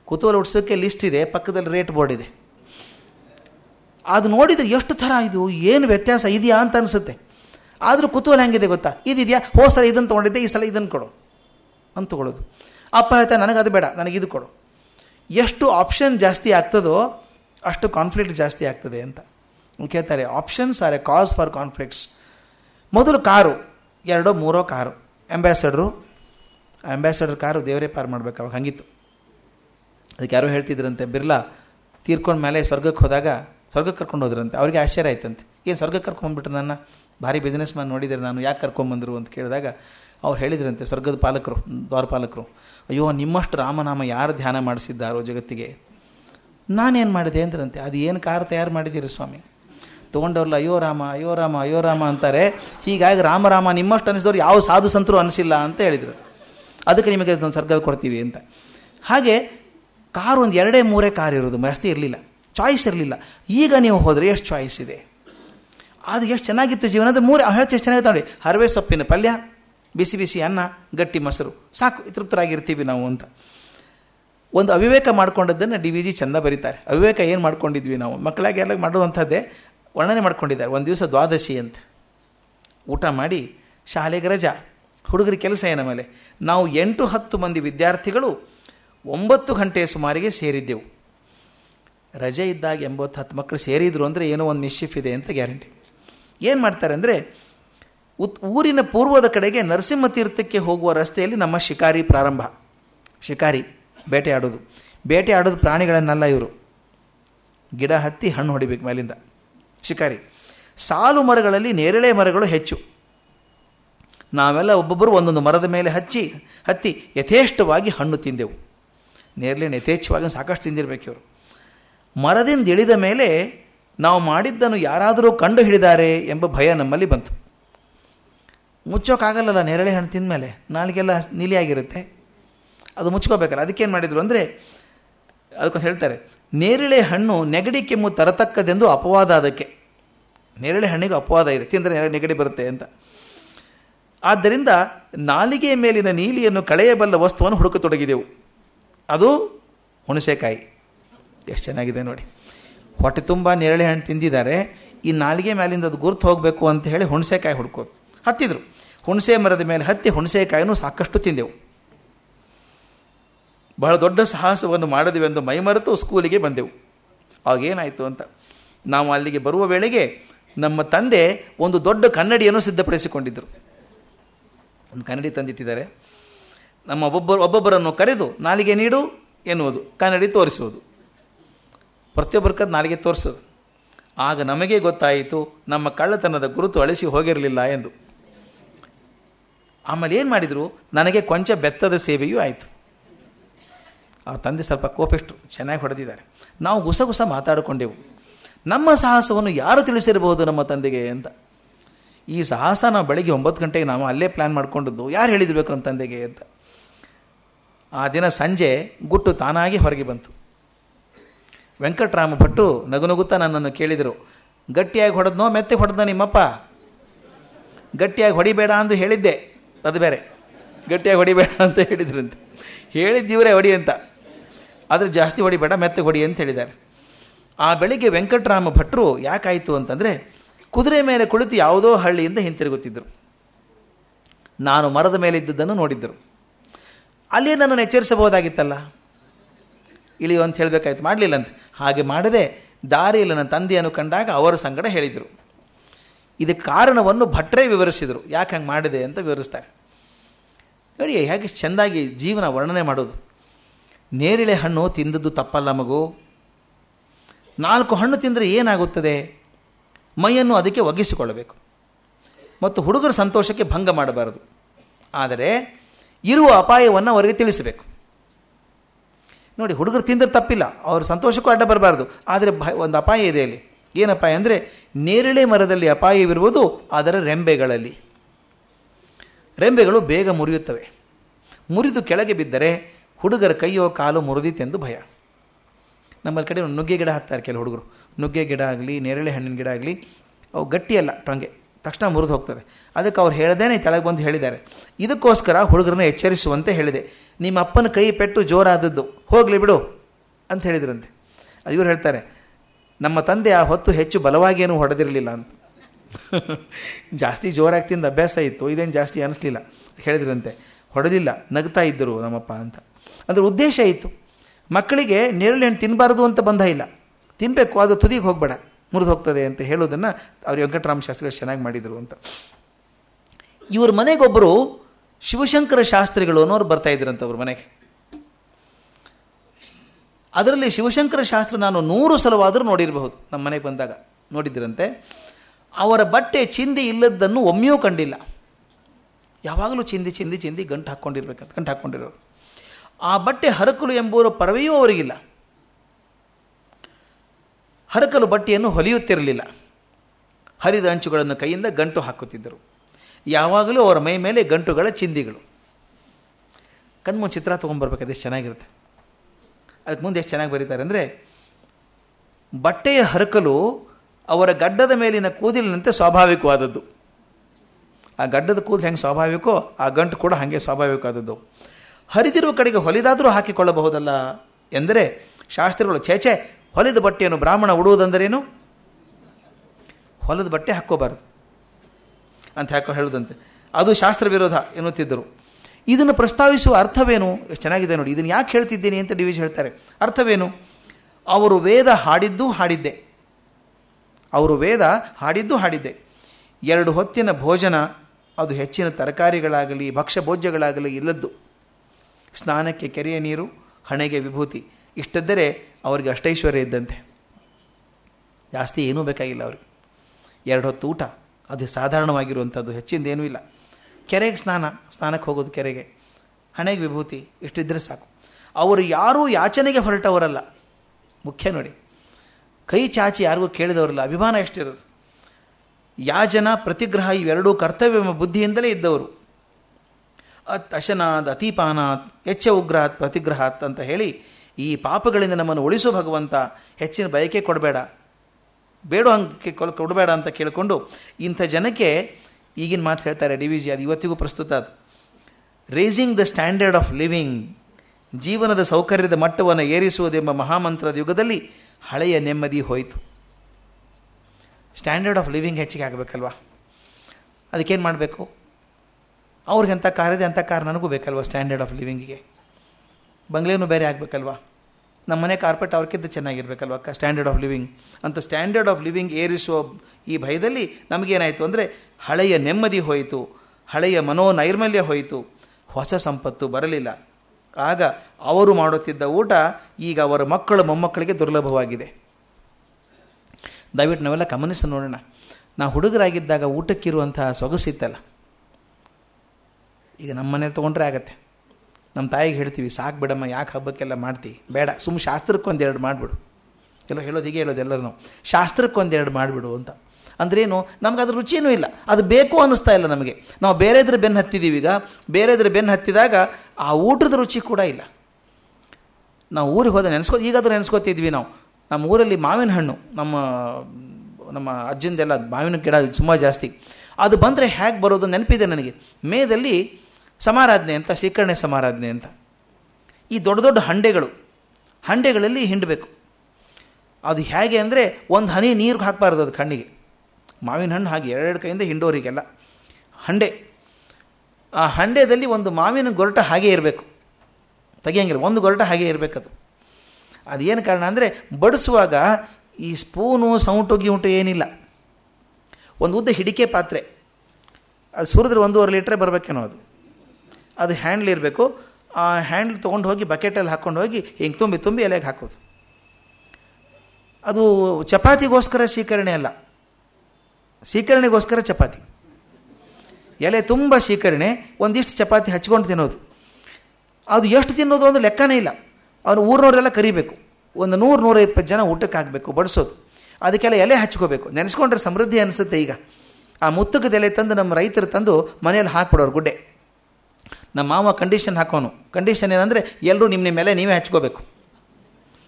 ಕುತೂಹಲ ಹುಡ್ಸೋಕ್ಕೆ ಲಿಸ್ಟ್ ಇದೆ, ಪಕ್ಕದಲ್ಲಿ ರೇಟ್ ಬೋರ್ಡ್ ಇದೆ. ಅದು ನೋಡಿದರೆ ಎಷ್ಟು ಥರ ಇದು, ಏನು ವ್ಯತ್ಯಾಸ ಇದೆಯಾ ಅಂತ ಅನಿಸುತ್ತೆ. ಆದರೂ ಕುತೂಹಲ ಹೆಂಗಿದೆ ಗೊತ್ತಾ? ಇದಿದೆಯಾ? ಹೋ ಸಲ ಇದನ್ನು ತೊಗೊಂಡಿದ್ದೆ, ಈ ಸಲ ಇದನ್ನು ಕೊಡು ಅಂತ ತೊಗೊಳ್ಳೋದು. ಅಪ್ಪ ಹೇಳ್ತಾರೆ, ನನಗೆ ಅದು ಬೇಡ, ನನಗೆ ಇದು ಕೊಡು. ಎಷ್ಟು ಆಪ್ಷನ್ ಜಾಸ್ತಿ ಆಗ್ತದೋ ಅಷ್ಟು ಕಾನ್ಫ್ಲಿಕ್ಟ್ ಜಾಸ್ತಿ ಆಗ್ತದೆ ಅಂತ. ಕೇಳ್ತಾರೆ. Options are a cause for conflicts ಮೊದಲು ಕಾರು, ಎರಡೋ, ಮೂರೋ ಕಾರು. ಅಂಬ್ಯಾಸಡ್ರು ಅಂಬಾಸಡರ್ ಕಾರು ದೇವರೇ ಪಾರು ಮಾಡ್ಬೇಕು, ಅವಾಗ ಹಂಗಿತ್ತು. ಅದಕ್ಕೆ ಯಾರೋ ಹೇಳ್ತಿದ್ರಂತೆ, ಬಿರ್ಲಾ, ತೀರ್ಕೊಂಡ ಮೇಲೆ ಸ್ವರ್ಗಕ್ಕೆ ಹೋದಾಗ, ಸ್ವರ್ಗಕ್ಕೆ ಕರ್ಕೊಂಡು ಹೋದ್ರಂತೆ. ಅವ್ರಿಗೆ ಆಶ್ಚರ್ಯ ಆಯ್ತಂತೆ. ಏನು, ಸ್ವರ್ಗಕ್ಕೆ ಕರ್ಕೊಂಡ್ಬಿಟ್ರು ನನ್ನ? ಭಾರಿ ಬಿಸ್ನೆಸ್ ಮ್ಯಾನ್ ನೋಡಿದರೆ ನಾನು ಯಾಕೆ ಕರ್ಕೊಂಬಂದರು ಅಂತ ಕೇಳಿದಾಗ, ಅವ್ರು ಹೇಳಿದ್ರಂತೆ, ಸ್ವರ್ಗದ ಪಾಲಕರು ದ್ವಾರಪಾಲಕರು ಅಯ್ಯೋ, ನಿಮ್ಮಷ್ಟು ರಾಮನಾಮ ಯಾರು ಧ್ಯಾನ ಮಾಡಿಸಿದ್ದಾರೋ ಜಗತ್ತಿಗೆ? ನಾನೇನು ಮಾಡಿದೆ? ಅಂದ್ರಂತೆ. ಅದು ಏನು ಕಾರ್ ತಯಾರು ಮಾಡಿದ್ದೀರಿ, ಸ್ವಾಮಿ? ತೊಗೊಂಡವ್ರಲ್ಲ, ಅಯ್ಯೋ ರಾಮ ಅಯ್ಯೋ ರಾಮ ಅಯ್ಯೋ ರಾಮ ಅಂತಾರೆ. ಹೀಗಾಗಿ ರಾಮ ರಾಮ ನಿಮ್ಮಷ್ಟು ಅನಿಸಿದವ್ರು ಯಾವ ಸಾಧು ಸಂತರು ಅನಿಸಿಲ್ಲ ಅಂತ ಹೇಳಿದರು. ಅದಕ್ಕೆ ನಿಮಗೆ ಒಂದು ಸ್ವರ್ಗದ ಕೊಡ್ತೀವಿ ಅಂತ. ಹಾಗೆ ಕಾರು ಒಂದು ಎರಡೇ, ಮೂರೇ ಕಾರ್ ಇರೋದು, ಜಾಸ್ತಿ ಇರಲಿಲ್ಲ. ಚಾಯ್ಸ್ ಇರಲಿಲ್ಲ. ಈಗ ನೀವು ಹೋದರೆ ಎಷ್ಟು ಚಾಯ್ಸ್ ಇದೆ? ಅದು ಎಷ್ಟು ಚೆನ್ನಾಗಿತ್ತು ಜೀವನ ಅದು ಮೂರು ಹೇಳ್ತಿ ಎಷ್ಟು ಚೆನ್ನಾಗಿತ್ತು ನೋಡಿ. ಹರವೆ ಸೊಪ್ಪಿನ ಪಲ್ಯ, ಬಿಸಿ ಬಿಸಿ ಅನ್ನ, ಗಟ್ಟಿ ಮೊಸರು. ಸಾಕು ತೃಪ್ತರಾಗಿರ್ತೀವಿ ನಾವು ಅಂತ. ಒಂದು ಅವಿವೇಕ ಮಾಡ್ಕೊಂಡದ್ದನ್ನು ಡಿ ವಿ ಜಿ ಚೆಂದ ಬರೀತಾರೆ. ಅವಿವೇಕ ಏನು ಮಾಡ್ಕೊಂಡಿದ್ವಿ ನಾವು? ಮಕ್ಕಳಾಗಿ ಎಲ್ಲ ಮಾಡುವಂಥದ್ದೇ ವರ್ಣನೆ ಮಾಡ್ಕೊಂಡಿದ್ದಾರೆ. ಒಂದು ದಿವಸ ದ್ವಾದಶಿ ಅಂತ. ಊಟ ಮಾಡಿ ಶಾಲೆಗೆ ರಜಾ. ಹುಡುಗರ ಕೆಲಸ ಏನ ಮೇಲೆ? ನಾವು ಎಂಟು ಹತ್ತು ಮಂದಿ ವಿದ್ಯಾರ್ಥಿಗಳು ಒಂಬತ್ತು ಗಂಟೆಯ ಸುಮಾರಿಗೆ ಸೇರಿದ್ದೆವು. ರಜೆ ಇದ್ದಾಗ ಎಂಬತ್ತು ಹತ್ತು ಮಕ್ಕಳು ಸೇರಿದ್ರು ಅಂದರೆ ಏನೋ ಒಂದು ಮಿಶ್ಚಿಫ್ ಇದೆ ಅಂತ ಗ್ಯಾರಂಟಿ ಏನು ಮಾಡ್ತಾರೆ ಅಂದರೆ, ಉತ್ ಊರಿನ ಪೂರ್ವದ ಕಡೆಗೆ ನರಸಿಂಹತೀರ್ಥಕ್ಕೆ ಹೋಗುವ ರಸ್ತೆಯಲ್ಲಿ ನಮ್ಮ ಶಿಕಾರಿ ಪ್ರಾರಂಭ. ಶಿಕಾರಿ, ಬೇಟೆ ಆಡೋದು. ಬೇಟೆ ಆಡೋದು ಪ್ರಾಣಿಗಳನ್ನೆಲ್ಲ ಇವರು. ಗಿಡ ಹತ್ತಿ ಹಣ್ಣು ಹೊಡಿಬೇಕು ಮೇಲಿಂದ. ಶಿಕಾರಿ. ಸಾಲು ಮರಗಳಲ್ಲಿ ನೇರಳೆ ಮರಗಳು ಹೆಚ್ಚು. ನಾವೆಲ್ಲ ಒಬ್ಬೊಬ್ಬರು ಒಂದೊಂದು ಮರದ ಮೇಲೆ ಹಚ್ಚಿ, ಹತ್ತಿ ಯಥೇಷ್ಟವಾಗಿ ಹಣ್ಣು ತಿಂದೆವು. ನೇರಳೆ ಯಥೇಚ್ಛವಾಗಿ ಸಾಕಷ್ಟು ತಿಂದಿರಬೇಕು ಇವರು. ಮರದಿಂದ ಇಳಿದ ಮೇಲೆ ನಾವು ಮಾಡಿದ್ದನ್ನು ಯಾರಾದರೂ ಕಂಡು ಹಿಡಿದಾರೆ ಎಂಬ ಭಯ ನಮ್ಮಲ್ಲಿ ಬಂತು. ಮುಚ್ಚೋಕ್ಕಾಗಲ್ಲಲ್ಲ ನೇರಳೆ ಹಣ್ಣು ತಿಂದ ಮೇಲೆ ನಾಲಿಗೆಲ್ಲ ನೀಲಿಯಾಗಿರುತ್ತೆ. ಅದು ಮುಚ್ಕೋಬೇಕಲ್ಲ. ಅದಕ್ಕೇನು ಮಾಡಿದರು ಅಂದರೆ, ಅದಕ್ಕೊಂದು ಹೇಳ್ತಾರೆ ನೇರಳೆ ಹಣ್ಣು ನೆಗಡಿ ಕೆಮ್ಮು ತರತಕ್ಕದೆಂದು ಅಪವಾದ ಅದಕ್ಕೆ. ನೇರಳೆ ಹಣ್ಣಿಗೆ ಅಪವಾದ ಇದೆ. ತಿಂದರೆ ನೆಗಡಿ ಬರುತ್ತೆ ಅಂತ. ಆದ್ದರಿಂದ ನಾಲಿಗೆಯ ಮೇಲಿನ ನೀಲಿಯನ್ನು ಕಳೆಯಬಲ್ಲ ವಸ್ತುವನ್ನು ಹುಡುಕತೊಡಗಿದೆವು. ಅದು ಹುಣಸೆಕಾಯಿ. ಎಷ್ಟು ಚೆನ್ನಾಗಿದೆ ನೋಡಿ. ಹೊಟ್ಟೆ ತುಂಬ ನೇರಳೆ ಹಣ್ಣು ತಿಂದಿದ್ದಾರೆ. ಈ ನಾಲಿಗೆ ಮೇಲಿಂದ ಅದು ಗುರ್ತು ಹೋಗಬೇಕು ಅಂತ ಹೇಳಿ ಹುಣಸೆಕಾಯಿ ಹುಡ್ಕೋದು. ಹತ್ತಿದ್ರು. ಹುಣಸೆ ಮರದ ಮೇಲೆ ಹತ್ತಿ ಹುಣಸೆಕಾಯಿನೂ ಸಾಕಷ್ಟು ತಿಂದೆವು. ಬಹಳ ದೊಡ್ಡ ಸಾಹಸವನ್ನು ಮಾಡಿದೆವೆಂದು ಮೈಮರೆತು ಸ್ಕೂಲಿಗೆ ಬಂದೆವು. ಆಗೇನಾಯಿತು ಅಂತ? ನಾವು ಅಲ್ಲಿಗೆ ಬರುವ ವೇಳೆಗೆ ನಮ್ಮ ತಂದೆ ಒಂದು ದೊಡ್ಡ ಕನ್ನಡಿಯನ್ನು ಸಿದ್ಧಪಡಿಸಿಕೊಂಡಿದ್ದರು ಒಂದು ಕನ್ನಡಿ ತಂದಿಟ್ಟಿದ್ದಾರೆ. ನಮ್ಮ ಒಬ್ಬೊಬ್ಬರು, ಒಬ್ಬೊಬ್ಬರನ್ನು ಕರೆದು ನಾಲಿಗೆ ನೀಡು ಎನ್ನುವುದು, ಕನ್ನಡಿ ತೋರಿಸುವುದು. ಪ್ರತಿಯೊಬ್ಬರ ಕದ್ದು ನಾಲಿಗೆ ತೋರಿಸೋದು. ಆಗ ನಮಗೆ ಗೊತ್ತಾಯಿತು, ನಮ್ಮ ಕಳ್ಳತನದ ಗುರುತು ಅಳಿಸಿ ಹೋಗಿರಲಿಲ್ಲ ಎಂದು. ಆಮೇಲೆ ಏನು ಮಾಡಿದರು? ನನಗೆ ಕೊಂಚ ಬೆತ್ತದ ಸೇವೆಯೂ ಆಯಿತು. ಆ ತಂದೆ ಸ್ವಲ್ಪ ಕೋಪಿಷ್ಟು ಚೆನ್ನಾಗಿ ಹೊಡೆದಿದ್ದಾರೆ. ನಾವು ಗುಸಗುಸ ಮಾತಾಡಿಕೊಂಡೆವು. ನಮ್ಮ ಸಾಹಸವನ್ನು ಯಾರು ತಿಳಿಸಿರಬಹುದು ನಮ್ಮ ತಂದೆಗೆ ಅಂತ? ಈ ಸಾಹಸ ನಾವು ಬೆಳಗ್ಗೆ ಒಂಬತ್ತು ಗಂಟೆಗೆ ನಾವು ಅಲ್ಲೇ ಪ್ಲ್ಯಾನ್ ಮಾಡಿಕೊಂಡಿದ್ದು ಯಾರು ಹೇಳಿದಿರಬೇಕು ನಮ್ಮ ತಂದೆಗೆ ಅಂತ? ಆ ದಿನ ಸಂಜೆ ಗುಟ್ಟು ತಾನಾಗಿ ಹೊರಗೆ ಬಂತು. ವೆಂಕಟರಾಮ ಭಟ್ಟು ನಗು ನಗುತ್ತಾ ನನ್ನನ್ನು ಕೇಳಿದರು, ಗಟ್ಟಿಯಾಗಿ ಹೊಡೆದ್ನೋ ಮೆತ್ತೆ ಹೊಡೆದ್ನೋ ನಿಮ್ಮಪ್ಪ? ಗಟ್ಟಿಯಾಗಿ ಹೊಡಿಬೇಡ ಅಂದು ಹೇಳಿದ್ದೆ. ಅದು ಬೇರೆ. ಗಟ್ಟಿಯಾಗಿ ಹೊಡಿಬೇಡ ಅಂತ ಹೇಳಿದ್ರಂತೆ. ಹೇಳಿದ್ದೀವರೇ ಹೊಡಿ ಅಂತ. ಆದರೆ ಜಾಸ್ತಿ ಹೊಡಿಬೇಡ ಮೆತ್ತಗೆ ಹೊಡಿ ಅಂತ ಹೇಳಿದ್ದಾರೆ. ಆ ಬೆಳಿಗ್ಗೆ ವೆಂಕಟರಾಮ ಭಟ್ರು ಯಾಕಾಯಿತು ಅಂತಂದರೆ ಕುದುರೆ ಮೇಲೆ ಕುಳಿತು ಯಾವುದೋ ಹಳ್ಳಿಯಿಂದ ಹಿಂತಿರುಗುತ್ತಿದ್ದರು. ನಾನು ಮರದ ಮೇಲೆ ಇದ್ದದ್ದನ್ನು ನೋಡಿದ್ದರು. ಅಲ್ಲಿ ನನ್ನನ್ನು ಎಚ್ಚರಿಸಬಹುದಾಗಿತ್ತಲ್ಲ? ಇಳಿಯೋ ಅಂತ ಹೇಳಬೇಕಾಯ್ತು ಮಾಡಲಿಲ್ಲಂತೆ ಹಾಗೆ ಮಾಡದೆ ದಾರಿಯಲ್ಲಿ ನನ್ನ ತಂದೆಯನ್ನು ಕಂಡಾಗ ಅವರ ಸಂಗಡ ಹೇಳಿದರು. ಇದಕ್ಕೆ ಕಾರಣವನ್ನು ಭಟ್ರೇ ವಿವರಿಸಿದರು. ಯಾಕೆ ಹಂಗೆ ಮಾಡಿದೆ ಅಂತ ವಿವರಿಸ್ತಾರೆ. ನೋಡಿ, ಹೇಗೆ ಚೆಂದಾಗಿ ಜೀವನ ವರ್ಣನೆ ಮಾಡೋದು. ನೇರಿಳೆ ಹಣ್ಣು ತಿಂದದ್ದು ತಪ್ಪಲ್ಲ ಮಗು. ನಾಲ್ಕು ಹಣ್ಣು ತಿಂದರೆ ಏನಾಗುತ್ತದೆ? ಮೈಯನ್ನು ಅದಕ್ಕೆ ಒಗ್ಗಿಸಿಕೊಳ್ಳಬೇಕು. ಮತ್ತು ಹುಡುಗರ ಸಂತೋಷಕ್ಕೆ ಭಂಗ ಮಾಡಬಾರದು. ಆದರೆ ಇರುವ ಅಪಾಯವನ್ನು ಅವರಿಗೆ ತಿಳಿಸಬೇಕು. ನೋಡಿ, ಹುಡುಗರು ತಿಂದರೆ ತಪ್ಪಿಲ್ಲ, ಅವ್ರ ಸಂತೋಷಕ್ಕೂ ಅಡ್ಡ ಬರಬಾರ್ದು. ಆದರೆ ಭ, ಒಂದು ಅಪಾಯ ಇದೆ ಅಲ್ಲಿ. ಏನು ಅಪಾಯ ಅಂದರೆ ನೇರಳೆ ಮರದಲ್ಲಿ ಅಪಾಯವಿರುವುದು ಅದರ ರೆಂಬೆಗಳಲ್ಲಿ. ರೆಂಬೆಗಳು ಬೇಗ ಮುರಿಯುತ್ತವೆ. ಮುರಿದು ಕೆಳಗೆ ಬಿದ್ದರೆ ಹುಡುಗರ ಕೈಯೋ ಕಾಲು ಮುರಿದಿತ್ತೆಂದು ಭಯ. ನಮ್ಮಲ್ಲಿ ಕಡೆ ನುಗ್ಗೆ ಗಿಡ ಹಾಕ್ತಾರೆ ಕೆಲವು ಹುಡುಗರು. ನುಗ್ಗೆ ಗಿಡ ಆಗಲಿ, ನೇರಳೆ ಹಣ್ಣಿನ ಗಿಡ ಆಗಲಿ, ಅವು ಗಟ್ಟಿಯಲ್ಲ ಟೊಂಗೆ ತಕ್ಷಣ ಮುರಿದು ಹೋಗ್ತದೆ. ಅದಕ್ಕೆ ಅವ್ರು ಹೇಳ್ದೇನೆ ಕೆಳಗೆ ಬಂದು ಹೇಳಿದ್ದಾರೆ. ಇದಕ್ಕೋಸ್ಕರ ಹುಡುಗರನ್ನ ಎಚ್ಚರಿಸುವಂತೆ ಹೇಳಿದೆ. ನಿಮ್ಮ ಅಪ್ಪನ ಕೈ ಪೆಟ್ಟು ಜೋರಾದದ್ದು. ಹೋಗಲಿ ಬಿಡು ಅಂತ ಹೇಳಿದ್ರಂತೆ. ಅದು ಇವ್ರು ಹೇಳ್ತಾರೆ, ನಮ್ಮ ತಂದೆ ಆ ಹೊತ್ತು ಹೆಚ್ಚು ಬಲವಾಗಿಯೇನು ಹೊಡೆದಿರಲಿಲ್ಲ ಅಂತ. ಜಾಸ್ತಿ ಜೋರಾಗಿ ತಿಂದ ಅಭ್ಯಾಸ ಇತ್ತು, ಇದೇನು ಜಾಸ್ತಿ ಅನಿಸ್ಲಿಲ್ಲ ಹೇಳಿದ್ರಂತೆ. ಹೊಡೆದಿಲ್ಲ, ನಗ್ತಾ ಇದ್ದರು ನಮ್ಮಪ್ಪ ಅಂತ. ಅಂದರೆ ಉದ್ದೇಶ ಇತ್ತು. ಮಕ್ಕಳಿಗೆ ನೇರಳೆ ಹಣ್ಣು ತಿನ್ನಬಾರ್ದು ಅಂತ ಬಂಧ ಇಲ್ಲ. ತಿನ್ನಬೇಕು ಅದು ತುದಿಗೆ ಹೋಗಬೇಡ, ಮುರಿದು ಹೋಗ್ತದೆ ಅಂತ ಹೇಳೋದನ್ನು ಅವ್ರು ವೆಂಕಟರಾಮ ಶಾಸ್ತ್ರಿಗಳು ಚೆನ್ನಾಗಿ ಮಾಡಿದರು ಅಂತ. ಇವ್ರ ಮನೆಗೊಬ್ಬರು ಶಿವಶಂಕರ ಶಾಸ್ತ್ರಿಗಳು ಅನ್ನೋರು ಬರ್ತಾ ಇದ್ರಂತ ಅವ್ರ ಮನೆಗೆ. ಅದರಲ್ಲಿ ಶಿವಶಂಕರ ಶಾಸ್ತ್ರ ನಾನು ನೂರು ಸಲವಾದರೂ ನೋಡಿರಬಹುದು, ನಮ್ಮ ಮನೆಗೆ ಬಂದಾಗ ನೋಡಿದ್ರಂತೆ. ಅವರ ಬಟ್ಟೆ ಚಿಂದಿ ಇಲ್ಲದ್ದನ್ನು ಒಮ್ಮೆಯೂ ಕಂಡಿಲ್ಲ. ಯಾವಾಗಲೂ ಚಿಂದಿ ಚಿಂದಿ ಚಿಂದಿ ಗಂಟು ಹಾಕ್ಕೊಂಡಿರ್ಬೇಕಂತ, ಗಂಟು ಹಾಕ್ಕೊಂಡಿರೋರು. ಆ ಬಟ್ಟೆ ಹರಕಲು ಎಂಬುವರ ಪರವೆಯೂ ಅವರಿಗಿಲ್ಲ. ಹರಕಲು ಬಟ್ಟೆಯನ್ನು ಹೊಲಿಯುತ್ತಿರಲಿಲ್ಲ. ಹರಿದ ಅಂಚುಗಳನ್ನು ಕೈಯಿಂದ ಗಂಟು ಹಾಕುತ್ತಿದ್ದರು. ಯಾವಾಗಲೂ ಅವರ ಮೈ ಮೇಲೆ ಗಂಟುಗಳ ಚಿಂದಿಗಳು. ಕಣ್ಮುಂದು ಚಿತ್ರ ತೊಗೊಂಡ್ಬರ್ಬೇಕು, ಅದೆಷ್ಟು ಚೆನ್ನಾಗಿರುತ್ತೆ. ಅದಕ್ಕೆ ಮುಂದೆ ಎಷ್ಟು ಚೆನ್ನಾಗಿ ಬರೀತಾರೆ ಅಂದರೆ, ಬಟ್ಟೆಯ ಹರಕಲು ಅವರ ಗಡ್ಡದ ಮೇಲಿನ ಕೂದಲಿನಂತೆ ಸ್ವಾಭಾವಿಕವಾದದ್ದು. ಆ ಗಡ್ಡದ ಕೂದಲು ಹೆಂಗೆ ಸ್ವಾಭಾವಿಕೋ, ಆ ಗಂಟು ಕೂಡ ಹಾಗೆ ಸ್ವಾಭಾವಿಕವಾದದ್ದು. ಹರಿದಿರುವ ಕಡೆಗೆ ಹೊಲಿದಾದರೂ ಹಾಕಿಕೊಳ್ಳಬಹುದಲ್ಲ? ಎಂದರೆ ಶಾಸ್ತ್ರಿಗಳು ಛೇಚೆ ಹೊಲಿದ ಬಟ್ಟೆಯನ್ನು ಬ್ರಾಹ್ಮಣ ಉಡುವುದಂದರೇನು? ಹೊಲದ ಬಟ್ಟೆ ಹಾಕ್ಕೋಬಾರದು. ಅಂತ ಹಾಕೋ ಹೇಳುದಂತೆ. ಅದು ಶಾಸ್ತ್ರ ವಿರೋಧ ಎನ್ನುತ್ತಿದ್ದರು. ಇದನ್ನು ಪ್ರಸ್ತಾವಿಸುವ ಅರ್ಥವೇನು? ಚೆನ್ನಾಗಿದೆ ನೋಡಿ. ಇದನ್ನು ಯಾಕೆ ಹೇಳ್ತಿದ್ದೀನಿ ಅಂತ ಡಿ ವಿಜ್ ಹೇಳ್ತಾರೆ. ಅರ್ಥವೇನು? ಅವರು ವೇದ ಹಾಡಿದ್ದು ಹಾಡಿದ್ದೆ. ಅವರು ವೇದ ಹಾಡಿದ್ದು ಹಾಡಿದ್ದೆ. ಎರಡು ಹೊತ್ತಿನ ಭೋಜನ ಅದು ಹೆಚ್ಚಿನ ತರಕಾರಿಗಳಾಗಲಿ, ಭಕ್ಷ್ಯ ಭೋಜ್ಯಗಳಾಗಲಿ ಇಲ್ಲದ್ದು. ಸ್ನಾನಕ್ಕೆ ಕೆರೆಯ ನೀರು, ಹಣೆಗೆ ವಿಭೂತಿ, ಇಷ್ಟದ್ದರೆ ಅವರಿಗೆ ಅಷ್ಟೈಶ್ವರ್ಯ ಇದ್ದಂತೆ. ಜಾಸ್ತಿ ಏನೂ ಬೇಕಾಗಿಲ್ಲ ಅವ್ರಿಗೆ. ಎರಡು ಹೊತ್ತು ಊಟ, ಅದು ಸಾಧಾರಣವಾಗಿರುವಂಥದ್ದು ಹೆಚ್ಚಿಂದೇನೂ ಇಲ್ಲ. ಕೆರೆಗೆ ಸ್ನಾನ, ಸ್ನಾನಕ್ಕೆ ಹೋಗೋದು ಕೆರೆಗೆ. ಹಣೆಗೆ ವಿಭೂತಿ ಇಷ್ಟಿದ್ದರೆ ಸಾಕು. ಅವರು ಯಾರೂ ಯಾಚನೆಗೆ ಹೊರಟವರಲ್ಲ. ಮುಖ್ಯ ನೋಡಿ. ಕೈ ಚಾಚಿ ಯಾರಿಗೂ ಕೇಳಿದವರಲ್ಲ, ಅಭಿಮಾನ ಎಷ್ಟಿರೋದು. ಯಾಜನ ಪ್ರತಿಗ್ರಹ ಇವೆರಡೂ ಕರ್ತವ್ಯ ಬುದ್ಧಿಯಿಂದಲೇ ಇದ್ದವರು. ಅತ್ ಅಶನಾದ್, ಅತಿಪಾನಾತ್ ಹೆಚ್ಚ ಉಗ್ರಾತ್, ಪ್ರತಿಗ್ರಹಾತ್ ಅಂತ ಹೇಳಿ ಈ ಪಾಪಗಳಿಂದ ನಮ್ಮನ್ನು ಉಳಿಸು ಭಗವಂತ ಹೆಚ್ಚಿನ ಬಯಕೆ ಕೊಡಬೇಡ. ಬೇಡ ಹಂಗೆ ಕೊಡಬೇಡ ಅಂತ ಕೇಳಿಕೊಂಡು ಇಂಥ ಜನಕ್ಕೆ ಈಗಿನ ಮಾತು ಹೇಳ್ತಾರೆ ಡಿ ವಿ ಜಿ, ಅದು ಇವತ್ತಿಗೂ ಪ್ರಸ್ತುತ ಅದು. Raising the standard of living ಜೀವನದ ಸೌಕರ್ಯದ ಮಟ್ಟವನ್ನು ಏರಿಸುವುದೆಂಬ ಮಹಾಮಂತ್ರದ ಯುಗದಲ್ಲಿ ಹಳೆಯ ನೆಮ್ಮದಿ ಹೋಯಿತು. ಸ್ಟ್ಯಾಂಡರ್ಡ್ ಆಫ್ ಲಿವಿಂಗ್ ಹೆಚ್ಚಿಗೆ ಆಗಬೇಕಲ್ವಾ? ಅದಕ್ಕೇನು ಮಾಡಬೇಕು? ಅವ್ರಿಗೆ ಅಂಥ ಕಾರ್ ಇದೆ ಅಂಥ ಕಾರ್ ನನಗೂ ಬೇಕಲ್ವಾ ಸ್ಟ್ಯಾಂಡರ್ಡ್ ಆಫ್ ಲಿವಿಂಗಿಗೆ ಬಂಗ್ಲೆನೂ ಬೇರೆ ಆಗಬೇಕಲ್ವಾ? ನಮ್ಮ ಮನೆ ಕಾರ್ಪೆಟ್ ಅವ್ರಿಗಿಂತ ಚೆನ್ನಾಗಿರ್ಬೇಕಲ್ವ ಸ್ಟ್ಯಾಂಡರ್ಡ್ ಆಫ್ ಲಿವಿಂಗ್ ಅಂತ ಸ್ಟ್ಯಾಂಡರ್ಡ್ ಆಫ್ ಲಿವಿಂಗ್ ಏರಿಸುವ ಈ ಭಯದಲ್ಲಿ ನಮಗೇನಾಯಿತು ಅಂದರೆ ಹಳೆಯ ನೆಮ್ಮದಿ ಹೋಯಿತು, ಹಳೆಯ ಮನೋ ನೈರ್ಮಲ್ಯ ಹೋಯಿತು, ಹೊಸ ಸಂಪತ್ತು ಬರಲಿಲ್ಲ. ಆಗ ಅವರು ಮಾಡುತ್ತಿದ್ದ ಊಟ ಈಗ ಅವರ ಮಕ್ಕಳು ಮೊಮ್ಮಕ್ಕಳಿಗೆ ದುರ್ಲಭವಾಗಿದೆ. ದಯವಿಟ್ಟು ನಾವೆಲ್ಲ ಗಮನಿಸಿ ನೋಡೋಣ. ನಾವು ಹುಡುಗರಾಗಿದ್ದಾಗ ಊಟಕ್ಕಿರುವಂತಹ ಸೊಗಸಿತ್ತಲ್ಲ. ಈಗ ನಮ್ಮ ಮನೇಲಿ ತೊಗೊಂಡ್ರೆ ಆಗತ್ತೆ. ನಮ್ಮ ತಾಯಿಗೆ ಹೇಳ್ತೀವಿ, ಸಾಕು ಬಿಡಮ್ಮ, ಯಾಕೆ ಹಬ್ಬಕ್ಕೆಲ್ಲ ಮಾಡ್ತಿ? ಬೇಡ ಸುಮ್ಮ ಶಾಸ್ತ್ರಕ್ಕೊಂದೆರಡು ಮಾಡಿಬಿಡು. ಎಲ್ಲ ಹೇಳೋದು ಹೀಗೆ ಹೇಳೋದು ಎಲ್ಲರೂ ನಾವು. ಶಾಸ್ತ್ರಕ್ಕೊಂದೆರಡು ಮಾಡಿಬಿಡು ಅಂತ. ಅಂದ್ರೇನು, ನಮ್ಗೆ ಅದ್ರ ರುಚಿಯೂ ಇಲ್ಲ. ಅದು ಬೇಕು ಅನ್ನಿಸ್ತಾ ಇಲ್ಲ ನಮಗೆ. ನಾವು ಬೇರೆದ್ರ ಬೆನ್ನು ಹತ್ತಿದ್ದೀವಿ ಈಗ. ಬೇರೆದ್ರ ಬೆನ್ನು ಹತ್ತಿದಾಗ ಆ ಊಟದ ರುಚಿ ಕೂಡ ಇಲ್ಲ. ನಾವು ಊರಿಗೆ ಹೋದ ನೆನೆಸ್ಕೋ, ಈಗಾದರೂ ನೆನೆಸ್ಕೋತಿದ್ವಿ ನಾವು. ನಮ್ಮ ಊರಲ್ಲಿ ಮಾವಿನ ಹಣ್ಣು, ನಮ್ಮ ನಮ್ಮ ಅಜ್ಜಂದೆಲ್ಲ ಮಾವಿನ ಗಿಡ ಸುಮಾರು ಜಾಸ್ತಿ. ಅದು ಬಂದರೆ ಹೇಗೆ ಬರೋದು ನೆನಪಿದೆ ನನಗೆ. ಮೇದಲ್ಲಿ ಸಮಾರಾಧನೆ ಅಂತ, ಶೇಖರಣೆ ಸಮಾರಾಧನೆ ಅಂತ. ಈ ದೊಡ್ಡ ದೊಡ್ಡ ಹಂಡೆಗಳು, ಹಂಡೆಗಳಲ್ಲಿ ಹಿಂಡಬೇಕು. ಅದು ಹೇಗೆ ಅಂದರೆ, ಒಂದು ಹನಿ ನೀರು ಹಾಕಬಾರ್ದು ಅದು ಕಣ್ಣಿಗೆ. ಮಾವಿನ ಹಣ್ಣು ಹಾಗೆ ಎರಡೆರಡು ಕೈಯಿಂದ ಹಿಂಡೋರಿಗೆಲ್ಲ. ಹಂಡೆ. ಆ ಹಂಡೆದಲ್ಲಿ ಒಂದು ಮಾವಿನ ಗೊರಟ ಹಾಗೆ ಇರಬೇಕು. ತೆಗಿಯಂಗಿಲ್ಲ, ಒಂದು ಗೊರಟ ಹಾಗೆ ಇರಬೇಕದು. ಅದೇನು ಕಾರಣ ಅಂದರೆ, ಬಡಿಸುವಾಗ ಈ ಸ್ಪೂನು, ಸೌಂಟು ಗಿಂಟು ಏನಿಲ್ಲ. ಒಂದು ಉದ್ದ ಹಿಡಿಕೆ ಪಾತ್ರೆ. ಅದು ಸುರಿದ್ರೆ ಒಂದೂವರೆ ಲೀಟ್ರೇ ಬರಬೇಕೇನೋ ಅದು. ಅದು ಹ್ಯಾಂಡ್ಲ್ ಇರಬೇಕು. ಆ ಹ್ಯಾಂಡ್ಲ್ ತೊಗೊಂಡು ಹೋಗಿ ಬಕೆಟಲ್ಲಿ ಹಾಕ್ಕೊಂಡು ಹೋಗಿ ಹಿಂಗೆ ತುಂಬಿ ತುಂಬಿ ಎಲೆಗೆ ಹಾಕೋದು. ಅದು ಚಪಾತಿಗೋಸ್ಕರ ಶೀಕರಣೆ ಅಲ್ಲ. ಶೀಕರಣೆಗೋಸ್ಕರ ಚಪಾತಿ. ಎಲೆ ತುಂಬ ಶೀಕರಣೆ, ಒಂದಿಷ್ಟು ಚಪಾತಿ ಹಚ್ಕೊಂಡು ತಿನ್ನೋದು. ಅದು ಎಷ್ಟು ತಿನ್ನೋದು ಒಂದು ಲೆಕ್ಕನೇ ಇಲ್ಲ. ಅವನು ಊರಿನವರೆಲ್ಲ ಕರಿಬೇಕು. ಒಂದು ನೂರು ನೂರ ಇಪ್ಪತ್ತು ಜನ ಊಟಕ್ಕೆ ಹಾಕಬೇಕು, ಬಡಿಸೋದು. ಅದಕ್ಕೆಲ್ಲ ಎಲೆ ಹಚ್ಕೋಬೇಕು. ನೆನೆಸ್ಕೊಂಡ್ರೆ ಸಮೃದ್ಧಿ ಅನಿಸುತ್ತೆ ಈಗ. ಆ ಮುತ್ತುಕದ ಎಲೆ ತಂದು ನಮ್ಮ ರೈತರು ತಂದು ಮನೆಯಲ್ಲಿ ಹಾಕ್ಬಿಡೋರು ಗುಡ್ಡೆ. ನಮ್ಮ ಮಾವ ಕಂಡೀಷನ್ ಹಾಕೋನು. ಕಂಡೀಷನ್ ಏನಂದರೆ ಎಲ್ಲರೂ ನಿಮ್ಮ ನಿಮ್ಮ ಮೇಲೆ ನೀವೇ ಹಚ್ಕೋಬೇಕು.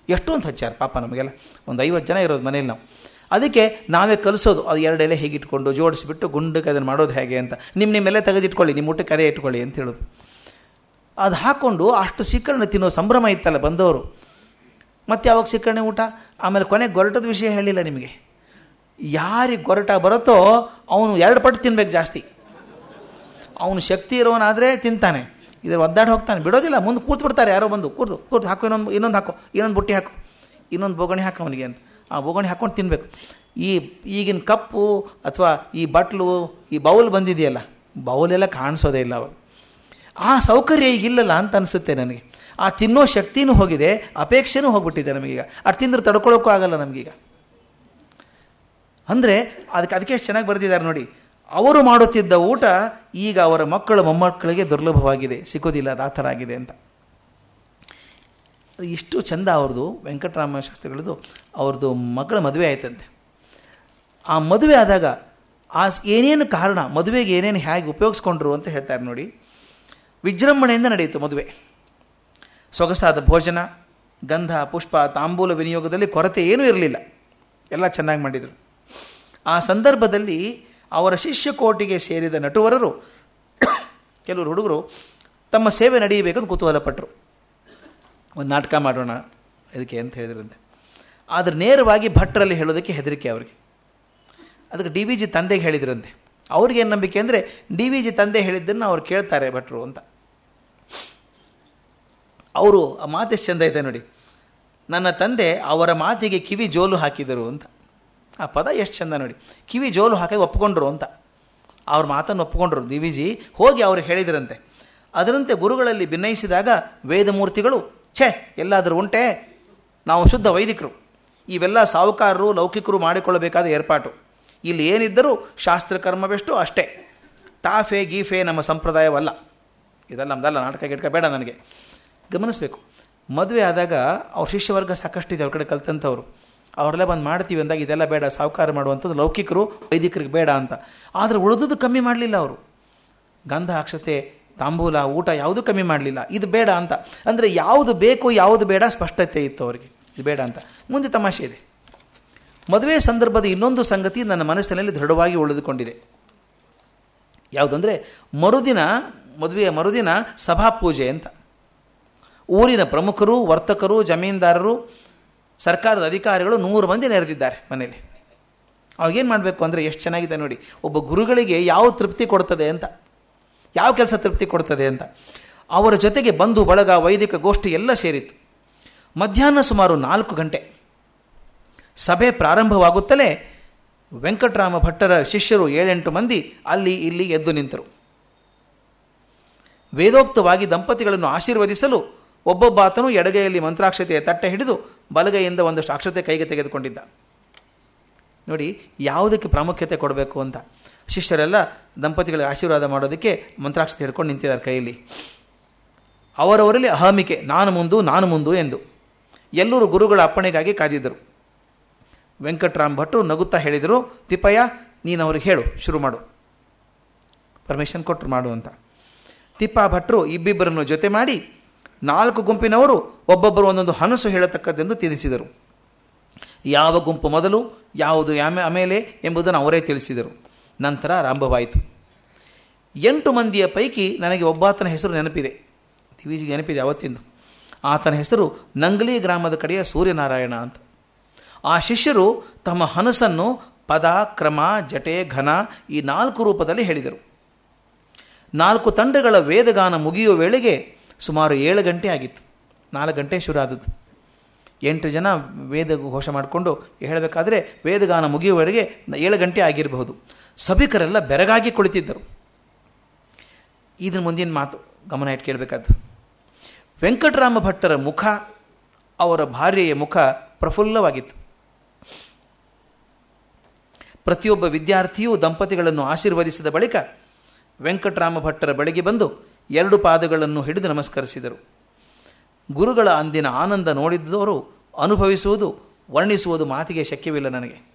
ಎಷ್ಟು ಅಂತ ಹಚ್ಚಾರ ಪಾಪ ನಮಗೆಲ್ಲ. ಒಂದು ಐವತ್ತು ಜನ ಇರೋದು ಮನೇಲಿ ನಾವು. ಅದಕ್ಕೆ ನಾವೇ ಕಲಿಸೋದು. ಅದು ಎರಡು ಎಲೆ ಹೇಗೆ ಇಟ್ಕೊಂಡು ಜೋಡಿಸಿಬಿಟ್ಟು ಗುಂಡಕ್ಕೆ ಅದನ್ನು ಮಾಡೋದು ಹೇಗೆ ಅಂತ. ನಿಮ್ಮ ನಿಮ್ಮ ಮೇಲೆ ತೆಗೆದಿಟ್ಕೊಳ್ಳಿ, ನಿಮ್ಮ ಊಟಕ್ಕೆ ಅದೇ ಇಟ್ಕೊಳ್ಳಿ ಅಂತ ಹೇಳೋದು. ಅದು ಹಾಕ್ಕೊಂಡು ಅಷ್ಟು ಸೀಕರಣೆ ತಿನ್ನೋ ಸಂಭ್ರಮ ಇತ್ತಲ್ಲ ಬಂದವರು. ಮತ್ತೆ ಯಾವಾಗ ಸೀಕರಣೆ ಊಟ? ಆಮೇಲೆ ಕೊನೆಗೆ ಗೊರಟದ ವಿಷಯ ಹೇಳಿಲ್ಲ ನಿಮಗೆ. ಯಾರಿಗೆ ಗೊರಟ ಬರುತ್ತೋ ಅವನು ಎರಡು ಪಟ್ಟು ತಿನ್ಬೇಕು ಜಾಸ್ತಿ. ಅವನು ಶಕ್ತಿ ಇರೋನಾದರೆ ತಿಂತಾನೆ. ಇದ್ರ ಒದ್ದಾಡಿ ಹೋಗ್ತಾನೆ. ಬಿಡೋದಿಲ್ಲ, ಮುಂದೆ ಕೂತು ಬಿಡ್ತಾರೆ ಯಾರೋ ಬಂದು, ಕೂರ್ದು ಕೂರ್ದು, ಹಾಕು, ಇನ್ನೊಂದು ಇನ್ನೊಂದು ಹಾಕು, ಇನ್ನೊಂದು ಬುಟ್ಟಿ ಹಾಕು, ಇನ್ನೊಂದು ಬೋಗಣಿ ಹಾಕು ಅವನಿಗೆ ಅಂತ. ಆ ಬೋಗಣಿ ಹಾಕ್ಕೊಂಡು ತಿನ್ನಬೇಕು ಈ ಈಗಿನ ಕಪ್ಪು ಅಥವಾ ಈ ಬಟ್ಲು, ಈ ಬೌಲ್ ಬಂದಿದೆಯಲ್ಲ, ಬೌಲೆಲ್ಲ ಕಾಣಿಸೋದೇ ಇಲ್ಲ ಅವಾಗ ಆ ಸೌಕರ್ಯ ಈಗಿಲ್ಲಲ್ಲ ಅಂತ ಅನಿಸುತ್ತೆ ನನಗೆ. ಆ ತಿನ್ನೋ ಶಕ್ತಿನೂ ಹೋಗಿದೆ, ಅಪೇಕ್ಷೆನೂ ಹೋಗ್ಬಿಟ್ಟಿದೆ ನಮಗೀಗ. ಅದು ತಿಂದ್ರೆ ತಡ್ಕೊಳ್ಳೋಕ್ಕೂ ಆಗಲ್ಲ ನಮಗೀಗ. ಅಂದರೆ ಅದಕ್ಕೆ ಅದಕ್ಕೆ ಎಷ್ಟು ಚೆನ್ನಾಗಿ ಬರೆದಿದ್ದಾರೆ ನೋಡಿ. ಅವರು ಮಾಡುತ್ತಿದ್ದ ಊಟ ಈಗ ಅವರ ಮಕ್ಕಳು ಮೊಮ್ಮಕ್ಕಳಿಗೆ ದುರ್ಲಭವಾಗಿದೆ ಸಿಗೋದಿಲ್ಲ ಅದು ಆಗಿದೆ ಅಂತ. ಇಷ್ಟು ಚಂದ ಅವ್ರದ್ದು ವೆಂಕಟರಾಮ ಶಾಸ್ತ್ರಿಗಳದ್ದು, ಅವ್ರದ್ದು ಮಗಳ ಮದುವೆ ಆಯ್ತಂತೆ. ಆ ಮದುವೆ ಆದಾಗ ಆ ಏನೇನು ಕಾರಣ, ಮದುವೆಗೆ ಏನೇನು ಹೇಗೆ ಉಪಯೋಗಿಸ್ಕೊಂಡ್ರು ಅಂತ ಹೇಳ್ತಾರೆ ನೋಡಿ. ವಿಜೃಂಭಣೆಯಿಂದ ನಡೆಯಿತು ಮದುವೆ. ಸೊಗಸಾದ ಭೋಜನ, ಗಂಧ, ಪುಷ್ಪ, ತಾಂಬೂಲ ವಿನಿಯೋಗದಲ್ಲಿ ಕೊರತೆ ಏನೂ ಇರಲಿಲ್ಲ. ಎಲ್ಲ ಚೆನ್ನಾಗಿ ಮಾಡಿದರು. ಆ ಸಂದರ್ಭದಲ್ಲಿ ಅವರ ಶಿಷ್ಯ ಕೋಟಿಗೆ ಸೇರಿದ ನಟುವರರು, ಕೆಲವರು ಹುಡುಗರು ತಮ್ಮ ಸೇವೆ ನಡೆಯಬೇಕಂತ ಕುತೂಹಲಪಟ್ಟರು. ಒಂದು ನಾಟಕ ಮಾಡೋಣ ಇದಕ್ಕೆ ಅಂತ ಹೇಳಿದ್ರಂತೆ. ಆದರೆ ನೇರವಾಗಿ ಭಟ್ರಲ್ಲಿ ಹೇಳೋದಕ್ಕೆ ಹೆದರಿಕೆ ಅವರಿಗೆ. ಅದಕ್ಕೆ ಡಿ ವಿ ಜಿ ತಂದೆಗೆ ಹೇಳಿದ್ರಂತೆ. ಅವ್ರಿಗೇನು ನಂಬಿಕೆ ಅಂದರೆ ಡಿ ವಿ ಜಿ ತಂದೆ ಹೇಳಿದ್ದನ್ನು ಅವ್ರು ಕೇಳ್ತಾರೆ ಭಟ್ರು ಅಂತ. ಅವರು ಆ ಮಾತೆಷ್ಟು ಚೆಂದ ಇದೆ ನೋಡಿ. ನನ್ನ ತಂದೆ ಅವರ ಮಾತಿಗೆ ಕಿವಿ ಜೋಲು ಹಾಕಿದರು ಅಂತ. ಆ ಪದ ಎಷ್ಟು ಚಂದ ನೋಡಿ. ಕಿವಿ ಜೋಲು ಹಾಕಿ ಒಪ್ಕೊಂಡ್ರು ಅಂತ. ಅವ್ರ ಮಾತನ್ನು ಒಪ್ಕೊಂಡ್ರು. ದಿವಿಜಿ, ಹೋಗಿ ಅವರು ಹೇಳಿದ್ರಂತೆ. ಅದರಂತೆ ಗುರುಗಳಲ್ಲಿ ಭಿನ್ನಯಿಸಿದಾಗ ವೇದಮೂರ್ತಿಗಳು, ಛೇ, ಎಲ್ಲಾದರೂ ಉಂಟೆ? ನಾವು ಶುದ್ಧ ವೈದಿಕರು. ಇವೆಲ್ಲ ಸಾಹುಕಾರರು, ಲೌಕಿಕರು ಮಾಡಿಕೊಳ್ಳಬೇಕಾದ ಏರ್ಪಾಟು. ಇಲ್ಲಿ ಏನಿದ್ದರೂ ಶಾಸ್ತ್ರಕರ್ಮವೆಷ್ಟು ಅಷ್ಟೇ. ತಾಫೆ, ಗೀಫೆ ನಮ್ಮ ಸಂಪ್ರದಾಯವಲ್ಲ. ಇದೆಲ್ಲ ನಮ್ದಲ್ಲ ನಾಟಕ ಗಿಟ್ಕ ಬೇಡ ನನಗೆ. ಗಮನಿಸಬೇಕು. ಮದುವೆ ಆದಾಗ ಅವ್ರ ಶಿಷ್ಯವರ್ಗ ಸಾಕಷ್ಟಿದೆ, ಅವ್ರ ಕಡೆ ಕಲ್ತಂಥವ್ರು. ಅವರೆಲ್ಲ ಬಂದು ಮಾಡ್ತೀವಿ ಅಂದಾಗ ಇದೆಲ್ಲ ಬೇಡ, ಸಾಹುಕಾರ ಮಾಡುವಂಥದ್ದು ಲೌಕಿಕರು, ವೈದಿಕರಿಗೆ ಬೇಡ ಅಂತ. ಆದರೆ ಉಳಿದುದು ಕಮ್ಮಿ ಮಾಡಲಿಲ್ಲ ಅವರು. ಗಂಧ, ಅಕ್ಷತೆ, ತಾಂಬೂಲ, ಊಟ ಯಾವುದು ಕಮ್ಮಿ ಮಾಡಲಿಲ್ಲ. ಇದು ಬೇಡ ಅಂತ. ಅಂದರೆ ಯಾವುದು ಬೇಕು, ಯಾವುದು ಬೇಡ ಸ್ಪಷ್ಟತೆ ಇತ್ತು ಅವರಿಗೆ. ಇದು ಬೇಡ ಅಂತ. ಮುಂದೆ ತಮಾಷೆ ಇದೆ. ಮದುವೆ ಸಂದರ್ಭದ ಇನ್ನೊಂದು ಸಂಗತಿ ನನ್ನ ಮನಸ್ಸಿನಲ್ಲಿ ದೃಢವಾಗಿ ಉಳಿದುಕೊಂಡಿದೆ. ಯಾವುದಂದರೆ ಮರುದಿನ, ಮದುವೆಯ ಮರುದಿನ ಸಭಾ ಪೂಜೆ ಅಂತ. ಊರಿನ ಪ್ರಮುಖರು, ವರ್ತಕರು, ಜಮೀನ್ದಾರರು ಸರ್ಕಾರದ ಅಧಿಕಾರಿಗಳು ನೂರು ಮಂದಿ ನೆರೆದಿದ್ದಾರೆ ಮನೇಲಿ ಅವಾಗೇನು ಮಾಡಬೇಕು ಅಂದರೆ ಎಷ್ಟು ಚೆನ್ನಾಗಿದೆ ನೋಡಿ. ಒಬ್ಬ ಗುರುಗಳಿಗೆ ಯಾವ ತೃಪ್ತಿ ಕೊಡ್ತದೆ ಅಂತ. ಯಾವ ಕೆಲಸ ತೃಪ್ತಿ ಕೊಡ್ತದೆ ಅಂತ. ಅವರ ಜೊತೆಗೆ ಬಂಧು, ಬಳಗ, ವೈದಿಕ, ಗೋಷ್ಠಿ ಎಲ್ಲ ಸೇರಿತ್ತು. ಮಧ್ಯಾಹ್ನ ಸುಮಾರು ನಾಲ್ಕು ಗಂಟೆ. ಸಭೆ ಪ್ರಾರಂಭವಾಗುತ್ತಲೇ ವೆಂಕಟರಾಮ ಭಟ್ಟರ ಶಿಷ್ಯರು ಏಳೆಂಟು ಮಂದಿ ಅಲ್ಲಿ ಇಲ್ಲಿ ಎದ್ದು ನಿಂತರು. ವೇದೋಕ್ತವಾಗಿ ದಂಪತಿಗಳನ್ನು ಆಶೀರ್ವದಿಸಲು ಒಬ್ಬೊಬ್ಬಾತನು ಎಡಗೈಯಲ್ಲಿ ಮಂತ್ರಾಕ್ಷತೆಯ ತಟ್ಟೆ ಹಿಡಿದು ಬಲಗೈಯಿಂದ ಒಂದಷ್ಟು ಅಕ್ಷತೆ ಕೈಗೆ ತೆಗೆದುಕೊಂಡಿದ್ದ. ನೋಡಿ, ಯಾವುದಕ್ಕೆ ಪ್ರಾಮುಖ್ಯತೆ ಕೊಡಬೇಕು ಅಂತ. ಶಿಷ್ಯರೆಲ್ಲ ದಂಪತಿಗಳಿಗೆ ಆಶೀರ್ವಾದ ಮಾಡೋದಕ್ಕೆ ಮಂತ್ರಾಕ್ಷತೆ ಹಿಡ್ಕೊಂಡು ನಿಂತಿದ್ದಾರೆ ಕೈಯಲ್ಲಿ. ಅವರವರಲ್ಲಿ ಅಹಮಿಕೆ, ನಾನು ಮುಂದು ನಾನು ಮುಂದು ಎಂದು. ಎಲ್ಲರೂ ಗುರುಗಳ ಅಪ್ಪಣೆಗಾಗಿ ಕಾದಿದ್ದರು. ವೆಂಕಟರಾಮ್ ಭಟ್ರು ನಗುತ್ತಾ ಹೇಳಿದರು, ತಿಪ್ಪಯ್ಯ, ನೀನು ಅವ್ರಿಗೆ ಹೇಳು, ಶುರು ಮಾಡು. ಪರ್ಮಿಷನ್ ಕೊಟ್ಟರು ಮಾಡು ಅಂತ. ತಿಪ್ಪ ಭಟ್ರು ಇಬ್ಬಿಬ್ಬರನ್ನು ಜೊತೆ ಮಾಡಿ ನಾಲ್ಕು ಗುಂಪಿನವರು ಒಬ್ಬೊಬ್ಬರು ಒಂದೊಂದು ಹನಸು ಹೇಳತಕ್ಕದ್ದೆಂದು ತಿಳಿಸಿದರು ಯಾವ ಗುಂಪು ಮೊದಲು, ಯಾವುದು ಯಾಮೆ ಆಮೇಲೆ ಎಂಬುದನ್ನು ಅವರೇ ತಿಳಿಸಿದರು. ನಂತರ ಆರಂಭವಾಯಿತು. ಎಂಟು ಮಂದಿಯ ಪೈಕಿ ನನಗೆ ಒಬ್ಬಾತನ ಹೆಸರು ನೆನಪಿದೆ. ದಿವಿಜಿಗೆ ನೆನಪಿದೆ ಅವತ್ತಿಂದು. ಆತನ ಹೆಸರು ನಂಗ್ಲಿ ಗ್ರಾಮದ ಕಡೆಯ ಸೂರ್ಯನಾರಾಯಣ ಅಂತ. ಆ ಶಿಷ್ಯರು ತಮ್ಮ ಹನಸನ್ನು ಪದ, ಕ್ರಮ, ಜಟೆ, ಘನ ಈ ನಾಲ್ಕು ರೂಪದಲ್ಲಿ ಹೇಳಿದರು. ನಾಲ್ಕು ತಂಡಗಳ ವೇದಗಾನ ಮುಗಿಯುವ ವೇಳೆಗೆ ಸುಮಾರು ಏಳು ಗಂಟೆ ಆಗಿತ್ತು. ನಾಲ್ಕು ಗಂಟೆ ಶುರು ಆದದ್ದು. ಎಂಟು ಜನ ವೇದ ಘೋಷ ಮಾಡಿಕೊಂಡು ಹೇಳಬೇಕಾದ್ರೆ ವೇದಗಾನ ಮುಗಿಯುವವರೆಗೆ ಏಳು ಗಂಟೆ ಆಗಿರಬಹುದು. ಸಭಿಕರೆಲ್ಲ ಬೆರಗಾಗಿ ಕುಳಿತಿದ್ದರು. ಇದನ್ನು ಮುಂದಿನ ಮಾತು ಗಮನ ಇಟ್ಟು ಕೇಳಬೇಕಾದ್ದು. ವೆಂಕಟರಾಮ ಭಟ್ಟರ ಮುಖ ಅವರ ಭಾರ್ಯೆಯ ಮುಖ ಪ್ರಫುಲ್ಲವಾಗಿತ್ತು. ಪ್ರತಿಯೊಬ್ಬ ವಿದ್ಯಾರ್ಥಿಯೂ ದಂಪತಿಗಳನ್ನು ಆಶೀರ್ವದಿಸಿದ ಬಳಿಕ ವೆಂಕಟರಾಮ ಭಟ್ಟರ ಬಳಿಗೆ ಬಂದು ಎರಡು ಪಾದಗಳನ್ನು ಹಿಡಿದು ನಮಸ್ಕರಿಸಿದರು. ಗುರುಗಳ ಅಂದಿನ ಆನಂದ ನೋಡಿದ್ದವರು ಅನುಭವಿಸುವುದು, ವರ್ಣಿಸುವುದು ಮಾತಿಗೆ ಶಕ್ಯವಿಲ್ಲ ನನಗೆ.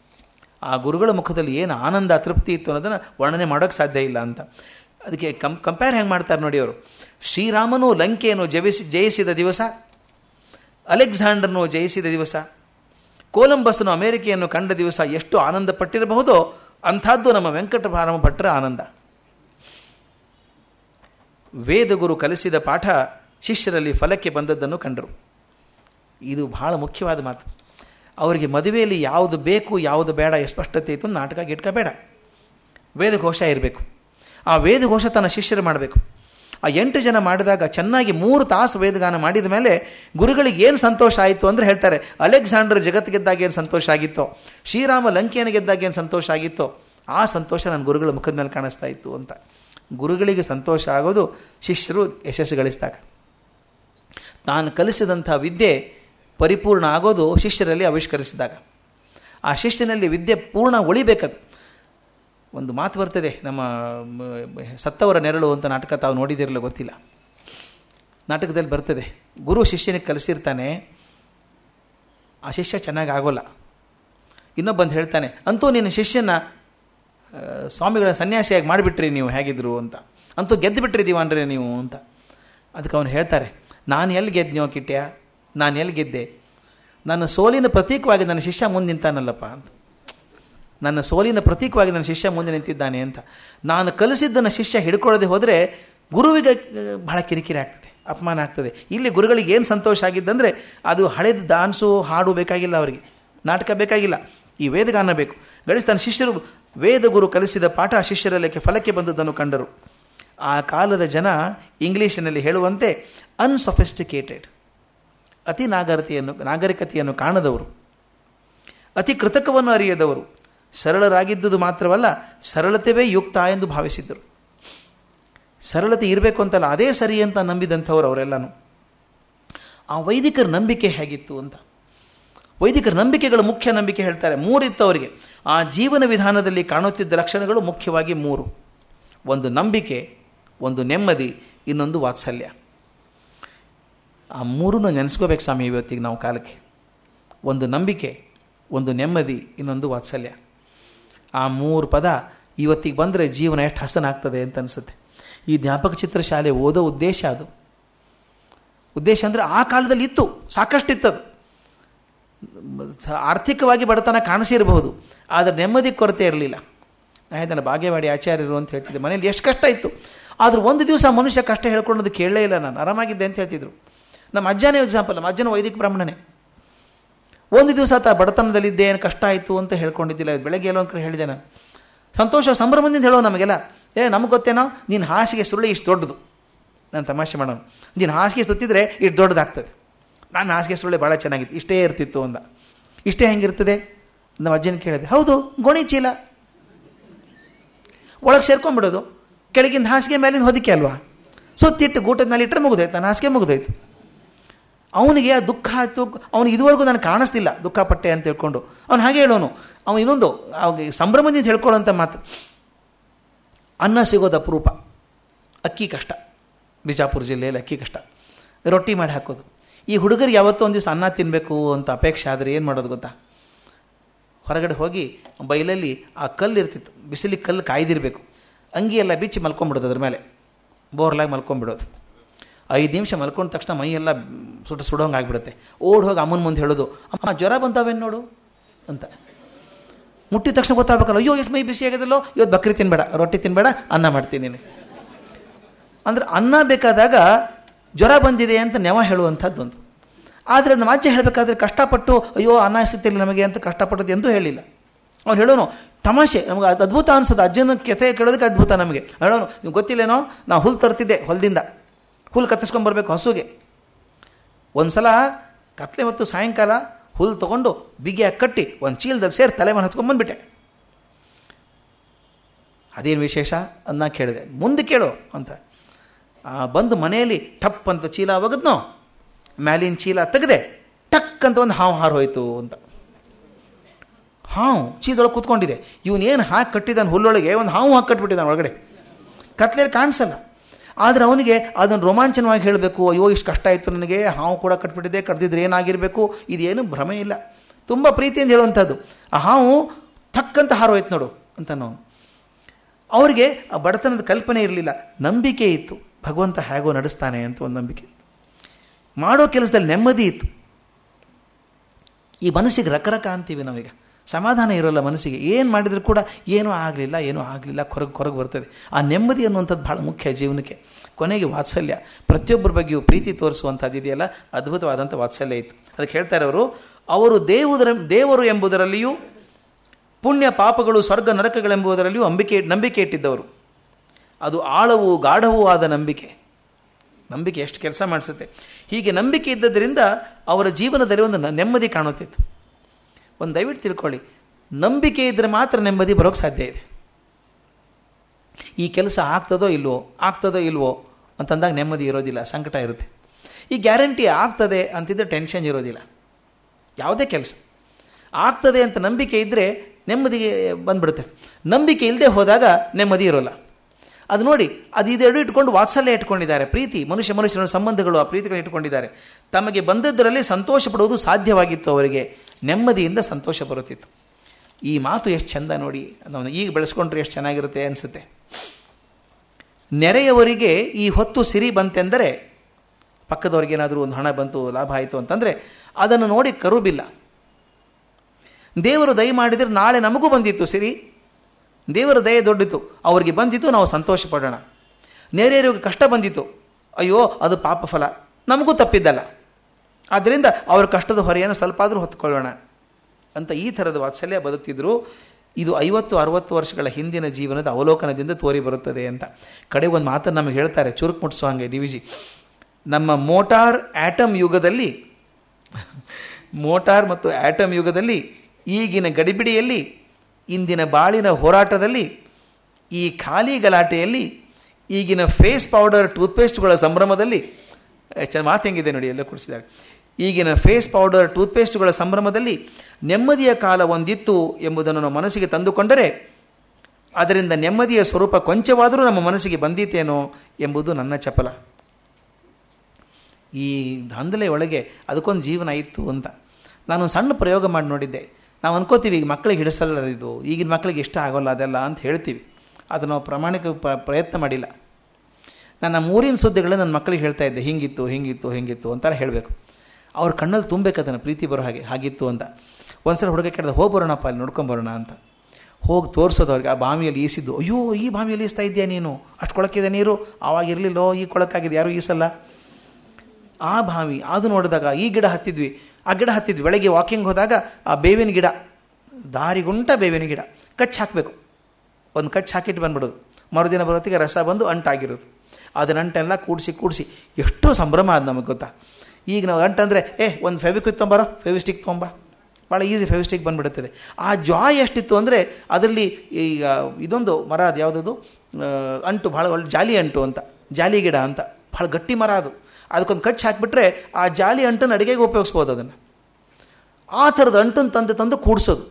ಆ ಗುರುಗಳ ಮುಖದಲ್ಲಿ ಏನು ಆನಂದ, ತೃಪ್ತಿ ಇತ್ತು ಅನ್ನೋದನ್ನು ವರ್ಣನೆ ಮಾಡೋಕ್ಕೆ ಸಾಧ್ಯ ಇಲ್ಲ ಅಂತ. ಅದಕ್ಕೆ ಕಂ ಕಂಪೇರ್ ಹೆಂಗೆ ಮಾಡ್ತಾರೆ ನೋಡಿ ಅವರು. ಶ್ರೀರಾಮನು ಲಂಕೆಯನ್ನು ಜಯಿಸಿ ಜಯಿಸಿದ ದಿವಸ, ಅಲೆಕ್ಸಾಂಡರ್ನು ಜಯಿಸಿದ ದಿವಸ, ಕೋಲಂಬಸ್ನು ಅಮೆರಿಕೆಯನ್ನು ಕಂಡ ದಿವಸ ಎಷ್ಟು ಆನಂದ ಪಟ್ಟಿರಬಹುದೋ ಅಂಥದ್ದು ನಮ್ಮ ವೆಂಕಟರಾಮ ಭಟ್ಟರ ಆನಂದ. ವೇದಗುರು ಕಲಿಸಿದ ಪಾಠ ಶಿಷ್ಯರಲ್ಲಿ ಫಲಕ್ಕೆ ಬಂದದ್ದನ್ನು ಕಂಡರು. ಇದು ಬಹಳ ಮುಖ್ಯವಾದ ಮಾತು. ಅವರಿಗೆ ಮದುವೆಯಲ್ಲಿ ಯಾವುದು ಬೇಕು, ಯಾವುದು ಬೇಡ, ಎಷ್ಟು ಸ್ಪಷ್ಟತೆ ಇತ್ತು ನಾಟಕ ಗಿಟ್ಕ ಬೇಡ ವೇದಘೋಷ ಇರಬೇಕು. ಆ ವೇದಘೋಷ ತನ್ನ ಶಿಷ್ಯರು ಮಾಡಬೇಕು. ಆ ಎಂಟು ಜನ ಮಾಡಿದಾಗ ಚೆನ್ನಾಗಿ ಮೂರು ತಾಸು ವೇದಗಾನ ಮಾಡಿದ ಮೇಲೆ ಗುರುಗಳಿಗೆ ಏನು ಸಂತೋಷ ಆಯಿತು ಅಂದರೆ ಹೇಳ್ತಾರೆ, ಅಲೆಕ್ಸಾಂಡರ್ ಜಗತ್ತು ಗೆದ್ದಾಗ ಏನು ಸಂತೋಷ ಆಗಿತ್ತೋ, ಶ್ರೀರಾಮ ಲಂಕೆಯನ್ನು ಗೆದ್ದಾಗ ಏನು ಸಂತೋಷ ಆಗಿತ್ತೋ, ಆ ಸಂತೋಷ ನನ್ನ ಗುರುಗಳ ಮುಖದ ಮೇಲೆ ಕಾಣಿಸ್ತಾ ಇತ್ತು ಅಂತ. ಗುರುಗಳಿಗೆ ಸಂತೋಷ ಆಗೋದು ಶಿಷ್ಯರು ಯಶಸ್ಸು ಗಳಿಸಿದಾಗ ತಾನು ಕಲಿಸಿದಂಥ ವಿದ್ಯೆ ಪರಿಪೂರ್ಣ ಆಗೋದು ಶಿಷ್ಯರಲ್ಲಿ ಆವಿಷ್ಕರಿಸಿದಾಗ. ಆ ಶಿಷ್ಯನಲ್ಲಿ ವಿದ್ಯೆ ಪೂರ್ಣ ಉಳಿಬೇಕದು. ಒಂದು ಮಾತು ಬರ್ತದೆ, ನಮ್ಮ ಸತ್ತವರ ನೆರಳು ಅಂತ ನಾಟಕ ತಾವು ನೋಡಿದಿರಲ್ಲ ಗೊತ್ತಿಲ್ಲ. ನಾಟಕದಲ್ಲಿ ಬರ್ತದೆ, ಗುರು ಶಿಷ್ಯನಿಗೆ ಕಲಿಸಿರ್ತಾನೆ, ಆ ಶಿಷ್ಯ ಚೆನ್ನಾಗಿ ಆಗೋಲ್ಲ. ಇನ್ನೊಬ್ಬಂದು ಹೇಳ್ತಾನೆ, ಅಂತೂ ನಿನ್ನ ಶಿಷ್ಯನ ಸ್ವಾಮಿಗಳ ಸನ್ಯಾಸಿಯಾಗಿ ಮಾಡಿಬಿಟ್ರಿ ನೀವು ಹೇಗಿದ್ರು ಅಂತ. ಅಂತೂ ಗೆದ್ದು ಬಿಟ್ರಿ ನೀವು ಅಂತ. ಅದಕ್ಕೆ ಅವನು ಹೇಳ್ತಾರೆ, ನಾನು ಎಲ್ಲಿ ಗೆದ್ನೋ ಕಿಟ್ಯ? ನಾನು ಎಲ್ಲಿ ಗೆದ್ದೆ? ನನ್ನ ಸೋಲಿನ ಪ್ರತೀಕವಾಗಿ ನನ್ನ ಶಿಷ್ಯ ಮುಂದೆ ನಿಂತಾನಲ್ಲಪ್ಪ ಅಂತ. ನನ್ನ ಸೋಲಿನ ಪ್ರತೀಕವಾಗಿ ನನ್ನ ಶಿಷ್ಯ ಮುಂದೆ ನಿಂತಿದ್ದಾನೆ ಅಂತ. ನಾನು ಕಲಿಸಿದ್ದನ್ನು ಶಿಷ್ಯ ಹಿಡ್ಕೊಳ್ಳದೆ ಹೋದರೆ ಗುರುವಿಗೆ ಬಹಳ ಕಿರಿಕಿರಿ ಆಗ್ತದೆ, ಅಪಮಾನ ಆಗ್ತದೆ. ಇಲ್ಲಿ ಗುರುಗಳಿಗೆ ಏನು ಸಂತೋಷ ಆಗಿದ್ದಂದರೆ ಅದು ಹಳೆದು ಡಾನ್ಸು ಹಾಡು ಬೇಕಾಗಿಲ್ಲ ಅವರಿಗೆ. ನಾಟಕ ಬೇಕಾಗಿಲ್ಲ. ಈ ವೇದಗಾನ ಬೇಕು. ಗಣಿಸ್ ತನ್ನ ಶಿಷ್ಯರು ವೇದ ಗುರು ಕಲಿಸಿದ ಪಾಠ ಶಿಷ್ಯರಲ್ಲಕ್ಕೆ ಫಲಕ್ಕೆ ಬಂದದ್ದನ್ನು ಕಂಡರು. ಆ ಕಾಲದ ಜನ ಇಂಗ್ಲೀಷಿನಲ್ಲಿ ಹೇಳುವಂತೆ ಅನ್ಸೊಫೆಸ್ಟಿಕೇಟೆಡ್ ಅತಿ ನಾಗರತೆಯನ್ನು, ನಾಗರಿಕತೆಯನ್ನು ಕಾಣದವರು. ಅತಿ ಕೃತಕವನ್ನು ಅರಿಯದವರು. ಸರಳರಾಗಿದ್ದುದು ಮಾತ್ರವಲ್ಲ, ಸರಳತೆವೇ ಯುಕ್ತ ಎಂದು ಭಾವಿಸಿದ್ದರು. ಸರಳತೆ ಇರಬೇಕು ಅಂತಲ್ಲ, ಅದೇ ಸರಿ ಅಂತ ನಂಬಿದಂಥವ್ರು ಅವರೆಲ್ಲನೂ. ಆ ವೈದಿಕರ ನಂಬಿಕೆ ಹೇಗಿತ್ತು ಅಂತ. ವೈದಿಕರ ನಂಬಿಕೆಗಳು ಮುಖ್ಯ ನಂಬಿಕೆ ಹೇಳ್ತಾರೆ ಮೂರಿತ್ತು ಅವರಿಗೆ ಆ ಜೀವನ ವಿಧಾನದಲ್ಲಿ ಕಾಣುತ್ತಿದ್ದ ಲಕ್ಷಣಗಳು ಮುಖ್ಯವಾಗಿ ಮೂರು. ಒಂದು ನಂಬಿಕೆ, ಒಂದು ನೆಮ್ಮದಿ, ಇನ್ನೊಂದು ವಾತ್ಸಲ್ಯ. ಆ ಮೂರನ್ನು ನೆನೆಸ್ಕೋಬೇಕು ಸ್ವಾಮಿ ಇವತ್ತಿಗೆ ನಾವು ಕಾಲಕ್ಕೆ. ಒಂದು ನಂಬಿಕೆ, ಒಂದು ನೆಮ್ಮದಿ, ಇನ್ನೊಂದು ವಾತ್ಸಲ್ಯ. ಆ ಮೂರು ಪದ ಇವತ್ತಿಗೆ ಬಂದರೆ ಜೀವನ ಎಷ್ಟು ಹಸನಾಗ್ತದೆ ಅಂತ ಅನಿಸುತ್ತೆ. ಈ ಜ್ಞಾಪಕ ಚಿತ್ರ ಶಾಲೆ ಓದೋ ಉದ್ದೇಶ ಅದು. ಉದ್ದೇಶ ಅಂದರೆ ಆ ಕಾಲದಲ್ಲಿ ಇತ್ತು ಸಾಕಷ್ಟು ಸಾಕಷ್ಟಿತ್ತದು. ಆರ್ಥಿಕವಾಗಿ ಬಡತನ ಕಾಣಿಸಿರಬಹುದು, ಆದರೆ ನೆಮ್ಮದಿ ಕೊರತೆ ಇರಲಿಲ್ಲ. ಆಯ್ತಲ್ಲ ಬಾಗೇವಾಡಿ ಆಚಾರ್ಯರು ಅಂತ ಹೇಳ್ತಿದ್ದೆ ಮನೇಲಿ ಎಷ್ಟು ಕಷ್ಟ ಇತ್ತು. ಆದರೂ ಒಂದು ದಿವಸ ಮನುಷ್ಯ ಕಷ್ಟ ಹೇಳ್ಕೊಳ್ಳೋದು ಕೇಳಲೇ ಇಲ್ಲ ನಾನು, ಆರಾಮಾಗಿದ್ದೆ ಅಂತ ಹೇಳ್ತಿದ್ರು. ನಮ್ಮ ಅಜ್ಜನೇ ಎಕ್ಸಾಂಪಲ್ ನಮ್ಮ ಅಜ್ಜನ ವೈದಿಕ ಬ್ರಾಹ್ಮಣನೇ. ಒಂದು ದಿವಸ ಆತ ಬಡತನದಲ್ಲಿದ್ದೆ, ಏನು ಕಷ್ಟ ಆಯಿತು ಅಂತ ಹೇಳ್ಕೊಂಡಿದ್ದಿಲ್ಲ ಬೆಳಗ್ಗೆ ಎಲ್ಲೋ ಅಂತ ಹೇಳಿದೆ ನಾನು. ಸಂತೋಷ ಸಂಭ್ರಮದಿಂದ ಹೇಳೋ ನಮಗೆಲ್ಲ, ಏ, ನಮಗೆ ಗೊತ್ತೇನೋ? ನೀನು ಹಾಸಿಗೆ ಸುಳ್ಳು ಇಷ್ಟು ದೊಡ್ಡದು. ನಾನು ತಮಾಷೆ ಮಾಡೋಣ. ನೀನು ಹಾಸಿಗೆ ಸುತ್ತಿದ್ರೆ ಇಷ್ಟು ದೊಡ್ಡದಾಗ್ತದೆ. ನಾನು ಹಾಸಿಗೆ ಸುಳ್ಳೆ ಭಾಳ ಚೆನ್ನಾಗಿತ್ತು. ಇಷ್ಟೇ ಇರ್ತಿತ್ತು ಅಂದ. ಇಷ್ಟೇ ಹೆಂಗಿರ್ತದೆ? ನಮ್ಮ ಅಜ್ಜನ ಕೇಳಿದೆ. ಹೌದು, ಗೋಣಿ ಚೀಲ. ಒಳಗೆ ಸೇರ್ಕೊಂಡ್ಬಿಡೋದು. ಕೆಳಗಿಂದ ಹಾಸಿಗೆ, ಮೇಲಿಂದ ಹೊದಿಕೆ ಅಲ್ವಾ? ಸುತ್ತಿಟ್ಟು ಗೂಟದ ಮೇಲೆ ಇಟ್ಟರೆ ಮುಗಿದೋಯ್ತು. ನಾನು ಹಾಸಿಗೆ ಮುಗಿದೋಯ್ತು. ಅವನಿಗೆ ಆ ದುಃಖ ಆಯಿತು. ಅವ್ನು ಇದುವರೆಗೂ ನಾನು ಕಾಣಿಸ್ತಿಲ್ಲ ದುಃಖಪಟ್ಟೆ ಅಂತ ಹೇಳ್ಕೊಂಡು. ಅವ್ನು ಹಾಗೆ ಹೇಳೋನು. ಅವನು ಇನ್ನೊಂದು ಅವಾಗ ಸಂಭ್ರಮದಿಂದ ಹೇಳ್ಕೊಳ್ಳೋಂಥ ಮಾತು. ಅನ್ನ ಸಿಗೋದು ಅಪರೂಪ. ಅಕ್ಕಿ ಕಷ್ಟ. ಬಿಜಾಪುರ ಜಿಲ್ಲೆಯಲ್ಲಿ ಅಕ್ಕಿ ಕಷ್ಟ. ರೊಟ್ಟಿ ಮಾಡಿ ಹಾಕೋದು. ಈ ಹುಡುಗರಿಗೆ ಯಾವತ್ತೋ ಒಂದು ದಿವಸ ಅನ್ನ ತಿನ್ನಬೇಕು ಅಂತ ಅಪೇಕ್ಷೆ ಆದರೆ ಏನು ಮಾಡೋದು ಗೊತ್ತಾ? ಹೊರಗಡೆ ಹೋಗಿ ಬೈಲಲ್ಲಿ ಆ ಕಲ್ಲು ಇರ್ತಿತ್ತು, ಬಿಸಿಲಿಗೆ ಕಲ್ಲು ಕಾಯ್ದಿರಬೇಕು. ಅಂಗಿ ಎಲ್ಲ ಬಿಚ್ಚಿ ಮಲ್ಕೊಂಡ್ಬಿಡೋದು ಅದ್ರ ಮೇಲೆ. ಬೋರ್ಲಾಗಿ ಮಲ್ಕೊಂಡ್ಬಿಡೋದು. ಐದು ನಿಮಿಷ ಮಲ್ಕೊಂಡ ತಕ್ಷಣ ಮೈಯೆಲ್ಲ ಸುಟ್ಟು ಸುಡೋಂಗೆ ಆಗಿಬಿಡುತ್ತೆ. ಓಡ್ ಹೋಗಿ ಅಮ್ಮನ ಮುಂದೆ ಹೇಳೋದು, ಅಮ್ಮ, ಜ್ವರ ಬಂತಾವೇನು ನೋಡು? ಅಂತ. ಮುಟ್ಟಿದ ತಕ್ಷಣ ಗೊತ್ತಾಗಬೇಕಲ್ಲ, ಅಯ್ಯೋ, ಎಷ್ಟು ಮೈ ಬಿಸಿ ಆಗಿದಲ್ಲೋ? ಇವತ್ತು ಬಕ್ರಿ ತಿನ್ಬೇಡ, ರೊಟ್ಟಿ ತಿನ್ಬೇಡ, ಅನ್ನ ಮಾಡ್ತೀನಿ ನೀನು ಅಂದರೆ ಅನ್ನ ಬೇಕಾದಾಗ ಜ್ವರ ಬಂದಿದೆ ಅಂತ ನೆವ ಹೇಳುವಂಥದ್ದು ಒಂದು. ಆದರೆ ನಮ್ಮ ಅಜ್ಜ ಹೇಳಬೇಕಾದ್ರೆ ಕಷ್ಟಪಟ್ಟು, ಅಯ್ಯೋ ಅನ್ನ ನಮಗೆ ಅಂತ ಕಷ್ಟಪಟ್ಟದ್ದು ಎಂದೂ ಹೇಳಿಲ್ಲ. ಅವ್ನು ಹೇಳೋನು, ತಮಾಷೆ, ನಮಗೆ ಅದು ಅದ್ಭುತ ಅನಿಸೋದು ಅಜ್ಜನ ಕೆತೆ ಕೇಳೋದಕ್ಕೆ ಅದ್ಭುತ ನಮಗೆ. ಹೇಳೋನು ನೀವು ಗೊತ್ತಿಲ್ಲೇನೋ, ನಾವು ಹುಲ್ಲು ತರ್ತಿದ್ದೆ ಹೊಲದಿಂದ. ಹುಲ್ಲು ಕತ್ತಿಸ್ಕೊಂಬರ್ಬೇಕು ಹಸುಗೆ. ಒಂದು ಸಲ ಕತ್ಲೆ ಹೊತ್ತು ಸಾಯಂಕಾಲ ಹುಲ್ಲು ತೊಗೊಂಡು ಬಿಗಿಯಾಗಿ ಕಟ್ಟಿ ಒಂದು ಚೀಲದಲ್ಲಿ ಸೇರಿ ತಲೆ ಮೇಲೆ ಹತ್ಕೊಂಡ್ಬಂದ್ಬಿಟ್ಟೆ ಅದೇನು ವಿಶೇಷ ಅನ್ನ ಕೇಳಿದೆ. ಮುಂದೆ ಕೇಳು ಅಂತ. ಬಂದು ಮನೆಯಲ್ಲಿ ಟಪ್ ಅಂತ ಚೀಲ ಒಗದ್ನೋ, ಮ್ಯಾಲಿನ ಚೀಲ ತೆಗೆದೆ, ಟಕ್ ಅಂತ ಒಂದು ಹಾವು ಹಾರು ಹೋಯಿತು ಅಂತ. ಹಾವು, ಚೀಲದೊಳಗೆ ಕೂತ್ಕೊಂಡಿದೆ. ಇವನೇನು ಹಾಕಿ ಕಟ್ಟಿದ್ದಾನೆ ಹುಲ್ಲೊಳಗೆ, ಒಂದು ಹಾವು ಹಾಕಿ ಕಟ್ಬಿಟ್ಟಿದ್ದಾನೆ ಒಳಗಡೆ. ಕತ್ಲೆಯಲ್ಲಿ ಕಾಣಿಸಲ್ಲ. ಆದರೆ ಅವನಿಗೆ ಅದನ್ನು ರೋಮಾಂಚನವಾಗಿ ಹೇಳಬೇಕು, ಅಯ್ಯೋ, ಇಷ್ಟು ಕಷ್ಟ ಆಯಿತು ನನಗೆ, ಹಾವು ಕೂಡ ಕಟ್ಬಿಟ್ಟಿದೆ ಕಟ್ದಿದ್ರೆ ಏನಾಗಿರಬೇಕು? ಇದೇನು ಭ್ರಮೆ ಇಲ್ಲ. ತುಂಬ ಪ್ರೀತಿಯಿಂದ ಹೇಳುವಂಥದ್ದು. ಆ ಹಾವು ಥಕ್ಕಂತ ಹಾರೋಯ್ತು ನೋಡು ಅಂತ ನಾವು ಅವರಿಗೆ ಆ ಬಡತನದ ಕಲ್ಪನೆ ಇರಲಿಲ್ಲ. ನಂಬಿಕೆ ಇತ್ತು. ಭಗವಂತ ಹೇಗೋ ನಡೆಸ್ತಾನೆ ಅಂತ ಒಂದು ನಂಬಿಕೆ. ಮಾಡೋ ಕೆಲಸದಲ್ಲಿ ನೆಮ್ಮದಿ ಇತ್ತು. ಈ ಮನಸ್ಸಿಗೆ ರಕರಕ ಅಂತೀವಿ ನಾವೀಗ. ಸಮಾಧಾನ ಇರೋಲ್ಲ ಮನಸ್ಸಿಗೆ. ಏನು ಮಾಡಿದರೂ ಕೂಡ ಏನೂ ಆಗಲಿಲ್ಲ ಏನೂ ಆಗಲಿಲ್ಲ, ಕೊರಗು ಕೊರಗು ಬರ್ತದೆ. ಆ ನೆಮ್ಮದಿ ಅನ್ನುವಂಥದ್ದು ಭಾಳ ಮುಖ್ಯ ಜೀವನಕ್ಕೆ. ಕೊನೆಗೆ ವಾತ್ಸಲ್ಯ. ಪ್ರತಿಯೊಬ್ಬರ ಬಗ್ಗೆಯೂ ಪ್ರೀತಿ ತೋರಿಸುವಂಥದ್ದು ಇದೆಯಲ್ಲ? ಅದ್ಭುತವಾದಂಥ ವಾತ್ಸಲ್ಯ ಇತ್ತು. ಅದಕ್ಕೆ ಹೇಳ್ತಾರೆ ಅವರು ಅವರು ದೇವುದರ, ದೇವರು ಎಂಬುದರಲ್ಲಿಯೂ, ಪುಣ್ಯ ಪಾಪಗಳು, ಸ್ವರ್ಗ ನರಕಗಳೆಂಬುದರಲ್ಲಿಯೂ ಅಂಬಿಕೆ, ನಂಬಿಕೆ ಇಟ್ಟಿದ್ದವರು. ಅದು ಆಳವು ಗಾಢವೂ ಆದ ನಂಬಿಕೆ. ನಂಬಿಕೆ ಎಷ್ಟು ಕೆಲಸ ಮಾಡಿಸುತ್ತೆ. ಹೀಗೆ ನಂಬಿಕೆ ಇದ್ದದರಿಂದ ಅವರ ಜೀವನದಲ್ಲಿ ಒಂದು ನೆಮ್ಮದಿ ಕಾಣುತ್ತಿತ್ತು. ಒಂದು ದಯವಿಟ್ಟು ತಿಳ್ಕೊಳ್ಳಿ. ನಂಬಿಕೆ ಇದ್ದರೆ ಮಾತ್ರ ನೆಮ್ಮದಿ ಬರೋಕ್ಕೆ ಸಾಧ್ಯ ಇದೆ. ಈ ಕೆಲಸ ಆಗ್ತದೋ ಇಲ್ವೋ ಆಗ್ತದೋ ಇಲ್ವೋ ಅಂತಂದಾಗ ನೆಮ್ಮದಿ ಇರೋದಿಲ್ಲ, ಸಂಕಟ ಇರುತ್ತೆ. ಈ ಗ್ಯಾರಂಟಿ ಆಗ್ತದೆ ಅಂತಿದ್ರೆ ಟೆನ್ಷನ್ ಇರೋದಿಲ್ಲ. ಯಾವುದೇ ಕೆಲಸ. ಆಗ್ತದೆ ಅಂತ ನಂಬಿಕೆ ಇದ್ದರೆ ನೆಮ್ಮದಿಗೆ ಬಂದ್ಬಿಡುತ್ತೆ. ನಂಬಿಕೆ ಇಲ್ಲದೆ ಹೋದಾಗ ನೆಮ್ಮದಿ ಇರೋಲ್ಲ. ಅದು ನೋಡಿ, ಅದು ಇದೆರಡು ಇಟ್ಕೊಂಡು ವಾತ್ಸಲ್ಯ ಇಟ್ಕೊಂಡಿದ್ದಾರೆ. ಪ್ರೀತಿ, ಮನುಷ್ಯ ಮನುಷ್ಯನ ಸಂಬಂಧಗಳು, ಆ ಪ್ರೀತಿಗಳು ಇಟ್ಕೊಂಡಿದ್ದಾರೆ. ತಮಗೆ ಬಂದದ್ದರಲ್ಲಿ ಸಂತೋಷ ಪಡುವುದು ಸಾಧ್ಯವಾಗಿತ್ತು ಅವರಿಗೆ. ನೆಮ್ಮದಿಯಿಂದ ಸಂತೋಷ ಬರುತ್ತಿತ್ತು. ಈ ಮಾತು ಎಷ್ಟು ಚಂದ ನೋಡಿ. ಅದನ್ನು ಈಗ ಬೆಳೆಸ್ಕೊಂಡ್ರೆ ಎಷ್ಟು ಚೆನ್ನಾಗಿರುತ್ತೆ ಅನಿಸುತ್ತೆ. ನೆರೆಯವರಿಗೆ ಈ ಹೊತ್ತು ಸಿರಿ ಬಂತೆಂದರೆ ಪಕ್ಕದವ್ರಿಗೇನಾದರೂ ಒಂದು ಹಣ ಬಂತು, ಲಾಭ ಆಯಿತು ಅಂತಂದರೆ, ಅದನ್ನು ನೋಡಿ ಕರುಬಿಲ್ಲ. ದೇವರು ದಯ ಮಾಡಿದರೆ ನಾಳೆ ನಮಗೂ ಬಂದಿತ್ತು ಸಿರಿ. ದೇವರ ದಯೆ ದೊಡ್ಡಿತು. ಅವರಿಗೆ ಬಂದಿತು, ನಾವು ಸಂತೋಷ ಪಡೋಣ ನೆರೆಯವರಿಗೆ ಕಷ್ಟ ಬಂದಿತು. ಅಯ್ಯೋ, ಅದು ಪಾಪ ಫಲ. ನಮಗೂ ತಪ್ಪಿದ್ದಲ್ಲ. ಆದ್ದರಿಂದ ಅವರ ಕಷ್ಟದ ಹೊರೆಯನ್ನು ಸ್ವಲ್ಪ ಆದರೂ ಹೊತ್ಕೊಳ್ಳೋಣ. ಅಂತ ಈ ಥರದ ವಾತ್ಸಲ್ಯ ಬದುಕ್ತಿದ್ರು. ಇದು ಐವತ್ತು, ಅರವತ್ತು ವರ್ಷಗಳ ಹಿಂದಿನ ಜೀವನದ ಅವಲೋಕನದಿಂದ ತೋರಿ ಬರುತ್ತದೆ ಅಂತ. ಕಡೆ ಒಂದು ಮಾತನ್ನು ನಮಗೆ ಹೇಳ್ತಾರೆ ಚುರುಕು ಮುಟ್ಸೋ ಹಂಗೆ ಡಿ ವಿ ಜಿ ನಮ್ಮ ಮೋಟಾರ್ ಆ್ಯಟಮ್ ಯುಗದಲ್ಲಿ, ಮೋಟಾರ್ ಮತ್ತು ಆ್ಯಟಮ್ ಯುಗದಲ್ಲಿ ಈಗಿನ ಗಡಿಬಿಡಿಯಲ್ಲಿ ಇಂದಿನ ಬಾಳಿನ ಹೋರಾಟದಲ್ಲಿ ಈ ಖಾಲಿ ಗಲಾಟೆಯಲ್ಲಿ ಈಗಿನ ಫೇಸ್ ಪೌಡರ್ ಟೂತ್ಪೇಸ್ಟ್ಗಳ ಸಂಭ್ರಮದಲ್ಲಿ ಮಾತು ಹೆಂಗಿದೆ ನೋಡಿ, ಎಲ್ಲ ಕುಡಿಸಿದಾಗ ಈಗಿನ ಫೇಸ್ ಪೌಡರ್ ಟೂತ್ಪೇಸ್ಟ್ಗಳ ಸಂಭ್ರಮದಲ್ಲಿ ನೆಮ್ಮದಿಯ ಕಾಲ ಒಂದಿತ್ತು ಎಂಬುದನ್ನು ನಾವು ಮನಸ್ಸಿಗೆ ತಂದುಕೊಂಡರೆ, ಅದರಿಂದ ನೆಮ್ಮದಿಯ ಸ್ವರೂಪ ಕೊಂಚವಾದರೂ ನಮ್ಮ ಮನಸ್ಸಿಗೆ ಬಂದಿತೇನೋ ಎಂಬುದು ನನ್ನ ಚಪಲ. ಈ ದಾಂಧಲೆ ಒಳಗೆ ಅದಕ್ಕೊಂದು ಜೀವನ ಇತ್ತು ಅಂತ. ನಾನು ಸಣ್ಣ ಪ್ರಯೋಗ ಮಾಡಿ ನೋಡಿದ್ದೆ. ನಾವು ಅನ್ಕೋತೀವಿ, ಈಗ ಮಕ್ಕಳಿಗೆ ಹಿಡಿಸಲ್ಲ ಇದು, ಈಗಿನ ಮಕ್ಕಳಿಗೆ ಇಷ್ಟ ಆಗೋಲ್ಲ ಅದೆಲ್ಲ ಅಂತ ಹೇಳ್ತೀವಿ. ಅದು ನಾವು ಪ್ರಾಮಾಣಿಕ ಪ್ರಯತ್ನ ಮಾಡಿಲ್ಲ. ನನ್ನ ಮೂರಿನ ಸುದ್ದಿಗಳನ್ನ ನನ್ನ ಮಕ್ಕಳಿಗೆ ಹೇಳ್ತಾ ಇದ್ದೆ, ಹಿಂಗಿತ್ತು ಹಿಂಗಿತ್ತು ಹಿಂಗಿತ್ತು ಅಂತ ಹೇಳಬೇಕು. ಅವ್ರ ಕಣ್ಣಲ್ಲಿ ತುಂಬಬೇಕು ಅದನ್ನು ಪ್ರೀತಿ ಬರೋ ಹಾಗೆ, ಹಾಗಿತ್ತು ಅಂತ. ಒಂದ್ಸಲ ಹುಡುಗ ಕೇಳಿದ, ಹೋಗಿ ಬರೋಣಪ್ಪ, ಅಲ್ಲಿ ನೋಡ್ಕೊಂಬರೋಣ ಅಂತ. ಹೋಗಿ ತೋರಿಸೋದು ಅವ್ರಿಗೆ, ಆ ಬಾವಿಯಲ್ಲಿ ಈಸಿದ್ದು, ಅಯ್ಯೋ, ಈ ಬಾವಿಯಲ್ಲಿ ಈಸ್ತಾ ಇದೆಯಾ ನೀನು? ಅಷ್ಟು ಕೊಳಕಿದೆ ನೀರು? ಆವಾಗ ಇರಲಿಲ್ಲೋ, ಈ ಕೊಳಕಾಗಿದೆ, ಯಾರೂ ಈಸಲ್ಲ? ಆ ಬಾವಿ, ಅದು ನೋಡಿದಾಗ, ಈ ಗಿಡ ಹತ್ತಿದ್ವಿ ಆ ಗಿಡ ಹತ್ತಿದ್ವಿ. ಬೆಳಗ್ಗೆ ವಾಕಿಂಗ್ ಹೋದಾಗ ಆ ಬೇವಿನ ಗಿಡ, ದಾರಿಗುಂಟ ಬೇವಿನ ಗಿಡ, ಕಚ್ಚಿ ಹಾಕಬೇಕು. ಒಂದು ಕಚ್ಚಿ ಹಾಕಿಟ್ಟು ಬಂದ್ಬಿಡೋದು. ಮರುದಿನ ಬರೋತ್ತಿಗೆ ರಸ ಬಂದು ಅಂಟಾಗಿರೋದು. ಅದನ್ನ ಅಂಟೆಲ್ಲ ಕೂಡಿಸಿ ಕೂಡಿಸಿ ಎಷ್ಟು ಸಂಭ್ರಮ ಅದು ನಮಗೆ ಗೊತ್ತಾ? ಈಗ ನಾವು ಅಂಟಂದರೆ, ಏ, ಒಂದು ಫೆವಿಕ್ವಿಕ್ ತೊಂಬಾರೋ? ಫೆವಿಸ್ಟಿಕ್ ತೊಂಬ? ಭಾಳ ಈಸಿ ಫೆವಿಸ್ಟಿಕ್ ಬಂದುಬಿಡುತ್ತದೆ. ಆ ಜಾಯ್ ಎಷ್ಟಿತ್ತು ಅಂದರೆ ಅದರಲ್ಲಿ ಈಗ ಇದೊಂದು ಮರ ಅದು ಯಾವುದದು? ಅಂಟು ಭಾಳ ಒಳ್ಳೆ ಜಾಲಿ ಅಂಟು ಅಂತ, ಜಾಲಿ ಗಿಡ ಅಂತ. ಭಾಳ ಗಟ್ಟಿ ಮರ ಅದು. ಅದಕ್ಕೊಂದು ಕಚ್ಚಿ ಹಾಕಿಬಿಟ್ರೆ ಆ ಜಾಲಿ ಅಂಟನ್ನು ಅಡುಗೆಗೆ ಉಪಯೋಗಿಸ್ಬೋದು ಅದನ್ನು. ಆ ಥರದ ಅಂಟನ್ನು ತಂದು ತಂದು ಕೂಡಿಸೋದು.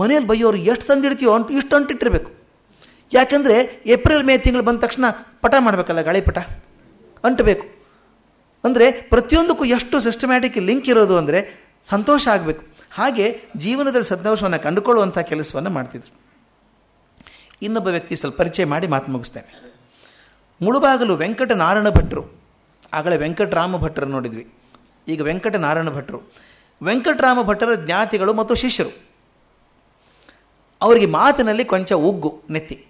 ಮನೇಲಿ ಬೈಯೋರು ಎಷ್ಟು ತಂದಿಡ್ತೀಯೋ ಅಂಟು ಇಷ್ಟು ಅಂಟಿಟ್ಟಿರಬೇಕು ಯಾಕೆಂದರೆ ಏಪ್ರಿಲ್, ಮೇ ತಿಂಗಳು ಬಂದ ತಕ್ಷಣ ಪಟ ಮಾಡಬೇಕಲ್ಲ ಗಾಳಿ ಪಟ. ಅಂಟಬೇಕು ಅಂದರೆ ಪ್ರತಿಯೊಂದಕ್ಕೂ ಎಷ್ಟು ಸಿಸ್ಟಮ್ಯಾಟಿಕ್ ಲಿಂಕ್ ಇರೋದು ಅಂದರೆ ಸಂತೋಷ ಆಗಬೇಕು. ಹಾಗೆ ಜೀವನದಲ್ಲಿ ಸಂತೋಷವನ್ನು ಕಂಡುಕೊಳ್ಳುವಂಥ ಕೆಲಸವನ್ನು ಮಾಡ್ತಿದ್ರು. ಇನ್ನೊಬ್ಬ ವ್ಯಕ್ತಿ ಸ್ವಲ್ಪ ಪರಿಚಯ ಮಾಡಿ ಮಾತು ಮುಗಿಸ್ತೇನೆ. ಮುಳುಬಾಗಲು ವೆಂಕಟನಾರಾಯಣ ಭಟ್ರು ಆಗಲೇ ವೆಂಕಟರಾಮ ಭಟ್ಟರು ನೋಡಿದ್ವಿ. ಈಗ ವೆಂಕಟನಾರಾಯಣ ಭಟ್ರು ವೆಂಕಟರಾಮ ಭಟ್ಟರ ಜ್ಞಾತಿಗಳು ಮತ್ತು ಶಿಷ್ಯರು. ಅವರಿಗೆ ಮಾತಿನಲ್ಲಿ ಕೊಂಚ ಉಗ್ಗು, ನೆತ್ತಿ.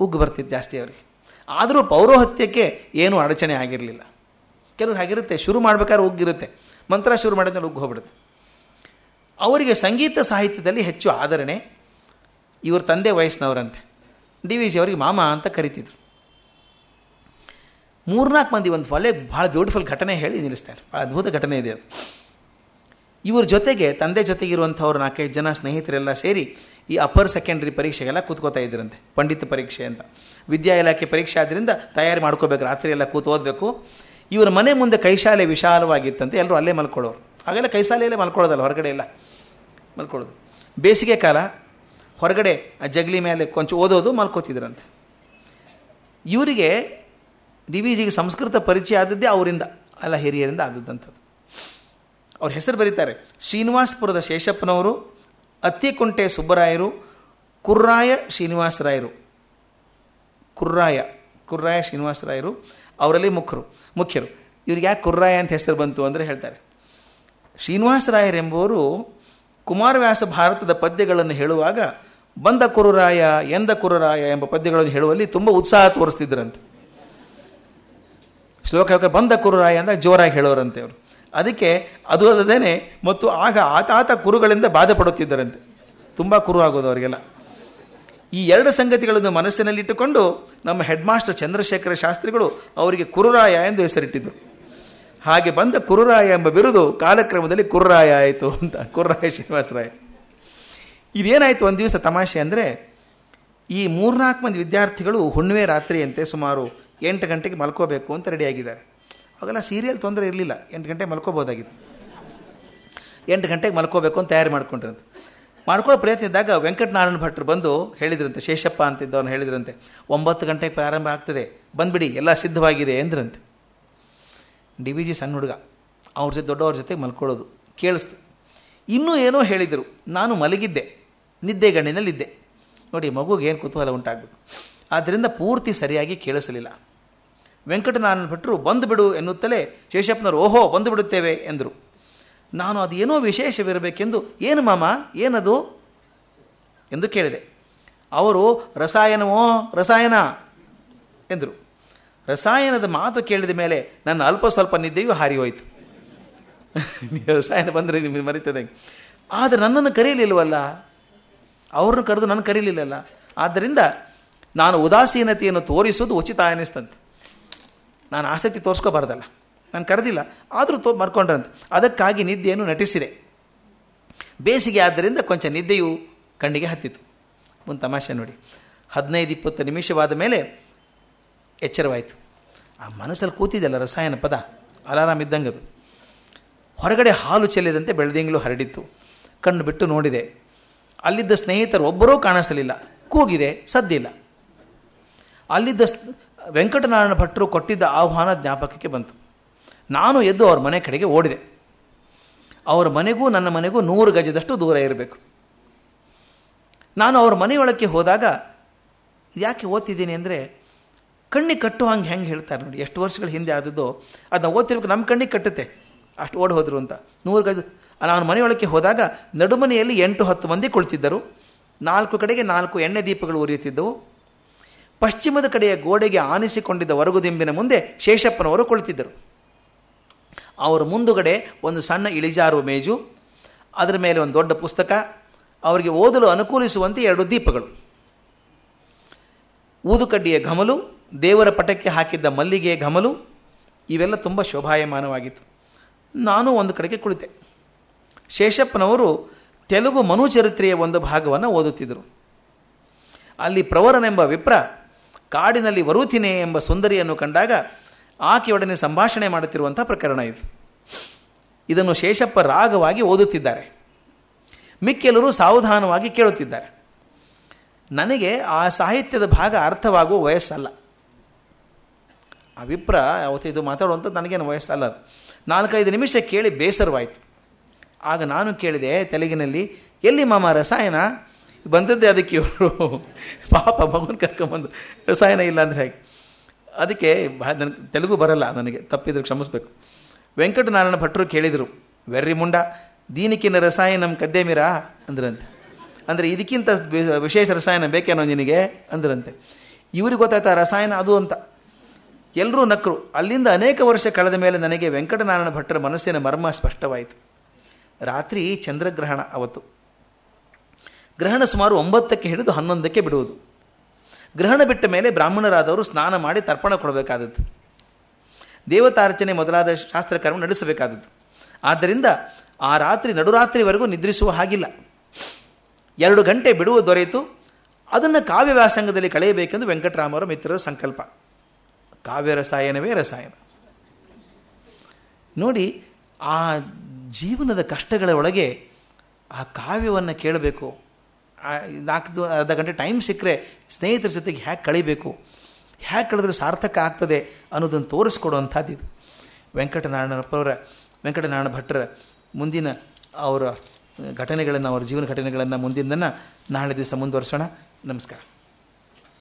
ಉಗ್ಗು ಬರ್ತಿತ್ತು ಜಾಸ್ತಿ ಅವರಿಗೆ. ಆದರೂ ಪೌರೋಹತ್ಯಕ್ಕೆ ಏನೂ ಅಡಚಣೆ ಆಗಿರಲಿಲ್ಲ. ಕೆಲವು ಹಾಗಿರುತ್ತೆ, ಶುರು ಮಾಡಬೇಕಾದ್ರೆ ಉಗ್ಗಿರುತ್ತೆ. ಮಂತ್ರ ಶುರು ಮಾಡಿದ್ಮೇಲೆ ಉಗ್ಗು ಹೋಗ್ಬಿಡುತ್ತೆ. ಅವರಿಗೆ ಸಂಗೀತ ಸಾಹಿತ್ಯದಲ್ಲಿ ಹೆಚ್ಚು ಆದರಣೆ ಇವ್ರ ತಂದೆ ವಯಸ್ಸಿನವರಂತೆ. ಡಿ ವಿ ಜಿ ಅವರಿಗೆ ಮಾಮ ಅಂತ ಕರಿತಿದ್ರು. ಮೂರ್ನಾಲ್ಕು ಮಂದಿ ಒಂದು ಒಳ್ಳೆ ಭಾಳ ಬ್ಯೂಟಿಫುಲ್ ಘಟನೆ ಹೇಳಿ ನಿಲ್ಲಿಸ್ತಾರೆ. ಭಾಳ ಅದ್ಭುತ ಘಟನೆ ಇದೆ ಅದು. ಇವ್ರ ಜೊತೆಗೆ, ತಂದೆ ಜೊತೆಗಿರುವಂಥವ್ರು ನಾಲ್ಕೈದು ಜನ ಸ್ನೇಹಿತರೆಲ್ಲ ಸೇರಿ ಈ ಅಪ್ಪರ್ ಸೆಕೆಂಡ್ರಿ ಪರೀಕ್ಷೆಗೆಲ್ಲ ಕೂತ್ಕೋತಾ ಇದ್ರಂತೆ, ಪಂಡಿತ ಪರೀಕ್ಷೆ ಅಂತ. ವಿದ್ಯಾ ಇಲಾಖೆ ಪರೀಕ್ಷೆ ಆದ್ದರಿಂದ ತಯಾರಿ ಮಾಡ್ಕೋಬೇಕು, ರಾತ್ರಿ ಎಲ್ಲ ಕೂತು ಓದಬೇಕು. ಇವರ ಮನೆ ಮುಂದೆ ಕೈಶಾಲೆ ವಿಶಾಲವಾಗಿತ್ತಂತೆ ಎಲ್ಲರೂ ಅಲ್ಲೇ ಮಲ್ಕೊಳ್ಳೋರು. ಹಾಗೆಲ್ಲ ಕೈಶಾಲೆಯಲ್ಲೇ ಮಲ್ಕೊಳ್ಳೋದಲ್ಲ, ಹೊರಗಡೆ ಎಲ್ಲ ಮಲ್ಕೊಳ್ಳೋದು. ಬೇಸಿಗೆ ಕಾಲ, ಹೊರಗಡೆ ಆ ಜಗಲಿ ಮೇಲೆ ಕೊಂಚ ಓದೋದು ಮಲ್ಕೋತಿದ್ರಂತೆ. ಇವರಿಗೆ ಡಿ ವಿ ಜಿಗೆ ಸಂಸ್ಕೃತ ಪರಿಚಯ ಆದದ್ದೇ ಅವರಿಂದ, ಅಲ್ಲ ಹಿರಿಯರಿಂದ ಆದದ್ದಂಥದ್ದು. ಅವ್ರ ಹೆಸರು ಬರೀತಾರೆ, ಶ್ರೀನಿವಾಸಪುರದ ಶೇಷಪ್ಪನವರು, ಅತ್ತಿಕುಂಟೆ ಸುಬ್ಬರಾಯರು, ಕುರ್ರಾಯ ಶ್ರೀನಿವಾಸರಾಯರು. ಕುರ್ರಾಯ ಕುರ್ರಾಯ ಶ್ರೀನಿವಾಸರಾಯರು, ಅವರಲ್ಲಿ ಮುಖ್ಯರು ಮುಖ್ಯರು. ಇವ್ರಿಗೆ ಯಾಕೆ ಕುರ್ರಾಯ ಅಂತ ಹೆಸರು ಬಂತು ಅಂದರೆ ಹೇಳ್ತಾರೆ, ಶ್ರೀನಿವಾಸರಾಯರೆಂಬುವರು ಕುಮಾರವ್ಯಾಸ ಭಾರತದ ಪದ್ಯಗಳನ್ನು ಹೇಳುವಾಗ, ಬಂದ ಕುರುರಾಯ, ಎಂದ ಕುರುರಾಯ ಎಂಬ ಪದ್ಯಗಳನ್ನು ಹೇಳುವಲ್ಲಿ ತುಂಬ ಉತ್ಸಾಹ ತೋರಿಸ್ತಿದ್ರಂತೆ ಶ್ಲೋಕ ಹೇಳ್ತಾರೆ, ಬಂದ ಕುರುರಾಯ ಅಂದಾಗ ಜೋರಾಗಿ ಹೇಳೋರಂತೆ ಅವರು. ಅದಕ್ಕೆ ಅದು ಅಲ್ಲದೇ ಮತ್ತು ಆಗ ಆತಾತ ಆತ ಕುರುಗಳಿಂದ ಬಾಧೆ ಪಡುತ್ತಿದ್ದರಂತೆ. ತುಂಬ ಕುರು ಆಗೋದು ಅವರಿಗೆಲ್ಲ. ಈ ಎರಡು ಸಂಗತಿಗಳನ್ನು ಮನಸ್ಸಿನಲ್ಲಿಟ್ಟುಕೊಂಡು ನಮ್ಮ ಹೆಡ್ ಮಾಸ್ಟರ್ ಚಂದ್ರಶೇಖರ ಶಾಸ್ತ್ರಿಗಳು ಅವರಿಗೆ ಕುರುರಾಯ ಎಂದು ಹೆಸರಿಟ್ಟಿದ್ದರು ಹಾಗೆ ಬಂದ ಕುರುರಾಯ ಎಂಬ ಬಿರುದು ಕಾಲಕ್ರಮದಲ್ಲಿ ಕುರ್ರಾಯ ಆಯಿತು ಅಂತ, ಕುರ್ರಾಯ ಶ್ರೀನಿವಾಸರಾಯ. ಇದೇನಾಯಿತು ಒಂದು ದಿವಸ ತಮಾಷೆ ಅಂದರೆ, ಈ ಮೂರ್ನಾಲ್ಕು ಮಂದಿ ವಿದ್ಯಾರ್ಥಿಗಳು ಹುಣ್ಣಿಮೆ ರಾತ್ರಿಯಂತೆ ಸುಮಾರು ಎಂಟು ಗಂಟೆಗೆ ಮಲ್ಕೋಬೇಕು ಅಂತ ರೆಡಿಯಾಗಿದ್ದಾರೆ. ಅವಾಗೆಲ್ಲ ಸೀರಿಯಲ್ ತೊಂದರೆ ಇರಲಿಲ್ಲ. ಎಂಟು ಗಂಟೆಗೆ ಮಲ್ಕೋಬೋದಾಗಿತ್ತು ಎಂಟು ಗಂಟೆಗೆ ಮಲ್ಕೋಬೇಕು ಅಂತ ತಯಾರಿ ಮಾಡ್ಕೊಂಡಿರೋದು. ಮಾಡ್ಕೊಳ್ಳೋ ಪ್ರಯತ್ನ ಇದ್ದಾಗ ವೆಂಕಟನಾರಾಯಣ ಭಟ್ರು ಬಂದು ಹೇಳಿದ್ರಂತೆ, ಶೇಷಪ್ಪ ಅಂತಿದ್ದವನು ಹೇಳಿದ್ರಂತೆ, ಒಂಬತ್ತು ಗಂಟೆಗೆ ಪ್ರಾರಂಭ ಆಗ್ತದೆ, ಬಂದುಬಿಡಿ, ಎಲ್ಲ ಸಿದ್ಧವಾಗಿದೆ ಎಂದ್ರಂತೆ. ಡಿ ವಿ ಜಿ ಸಣ್ಣ ಹುಡುಗ, ಅವ್ರ ಜೊತೆ ದೊಡ್ಡವ್ರ ಜೊತೆ ಮಲ್ಕೊಳ್ಳೋದು, ಕೇಳಿಸ್ತು. ಇನ್ನೂ ಏನೋ ಹೇಳಿದರು, ನಾನು ಮಲಗಿದ್ದೆ, ನಿದ್ದೆ ಗಣ್ಣಿನಲ್ಲಿದ್ದೆ ನೋಡಿ, ಮಗುಗೆ ಏನು ಕುತೂಹಲ ಉಂಟಾಗಬೇಕು. ಆದ್ದರಿಂದ ಪೂರ್ತಿ ಸರಿಯಾಗಿ ಕೇಳಿಸಲಿಲ್ಲ. ವೆಂಕಟನಾರಾಯಣ ಭಟ್ರು, ಬಂದು ಬಿಡು ಎನ್ನುತ್ತಲೇ ಶೇಷಪ್ಪನವರು, ಓಹೋ, ಬಂದು ಬಿಡುತ್ತೇವೆ ಎಂದರು. ನಾನು ಅದು ಏನೋ ವಿಶೇಷವಿರಬೇಕೆಂದು, ಏನು ಮಾಮ, ಏನದು? ಎಂದು ಕೇಳಿದೆ. ಅವರು, ರಸಾಯನವೋ, ರಸಾಯನ? ಎಂದರು. ರಸಾಯನದ ಮಾತು ಕೇಳಿದ ಮೇಲೆ ನನ್ನ ಅಲ್ಪ ಸ್ವಲ್ಪ ನಿದ್ದೆಯೂ ಹಾರಿ ಹೋಯಿತು. ರಸಾಯನ ಬಂದರೆ ನಿಮಗೆ ಮರಿತದೆ. ಆದರೆ ನನ್ನನ್ನು ಕರೀಲಿಲ್ವಲ್ಲ ಅವ್ರನ್ನ ಕರೆದು ನನ್ನ ಕರೀಲಿಲ್ಲಲ್ಲ? ಆದ್ದರಿಂದ ನಾನು ಉದಾಸೀನತೆಯನ್ನು ತೋರಿಸುವುದು ಉಚಿತ ಅನ್ನಿಸ್ತಂತೆ ನಾನು ಆಸಕ್ತಿ ತೋರಿಸ್ಕೋಬಾರ್ದಲ್ಲ. ನಾನು ಕರೆದಿಲ್ಲ, ಆದರೂ ತೋ ಮರ್ಕೊಂಡ್ರಂತೆ. ಅದಕ್ಕಾಗಿ ನಿದ್ದೆಯನ್ನು ನಟಿಸಿದೆ. ಬೇಸಿಗೆ ಆದ್ದರಿಂದ ಕೊಂಚ ನಿದ್ದೆಯು ಕಣ್ಣಿಗೆ ಹತ್ತಿತು. ಒಂದು ತಮಾಷೆ ನೋಡಿ. ಹದಿನೈದು ಇಪ್ಪತ್ತು ನಿಮಿಷವಾದ ಮೇಲೆ ಎಚ್ಚರವಾಯಿತು. ಆ ಮನಸ್ಸಲ್ಲಿ ಕೂತಿದ್ದಲ್ಲ ರಸಾಯನ ಪದ? ಅಲಾರಾಮ್ ಇದ್ದಂಗದು ಹೊರಗಡೆ ಹಾಲು ಚೆಲ್ಲಿದಂತೆ ಬೆಳೆದಿಂಗಳು ಹರಡಿತ್ತು. ಕಣ್ಣು ಬಿಟ್ಟು ನೋಡಿದೆ. ಅಲ್ಲಿದ್ದ ಸ್ನೇಹಿತರು ಒಬ್ಬರೂ ಕಾಣಿಸಲಿಲ್ಲ. ಕೂಗಿದೆ, ಸದ್ದಿಲ್ಲ. ಅಲ್ಲಿದ್ದ ವೆಂಕಟನಾರಾಯಣ ಭಟ್ರು ಕೊಟ್ಟಿದ್ದ ಆಹ್ವಾನ ಜ್ಞಾಪಕಕ್ಕೆ ಬಂತು. ನಾನು ಎದ್ದು ಅವ್ರ ಮನೆ ಕಡೆಗೆ ಓಡಿದೆ. ಅವರ ಮನೆಗೂ ನನ್ನ ಮನೆಗೂ ನೂರು ಗಜದಷ್ಟು ದೂರ ಇರಬೇಕು. ನಾನು ಅವ್ರ ಮನೆಯೊಳಕ್ಕೆ ಹೋದಾಗ, ಯಾಕೆ ಓದ್ತಿದ್ದೀನಿ ಅಂದರೆ, ಕಣ್ಣಿಗೆ ಕಟ್ಟು ಹಂಗೆ ಹೆಂಗೆ ಹೇಳ್ತಾರೆ ನೋಡಿ, ಎಷ್ಟು ವರ್ಷಗಳ ಹಿಂದೆ ಆದದ್ದು, ಅದನ್ನ ಓದ್ತಿರ್ಬೇಕು, ನಮ್ಮ ಕಣ್ಣಿಗೆ ಕಟ್ಟುತ್ತೆ. ಅಷ್ಟು ಓಡಿ ಹೋದರು ಅಂತ. ನೂರು ಗಜ ನಾನು ಮನೆಯೊಳಕ್ಕೆ ಹೋದಾಗ ನಡುಮನೆಯಲ್ಲಿ ಎಂಟು ಹತ್ತು ಮಂದಿ ಕುಳಿತಿದ್ದರು. ನಾಲ್ಕು ಕಡೆಗೆ ನಾಲ್ಕು ಎಣ್ಣೆ ದೀಪಗಳು ಉರಿಯುತ್ತಿದ್ದವು. ಪಶ್ಚಿಮದ ಕಡೆಯ ಗೋಡೆಗೆ ಆನಿಸಿಕೊಂಡಿದ್ದ ವರಗುದಿಂಬಿನ ಮುಂದೆ ಶೇಷಪ್ಪನವರು ಕುಳಿತಿದ್ದರು. ಅವರ ಮುಂದುಗಡೆ ಒಂದು ಸಣ್ಣ ಇಳಿಜಾರು ಮೇಜು, ಅದರ ಮೇಲೆ ಒಂದು ದೊಡ್ಡ ಪುಸ್ತಕ, ಅವರಿಗೆ ಓದಲು ಅನುಕೂಲಿಸುವಂತೆ ಎರಡು ದೀಪಗಳು. ಊದುಕಡ್ಡಿಯ ಘಮಲು, ದೇವರ ಪಟಕ್ಕೆ ಹಾಕಿದ್ದ ಮಲ್ಲಿಗೆ ಘಮಲು, ಇವೆಲ್ಲ ತುಂಬ ಶೋಭಾಯಮಾನವಾಗಿತ್ತು. ನಾನು ಒಂದು ಕಡೆಗೆ ಕುಳಿತೆ. ಶೇಷಪ್ಪನವರು ತೆಲುಗು ಮನುಚರಿತ್ರೆಯ ಒಂದು ಭಾಗವನ್ನು ಓದುತ್ತಿದ್ದರು. ಅಲ್ಲಿ ಪ್ರವರನೆಂಬ ವಿಪ್ರ ಕಾಡಿನಲ್ಲಿ ವರುತಿನೇ ಎಂಬ ಸುಂದರಿಯನ್ನು ಕಂಡಾಗ ಆಕೆಯೊಡನೆ ಸಂಭಾಷಣೆ ಮಾಡುತ್ತಿರುವಂಥ ಪ್ರಕರಣ ಇದು. ಇದನ್ನು ಶೇಷಪ್ಪ ರಾಗವಾಗಿ ಓದುತ್ತಿದ್ದಾರೆ. ಮಿಕ್ಕೆಲ್ಲರೂ ಸಾವಧಾನವಾಗಿ ಕೇಳುತ್ತಿದ್ದಾರೆ. ನನಗೆ ಆ ಸಾಹಿತ್ಯದ ಭಾಗ ಅರ್ಥವಾಗುವ ವಯಸ್ಸಲ್ಲ. ಅಭಿಪ್ರ, ಅವತ್ತು ಇದು ಮಾತಾಡುವಂಥದ್ದು ನನಗೇನು ವಯಸ್ಸಲ್ಲ ಅದು. ನಾಲ್ಕೈದು ನಿಮಿಷ ಕೇಳಿ ಬೇಸರವಾಯಿತು. ಆಗ ನಾನು ಕೇಳಿದೆ ತೆಲುಗಿನಲ್ಲಿ ಎಲ್ಲಿ ಮಾಮ ರಸಾಯನ? ಬಂದದ್ದೇ ಅದಕ್ಕೆ ಇವರು ಪಾಪ ಮಗುನ ಕರ್ಕೊಂಬಂದು ರಸಾಯನ ಇಲ್ಲ ಅಂದರೆ ಹೇಗೆ? ಅದಕ್ಕೆ ನನಗೆ ತೆಲುಗು ಬರಲ್ಲ ನನಗೆ, ತಪ್ಪಿದ್ರೆ ಕ್ಷಮಿಸ್ಬೇಕು. ವೆಂಕಟನಾರಾಯಣ ಭಟ್ರು ಕೇಳಿದರು, ವೆರ್ರಿ ಮುಂಡ ದೀನಿಕ್ಕಿನ ರಸಾಯನಂ ಕದ್ದೇಮಿರಾ? ಅಂದ್ರಂತೆ. ಅಂದರೆ ಇದಕ್ಕಿಂತ ವಿಶೇಷ ರಸಾಯನ ಬೇಕೇನೋ ನಿನಗೆ? ಅಂದ್ರಂತೆ. ಇವ್ರಿಗೆ ಗೊತ್ತಾಯ್ತಾ, ರಸಾಯನ ಅದು ಅಂತ. ಎಲ್ಲರೂ ನಕ್ಕರು ಅಲ್ಲಿಂದ ಅನೇಕ ವರ್ಷ ಕಳೆದ ಮೇಲೆ ನನಗೆ ವೆಂಕಟನಾರಾಯಣ ಭಟ್ರ ಮನಸ್ಸಿನ ಮರ್ಮ ಸ್ಪಷ್ಟವಾಯಿತು. ರಾತ್ರಿ ಚಂದ್ರಗ್ರಹಣ ಅವತ್ತು. ಗ್ರಹಣ ಸುಮಾರು ಒಂಬತ್ತಕ್ಕೆ ಹಿಡಿದು ಹನ್ನೊಂದಕ್ಕೆ ಬಿಡುವುದು. ಗ್ರಹಣ ಬಿಟ್ಟ ಮೇಲೆ ಬ್ರಾಹ್ಮಣರಾದವರು ಸ್ನಾನ ಮಾಡಿ ತರ್ಪಣ ಕೊಡಬೇಕಾದದ್ದು. ದೇವತಾರ್ಚನೆ ಮೊದಲಾದ ಶಾಸ್ತ್ರಕರ್ಮ ನಡೆಸಬೇಕಾದದ್ದು. ಆದ್ದರಿಂದ ಆ ರಾತ್ರಿ ನಡುರಾತ್ರಿವರೆಗೂ ನಿದ್ರಿಸುವ ಹಾಗಿಲ್ಲ. ಎರಡು ಗಂಟೆ ಬಿಡುವು ದೊರೆಯಿತು ಅದನ್ನು ಕಾವ್ಯ ವ್ಯಾಸಂಗದಲ್ಲಿ ಕಳೆಯಬೇಕೆಂದು ವೆಂಕಟರಾಮರ ಮಿತ್ರರ ಸಂಕಲ್ಪ. ಕಾವ್ಯ ರಸಾಯನವೇ ರಸಾಯನ. ನೋಡಿ, ಆ ಜೀವನದ ಕಷ್ಟಗಳ ಒಳಗೆ ಆ ಕಾವ್ಯವನ್ನು ಕೇಳಬೇಕು. ನಾಲ್ಕು ಅರ್ಧ ಗಂಟೆ ಟೈಮ್ ಸಿಕ್ಕರೆ ಸ್ನೇಹಿತರ ಜೊತೆಗೆ ಹ್ಯಾಕ್ ಕಳಿಬೇಕು. ಹ್ಯಾಕ್ ಕಳೆದ್ರೆ ಸಾರ್ಥಕ ಆಗ್ತದೆ ಅನ್ನೋದನ್ನು ತೋರಿಸ್ಕೊಡುವಂಥದ್ದು ಇದು. ವೆಂಕಟನಾರಾಯಣಪ್ಪವರ ವೆಂಕಟನಾರಾಯಣ ಭಟ್ರ ಮುಂದಿನ ಅವರ ಘಟನೆಗಳನ್ನು, ಅವರ ಜೀವನ ಘಟನೆಗಳನ್ನು ಮುಂದಿನದನ್ನು ನಾಳೆ ದಿವಸ ಮುಂದುವರಿಸೋಣ. ನಮಸ್ಕಾರ.